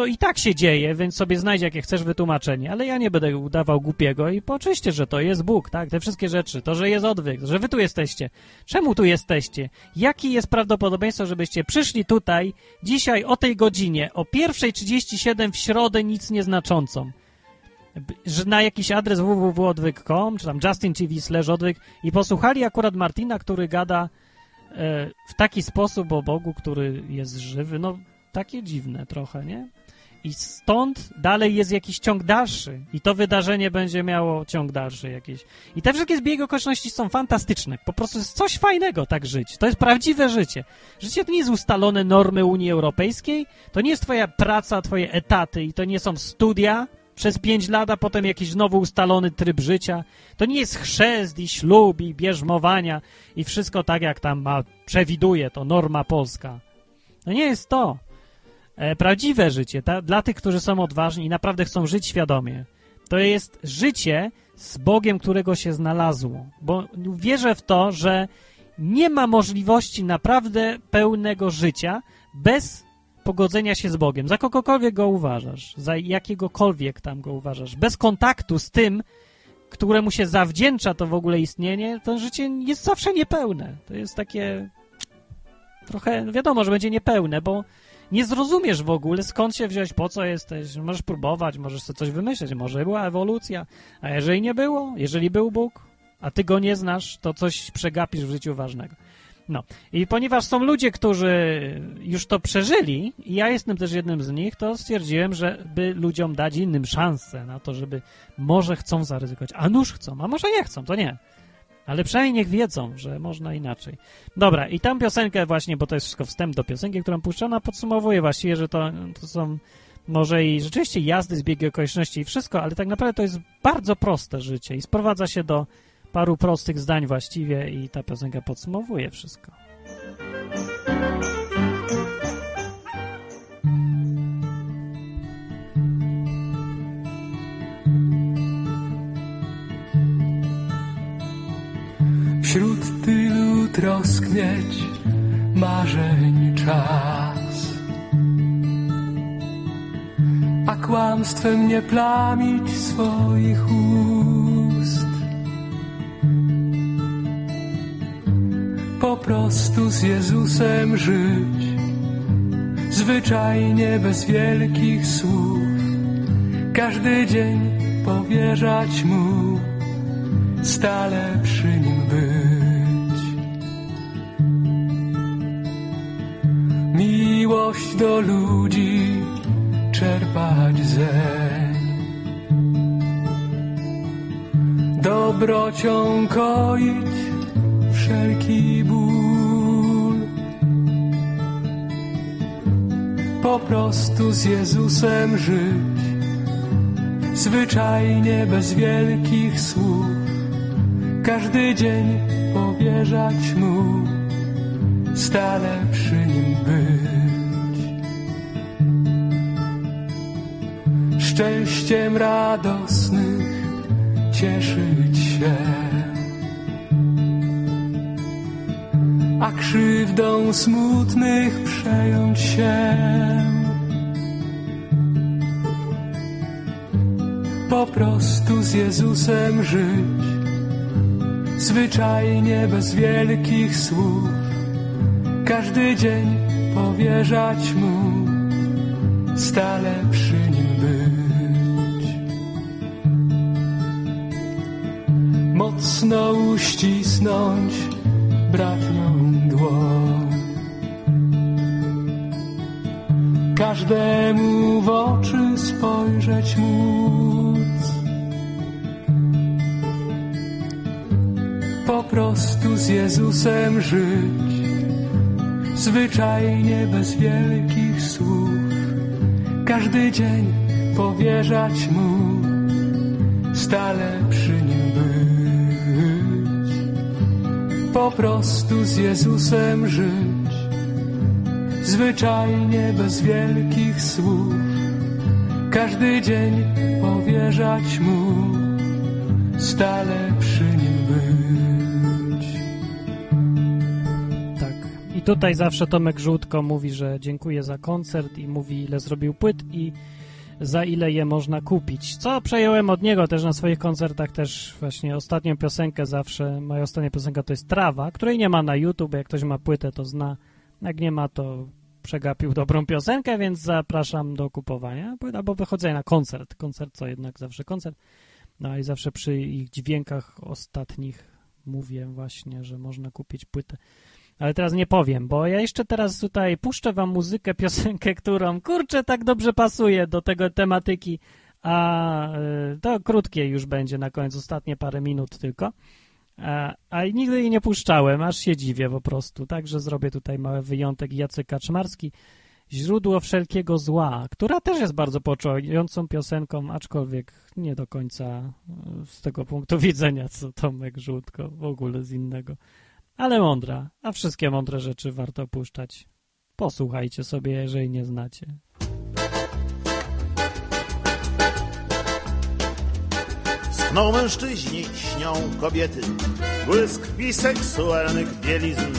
to i tak się dzieje, więc sobie znajdź jakie chcesz wytłumaczenie, ale ja nie będę udawał głupiego i po że to jest Bóg, tak? Te wszystkie rzeczy, to, że jest odwyk, że wy tu jesteście. Czemu tu jesteście? Jakie jest prawdopodobieństwo, żebyście przyszli tutaj dzisiaj o tej godzinie, o 1.37 w środę nic nieznaczącą? Że na jakiś adres www.odwyk.com, czy tam Justin TV slash odwyk i posłuchali akurat Martina, który gada e, w taki sposób o Bogu, który jest żywy, no takie dziwne trochę, nie? I stąd dalej jest jakiś ciąg dalszy. I to wydarzenie będzie miało ciąg dalszy jakiś. I te wszystkie zbiegi okoliczności są fantastyczne. Po prostu jest coś fajnego tak żyć. To jest prawdziwe życie. Życie to nie jest ustalone normy Unii Europejskiej. To nie jest twoja praca, twoje etaty i to nie są studia przez pięć lat, a potem jakiś nowy ustalony tryb życia. To nie jest chrzest i ślub i bierzmowania i wszystko tak, jak tam ma, przewiduje to norma polska. To nie jest to. E, prawdziwe życie, ta, dla tych, którzy są odważni i naprawdę chcą żyć świadomie, to jest życie z Bogiem, którego się znalazło. Bo wierzę w to, że nie ma możliwości naprawdę pełnego życia bez pogodzenia się z Bogiem. Za kogokolwiek go uważasz, za jakiegokolwiek tam go uważasz, bez kontaktu z tym, któremu się zawdzięcza to w ogóle istnienie, to życie jest zawsze niepełne. To jest takie trochę, wiadomo, że będzie niepełne, bo nie zrozumiesz w ogóle, skąd się wziąć, po co jesteś. Możesz próbować, możesz sobie coś wymyśleć, może była ewolucja, a jeżeli nie było, jeżeli był Bóg, a ty go nie znasz, to coś przegapisz w życiu ważnego. No i ponieważ są ludzie, którzy już to przeżyli, i ja jestem też jednym z nich, to stwierdziłem, żeby ludziom dać innym szansę na to, żeby może chcą zaryzykować, a nuż chcą, a może nie chcą, to nie. Ale przynajmniej niech wiedzą, że można inaczej. Dobra, i tam piosenkę właśnie, bo to jest wszystko wstęp do piosenki, którą puszczona, podsumowuje właściwie, że to, to są może i rzeczywiście jazdy, zbiegi okoliczności i wszystko, ale tak naprawdę to jest bardzo proste życie i sprowadza się do paru prostych zdań właściwie i ta piosenka podsumowuje wszystko. Wśród tylu trosk mieć marzeń czas, a kłamstwem nie plamić swoich ust. Po prostu z Jezusem żyć, zwyczajnie bez wielkich słów, każdy dzień powierzać Mu stale przy nim być. Miłość do ludzi czerpać zeń. Dobrocią koić wszelki ból. Po prostu z Jezusem żyć, zwyczajnie bez wielkich słów każdy dzień powierzać Mu, stale przy Nim być. Szczęściem radosnych cieszyć się, a krzywdą smutnych przejąć się. Po prostu z Jezusem żyć, zwyczajnie bez wielkich słów. Każdy dzień powierzać Mu, stale przy Nim być. Mocno uścisnąć bratnią dłoń. Każdemu w oczy spojrzeć móc. Prostu z Jezusem żyć, zwyczajnie bez wielkich słów. Każdy dzień powierzać Mu, stale przy Nim być. Po prostu z Jezusem żyć, zwyczajnie bez wielkich słów. Każdy dzień powierzać Mu, stale tutaj zawsze Tomek Żółtko mówi, że dziękuję za koncert i mówi, ile zrobił płyt i za ile je można kupić. Co przejąłem od niego też na swoich koncertach, też właśnie ostatnią piosenkę zawsze, moja ostatnia piosenka to jest Trawa, której nie ma na YouTube, jak ktoś ma płytę to zna, jak nie ma to przegapił dobrą piosenkę, więc zapraszam do kupowania albo wychodzenia na koncert. Koncert to jednak zawsze koncert. No i zawsze przy ich dźwiękach ostatnich mówię właśnie, że można kupić płytę. Ale teraz nie powiem, bo ja jeszcze teraz tutaj puszczę wam muzykę, piosenkę, którą kurczę tak dobrze pasuje do tego tematyki, a y, to krótkie już będzie na koniec, ostatnie parę minut tylko. A, a nigdy jej nie puszczałem, aż się dziwię po prostu. Także zrobię tutaj mały wyjątek. Jacek Kaczmarski, Źródło wszelkiego zła, która też jest bardzo poczującą piosenką, aczkolwiek nie do końca y, z tego punktu widzenia, co Tomek Żółtko, w ogóle z innego. Ale mądra, a wszystkie mądre rzeczy warto puszczać. Posłuchajcie sobie, jeżeli nie znacie. Schną mężczyźni, śnią kobiety, błysk i seksualnych bielizn.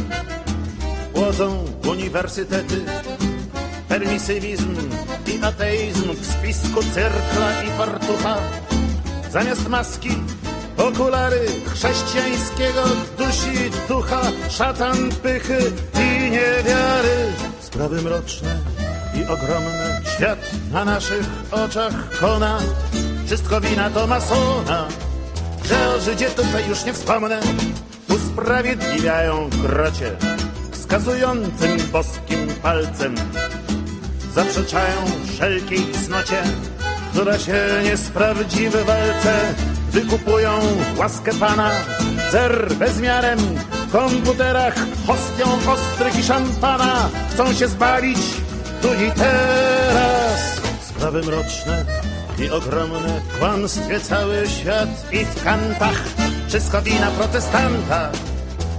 Łodzą uniwersytety, permisywizm i ateizm w spisku cyrkla i fartucha. Zamiast maski okulary chrześcijańskiego dusi ducha, szatan pychy i niewiary. Sprawy mroczne i ogromne, świat na naszych oczach kona. Wszystko wina to masona, że o Żydzie tutaj już nie wspomnę. Usprawiedliwiają krocie, wskazującym boskim palcem. Zaprzeczają wszelkiej cnocie, która się nie sprawdzi w walce. Wykupują łaskę Pana, zer bezmiarem w komputerach, hostią ostrych i szampana. Chcą się zbawić tu i teraz. Sprawy mroczne i ogromne w kłamstwie cały świat i w kantach. Wszystko wina protestanta,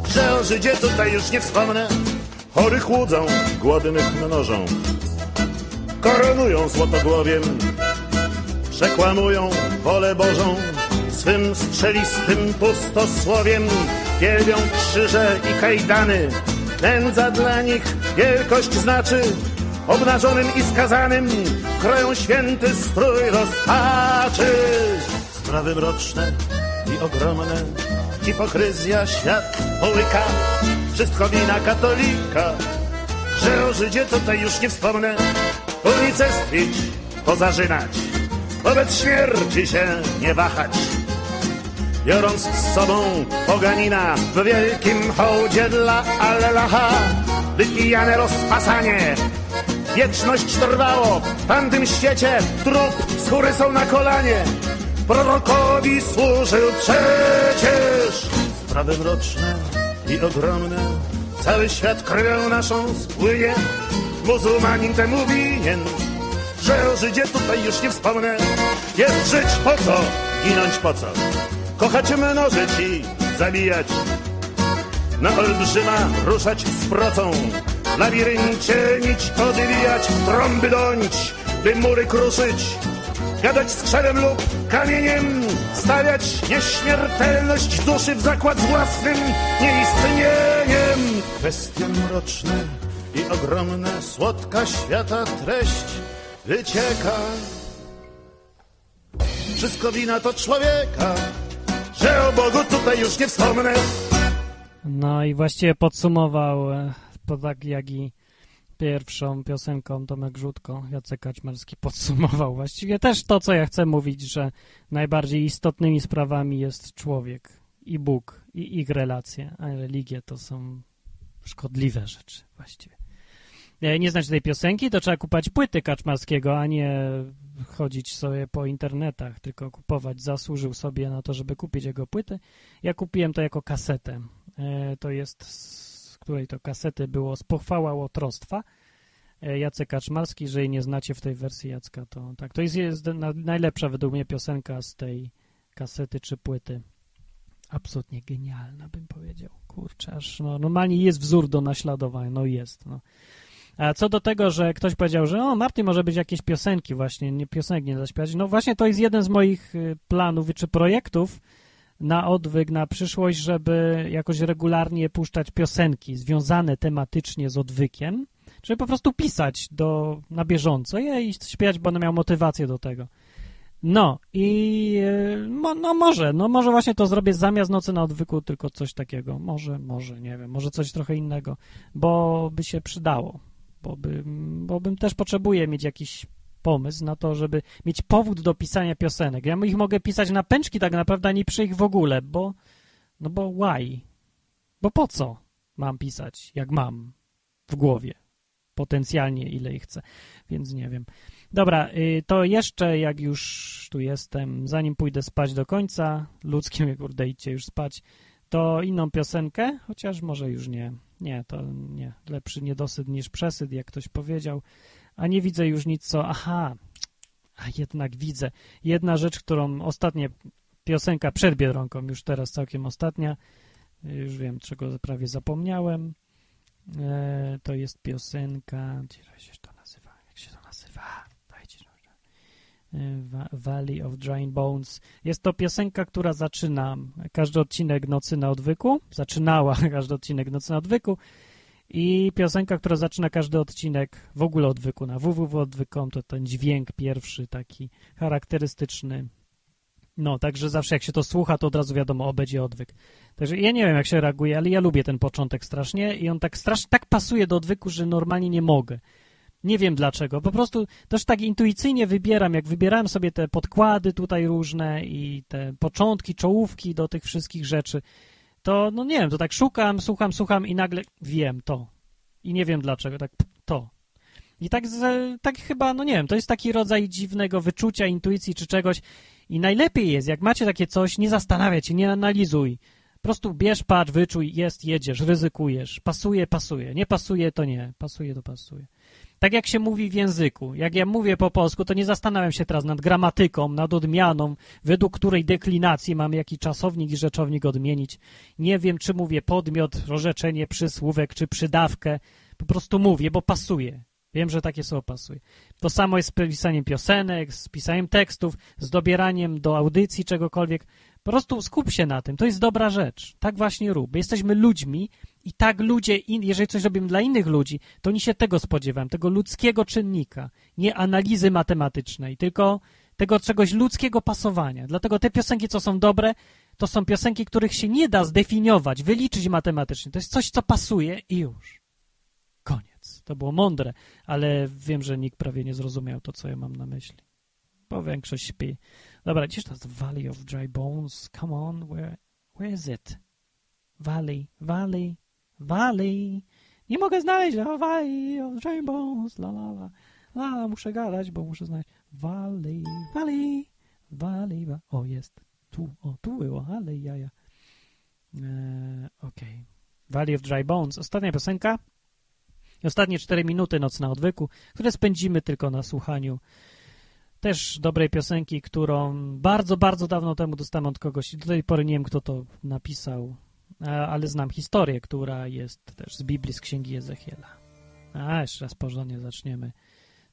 że o Żydzie tutaj już nie wspomnę. Chorych łudzą, głodnych mnożą, koronują złotogłowiem, przekłamują wolę Bożą swym strzelistym pustosłowiem, wielbią krzyże i kajdany. Nędza dla nich wielkość znaczy, obnażonym i skazanym kroją święty strój rozpaczy. Sprawy mroczne i ogromne, hipokryzja świat połyka, wszystko wina katolika, że o Żydzie tutaj już nie wspomnę, unicestwić, pozażynać, wobec śmierci się nie wahać. Biorąc z sobą poganina w wielkim hołdzie dla Allaha, wypijane rozpasanie, wieczność trwało. W tamtym świecie trup skóry są na kolanie. Prorokowi służył przecież. Sprawy mroczne i ogromne, cały świat krwią naszą spłynie. Muzułmanin temu winien, że o Żydzie tutaj już nie wspomnę. Jest żyć po co, ginąć po co, kochać mnożyć i zabijać. Na olbrzyma ruszać z procą, w labiryncie nić odwijać, trąby dąć, by mury kruszyć. Gadać z krzewem lub kamieniem, stawiać nieśmiertelność duszy w zakład z własnym nieistnieniem. Kwestie mroczne i ogromne, słodka świata treść wycieka. Wszystko wina to człowieka, że o Bogu tutaj już nie wspomnę. No i właściwie podsumował, e, po tak jak i pierwszą piosenką Tomek Rzutko, Jacek Kaczmarski podsumował właściwie też to, co ja chcę mówić, że najbardziej istotnymi sprawami jest człowiek i Bóg i ich relacje, a religie to są szkodliwe rzeczy właściwie. E, Nie znać tej piosenki, to trzeba kupować płyty Kaczmarskiego, a nie chodzić sobie po internetach, tylko kupować. Zasłużył sobie na to, żeby kupić jego płyty. Ja kupiłem to jako kasetę. E, To jest, z której to kasety było z pochwała łotrostwa. E, Jacek Kaczmarski, jeżeli nie znacie w tej wersji Jacka, to tak. To jest, jest na- najlepsza według mnie piosenka z tej kasety czy płyty. Absolutnie genialna, bym powiedział. Kurczę, aż no, normalnie jest wzór do naśladowania. No jest, no. A co do tego, że ktoś powiedział, że o, Marty może być jakieś piosenki właśnie, nie piosenek nie zaśpiewać. No właśnie to jest jeden z moich y, planów czy projektów na odwyk, na przyszłość, żeby jakoś regularnie puszczać piosenki związane tematycznie z odwykiem, żeby po prostu pisać do, na bieżąco i śpiewać, bo będę miał motywację do tego. No i y, no może, no może właśnie to zrobię zamiast nocy na odwyku, tylko coś takiego. Może, może, nie wiem, może coś trochę innego, bo by się przydało, bo, by, bo bym też potrzebuję mieć jakiś pomysł na to, żeby mieć powód do pisania piosenek. Ja ich mogę pisać na pęczki tak naprawdę, a nie przy ich w ogóle, bo no bo why? Bo po co mam pisać, jak mam w głowie? Potencjalnie ile ich chcę, więc nie wiem. Dobra, y, to jeszcze jak już tu jestem, zanim pójdę spać do końca, ludzkim, kurde, idźcie już spać, to inną piosenkę, chociaż może już nie. Nie, to nie. Lepszy niedosyt niż przesyt, jak ktoś powiedział. A nie widzę już nic, co... Aha, a jednak widzę. Jedna rzecz, którą ostatnie piosenka przed Biedronką, już teraz całkiem ostatnia, już wiem, czego prawie zapomniałem. E, to jest piosenka... Gdzie się to nazywa? Jak się to nazywa? Dajcie e, Va- Valley of Drying Bones. Jest to piosenka, która zaczyna każdy odcinek Nocy na Odwyku. Zaczynała każdy odcinek Nocy na Odwyku. I piosenka, która zaczyna każdy odcinek w ogóle odwyku na www.odwyk.com, to ten dźwięk pierwszy, taki charakterystyczny. No, także zawsze jak się to słucha, to od razu wiadomo, o, będzie odwyk. Także ja nie wiem, jak się reaguje, ale ja lubię ten początek strasznie i on tak strasznie, tak pasuje do odwyku, że normalnie nie mogę. Nie wiem dlaczego. Po prostu też tak intuicyjnie wybieram, jak wybierałem sobie te podkłady tutaj różne i te początki, czołówki do tych wszystkich rzeczy, to no nie wiem, to tak szukam, słucham, słucham i nagle wiem to. I nie wiem dlaczego, tak to. I tak, tak chyba, no nie wiem, to jest taki rodzaj dziwnego wyczucia, intuicji czy czegoś. I najlepiej jest, jak macie takie coś, nie zastanawiać się, nie analizuj. Po prostu bierz, patrz, wyczuj, jest, jedziesz, ryzykujesz. Pasuje, pasuje. Nie pasuje, to nie. Pasuje, to pasuje. Tak jak się mówi w języku. Jak ja mówię po polsku, to nie zastanawiam się teraz nad gramatyką, nad odmianą, według której deklinacji mam jaki czasownik i rzeczownik odmienić. Nie wiem, czy mówię podmiot, rorzeczenie, przysłówek, czy przydawkę. Po prostu mówię, bo pasuje. Wiem, że takie słowo pasuje. To samo jest z pisaniem piosenek, z pisaniem tekstów, z dobieraniem do audycji czegokolwiek. Po prostu skup się na tym. To jest dobra rzecz. Tak właśnie rób. Jesteśmy ludźmi i tak ludzie, jeżeli coś robimy dla innych ludzi, to oni się tego spodziewają, tego ludzkiego czynnika, nie analizy matematycznej, tylko tego czegoś ludzkiego pasowania. Dlatego te piosenki, co są dobre, to są piosenki, których się nie da zdefiniować, wyliczyć matematycznie. To jest coś, co pasuje i już. Koniec. To było mądre, ale wiem, że nikt prawie nie zrozumiał to, co ja mam na myśli. Bo większość śpi. Dobra, gdzież to jest Valley of Dry Bones? Come on, where, where is it? Valley, Valley, Valley. Nie mogę znaleźć, a Valley of Dry Bones, la la la. La, muszę gadać, bo muszę znaleźć. Valley, Valley, Valley, va O, jest. Tu, o, tu było, ale jaja. Eee, Okej. Okay. Valley of Dry Bones. Ostatnia piosenka. I ostatnie cztery minuty Noc na Odwyku, które spędzimy tylko na słuchaniu też dobrej piosenki, którą bardzo, bardzo dawno temu dostałem od kogoś i do tej pory nie wiem, kto to napisał, e, ale znam historię, która jest też z Biblii, z Księgi Ezechiela. A, jeszcze raz porządnie zaczniemy.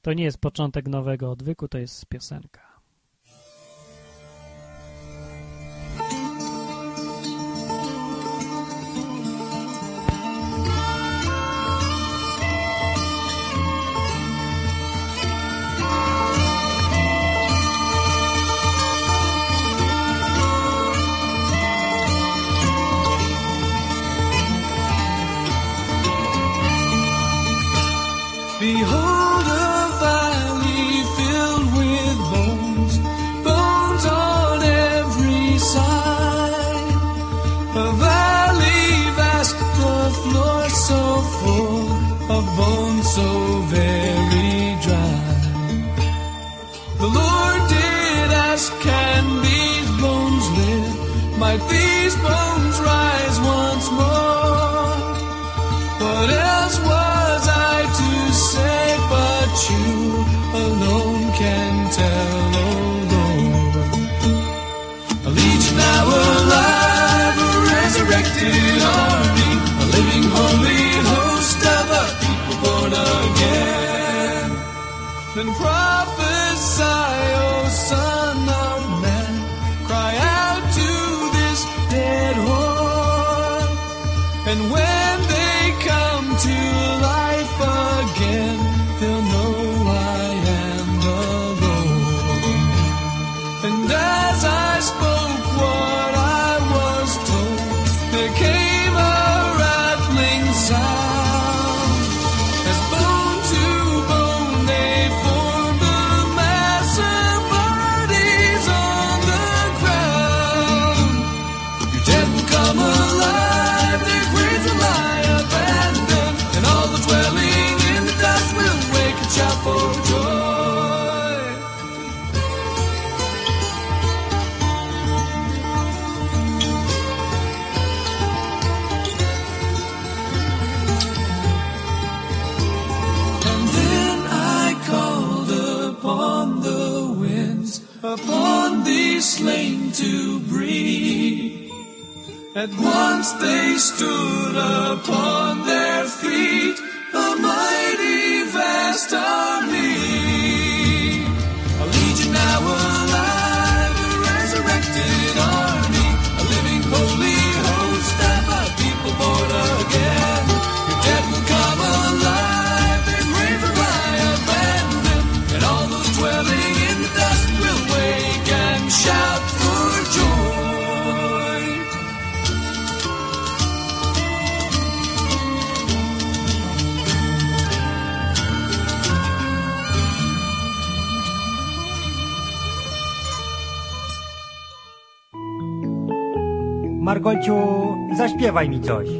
To nie jest początek nowego odwyku, to jest piosenka. Apart. Spawaj mi coś.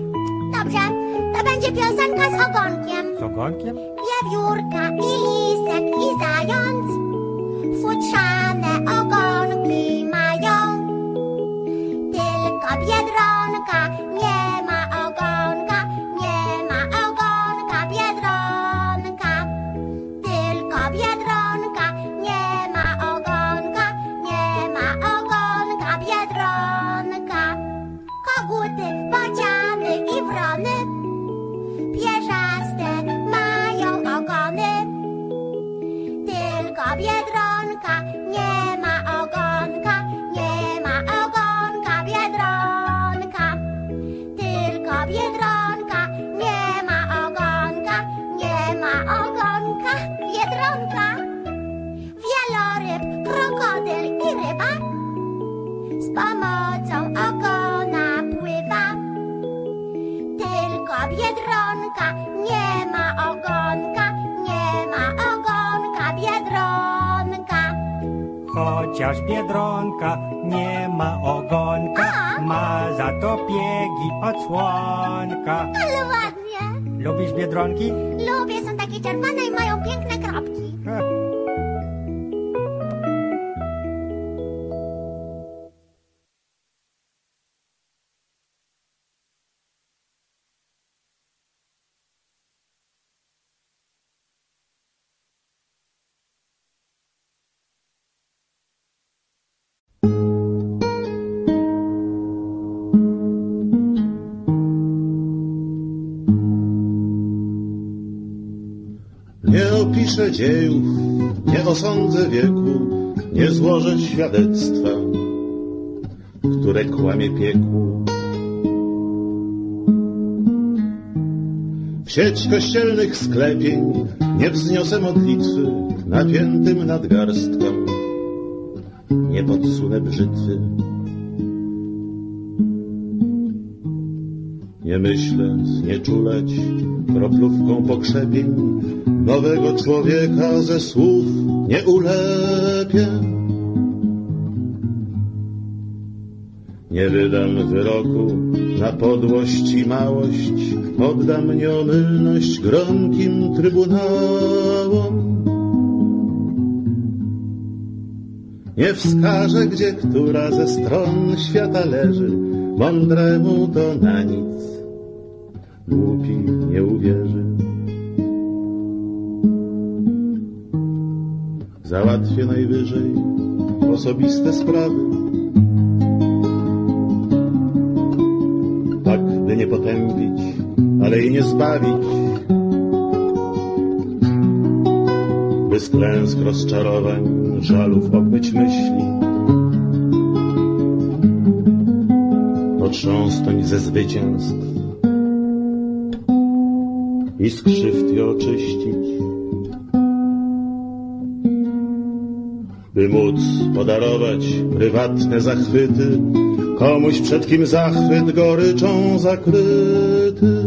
Dziejów, nie osądzę wieku, nie złożę świadectwa, które kłamie piekło. W sieć kościelnych sklepień nie wzniosę modlitwy napiętym nadgarstkom, nie podsunę brzytwy. Nie myślę znieczulać kroplówką pokrzepień nowego człowieka ze słów nie ulepię. Nie wydam wyroku na podłość i małość, oddam nieomylność gromkim trybunałom. Nie wskażę, gdzie która ze stron świata leży, mądremu to na nic, głupi nie uwierzy. Załatwię najwyżej osobiste sprawy. Tak, by nie potępić, ale i nie zbawić. By z klęsk rozczarowań, żalów obmyć myśli. Potrząsnąć ze zwycięstw i z krzywd je oczyścić. By móc podarować prywatne zachwyty komuś, przed kim zachwyt goryczą zakryty.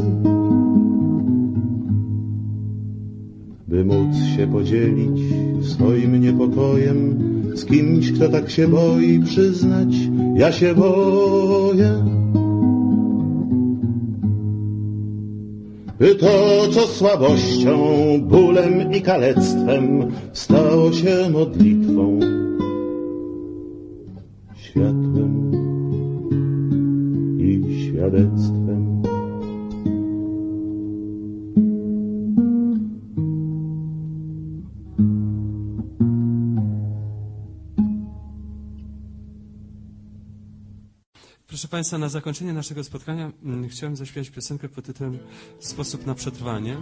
By móc się podzielić swoim niepokojem z kimś, kto tak się boi przyznać, ja się boję. By to, co słabością, bólem i kalectwem stało się modlitwą, Państwa, na zakończenie naszego spotkania mm, chciałem zaśpiewać piosenkę pod tytułem Sposób na przetrwanie.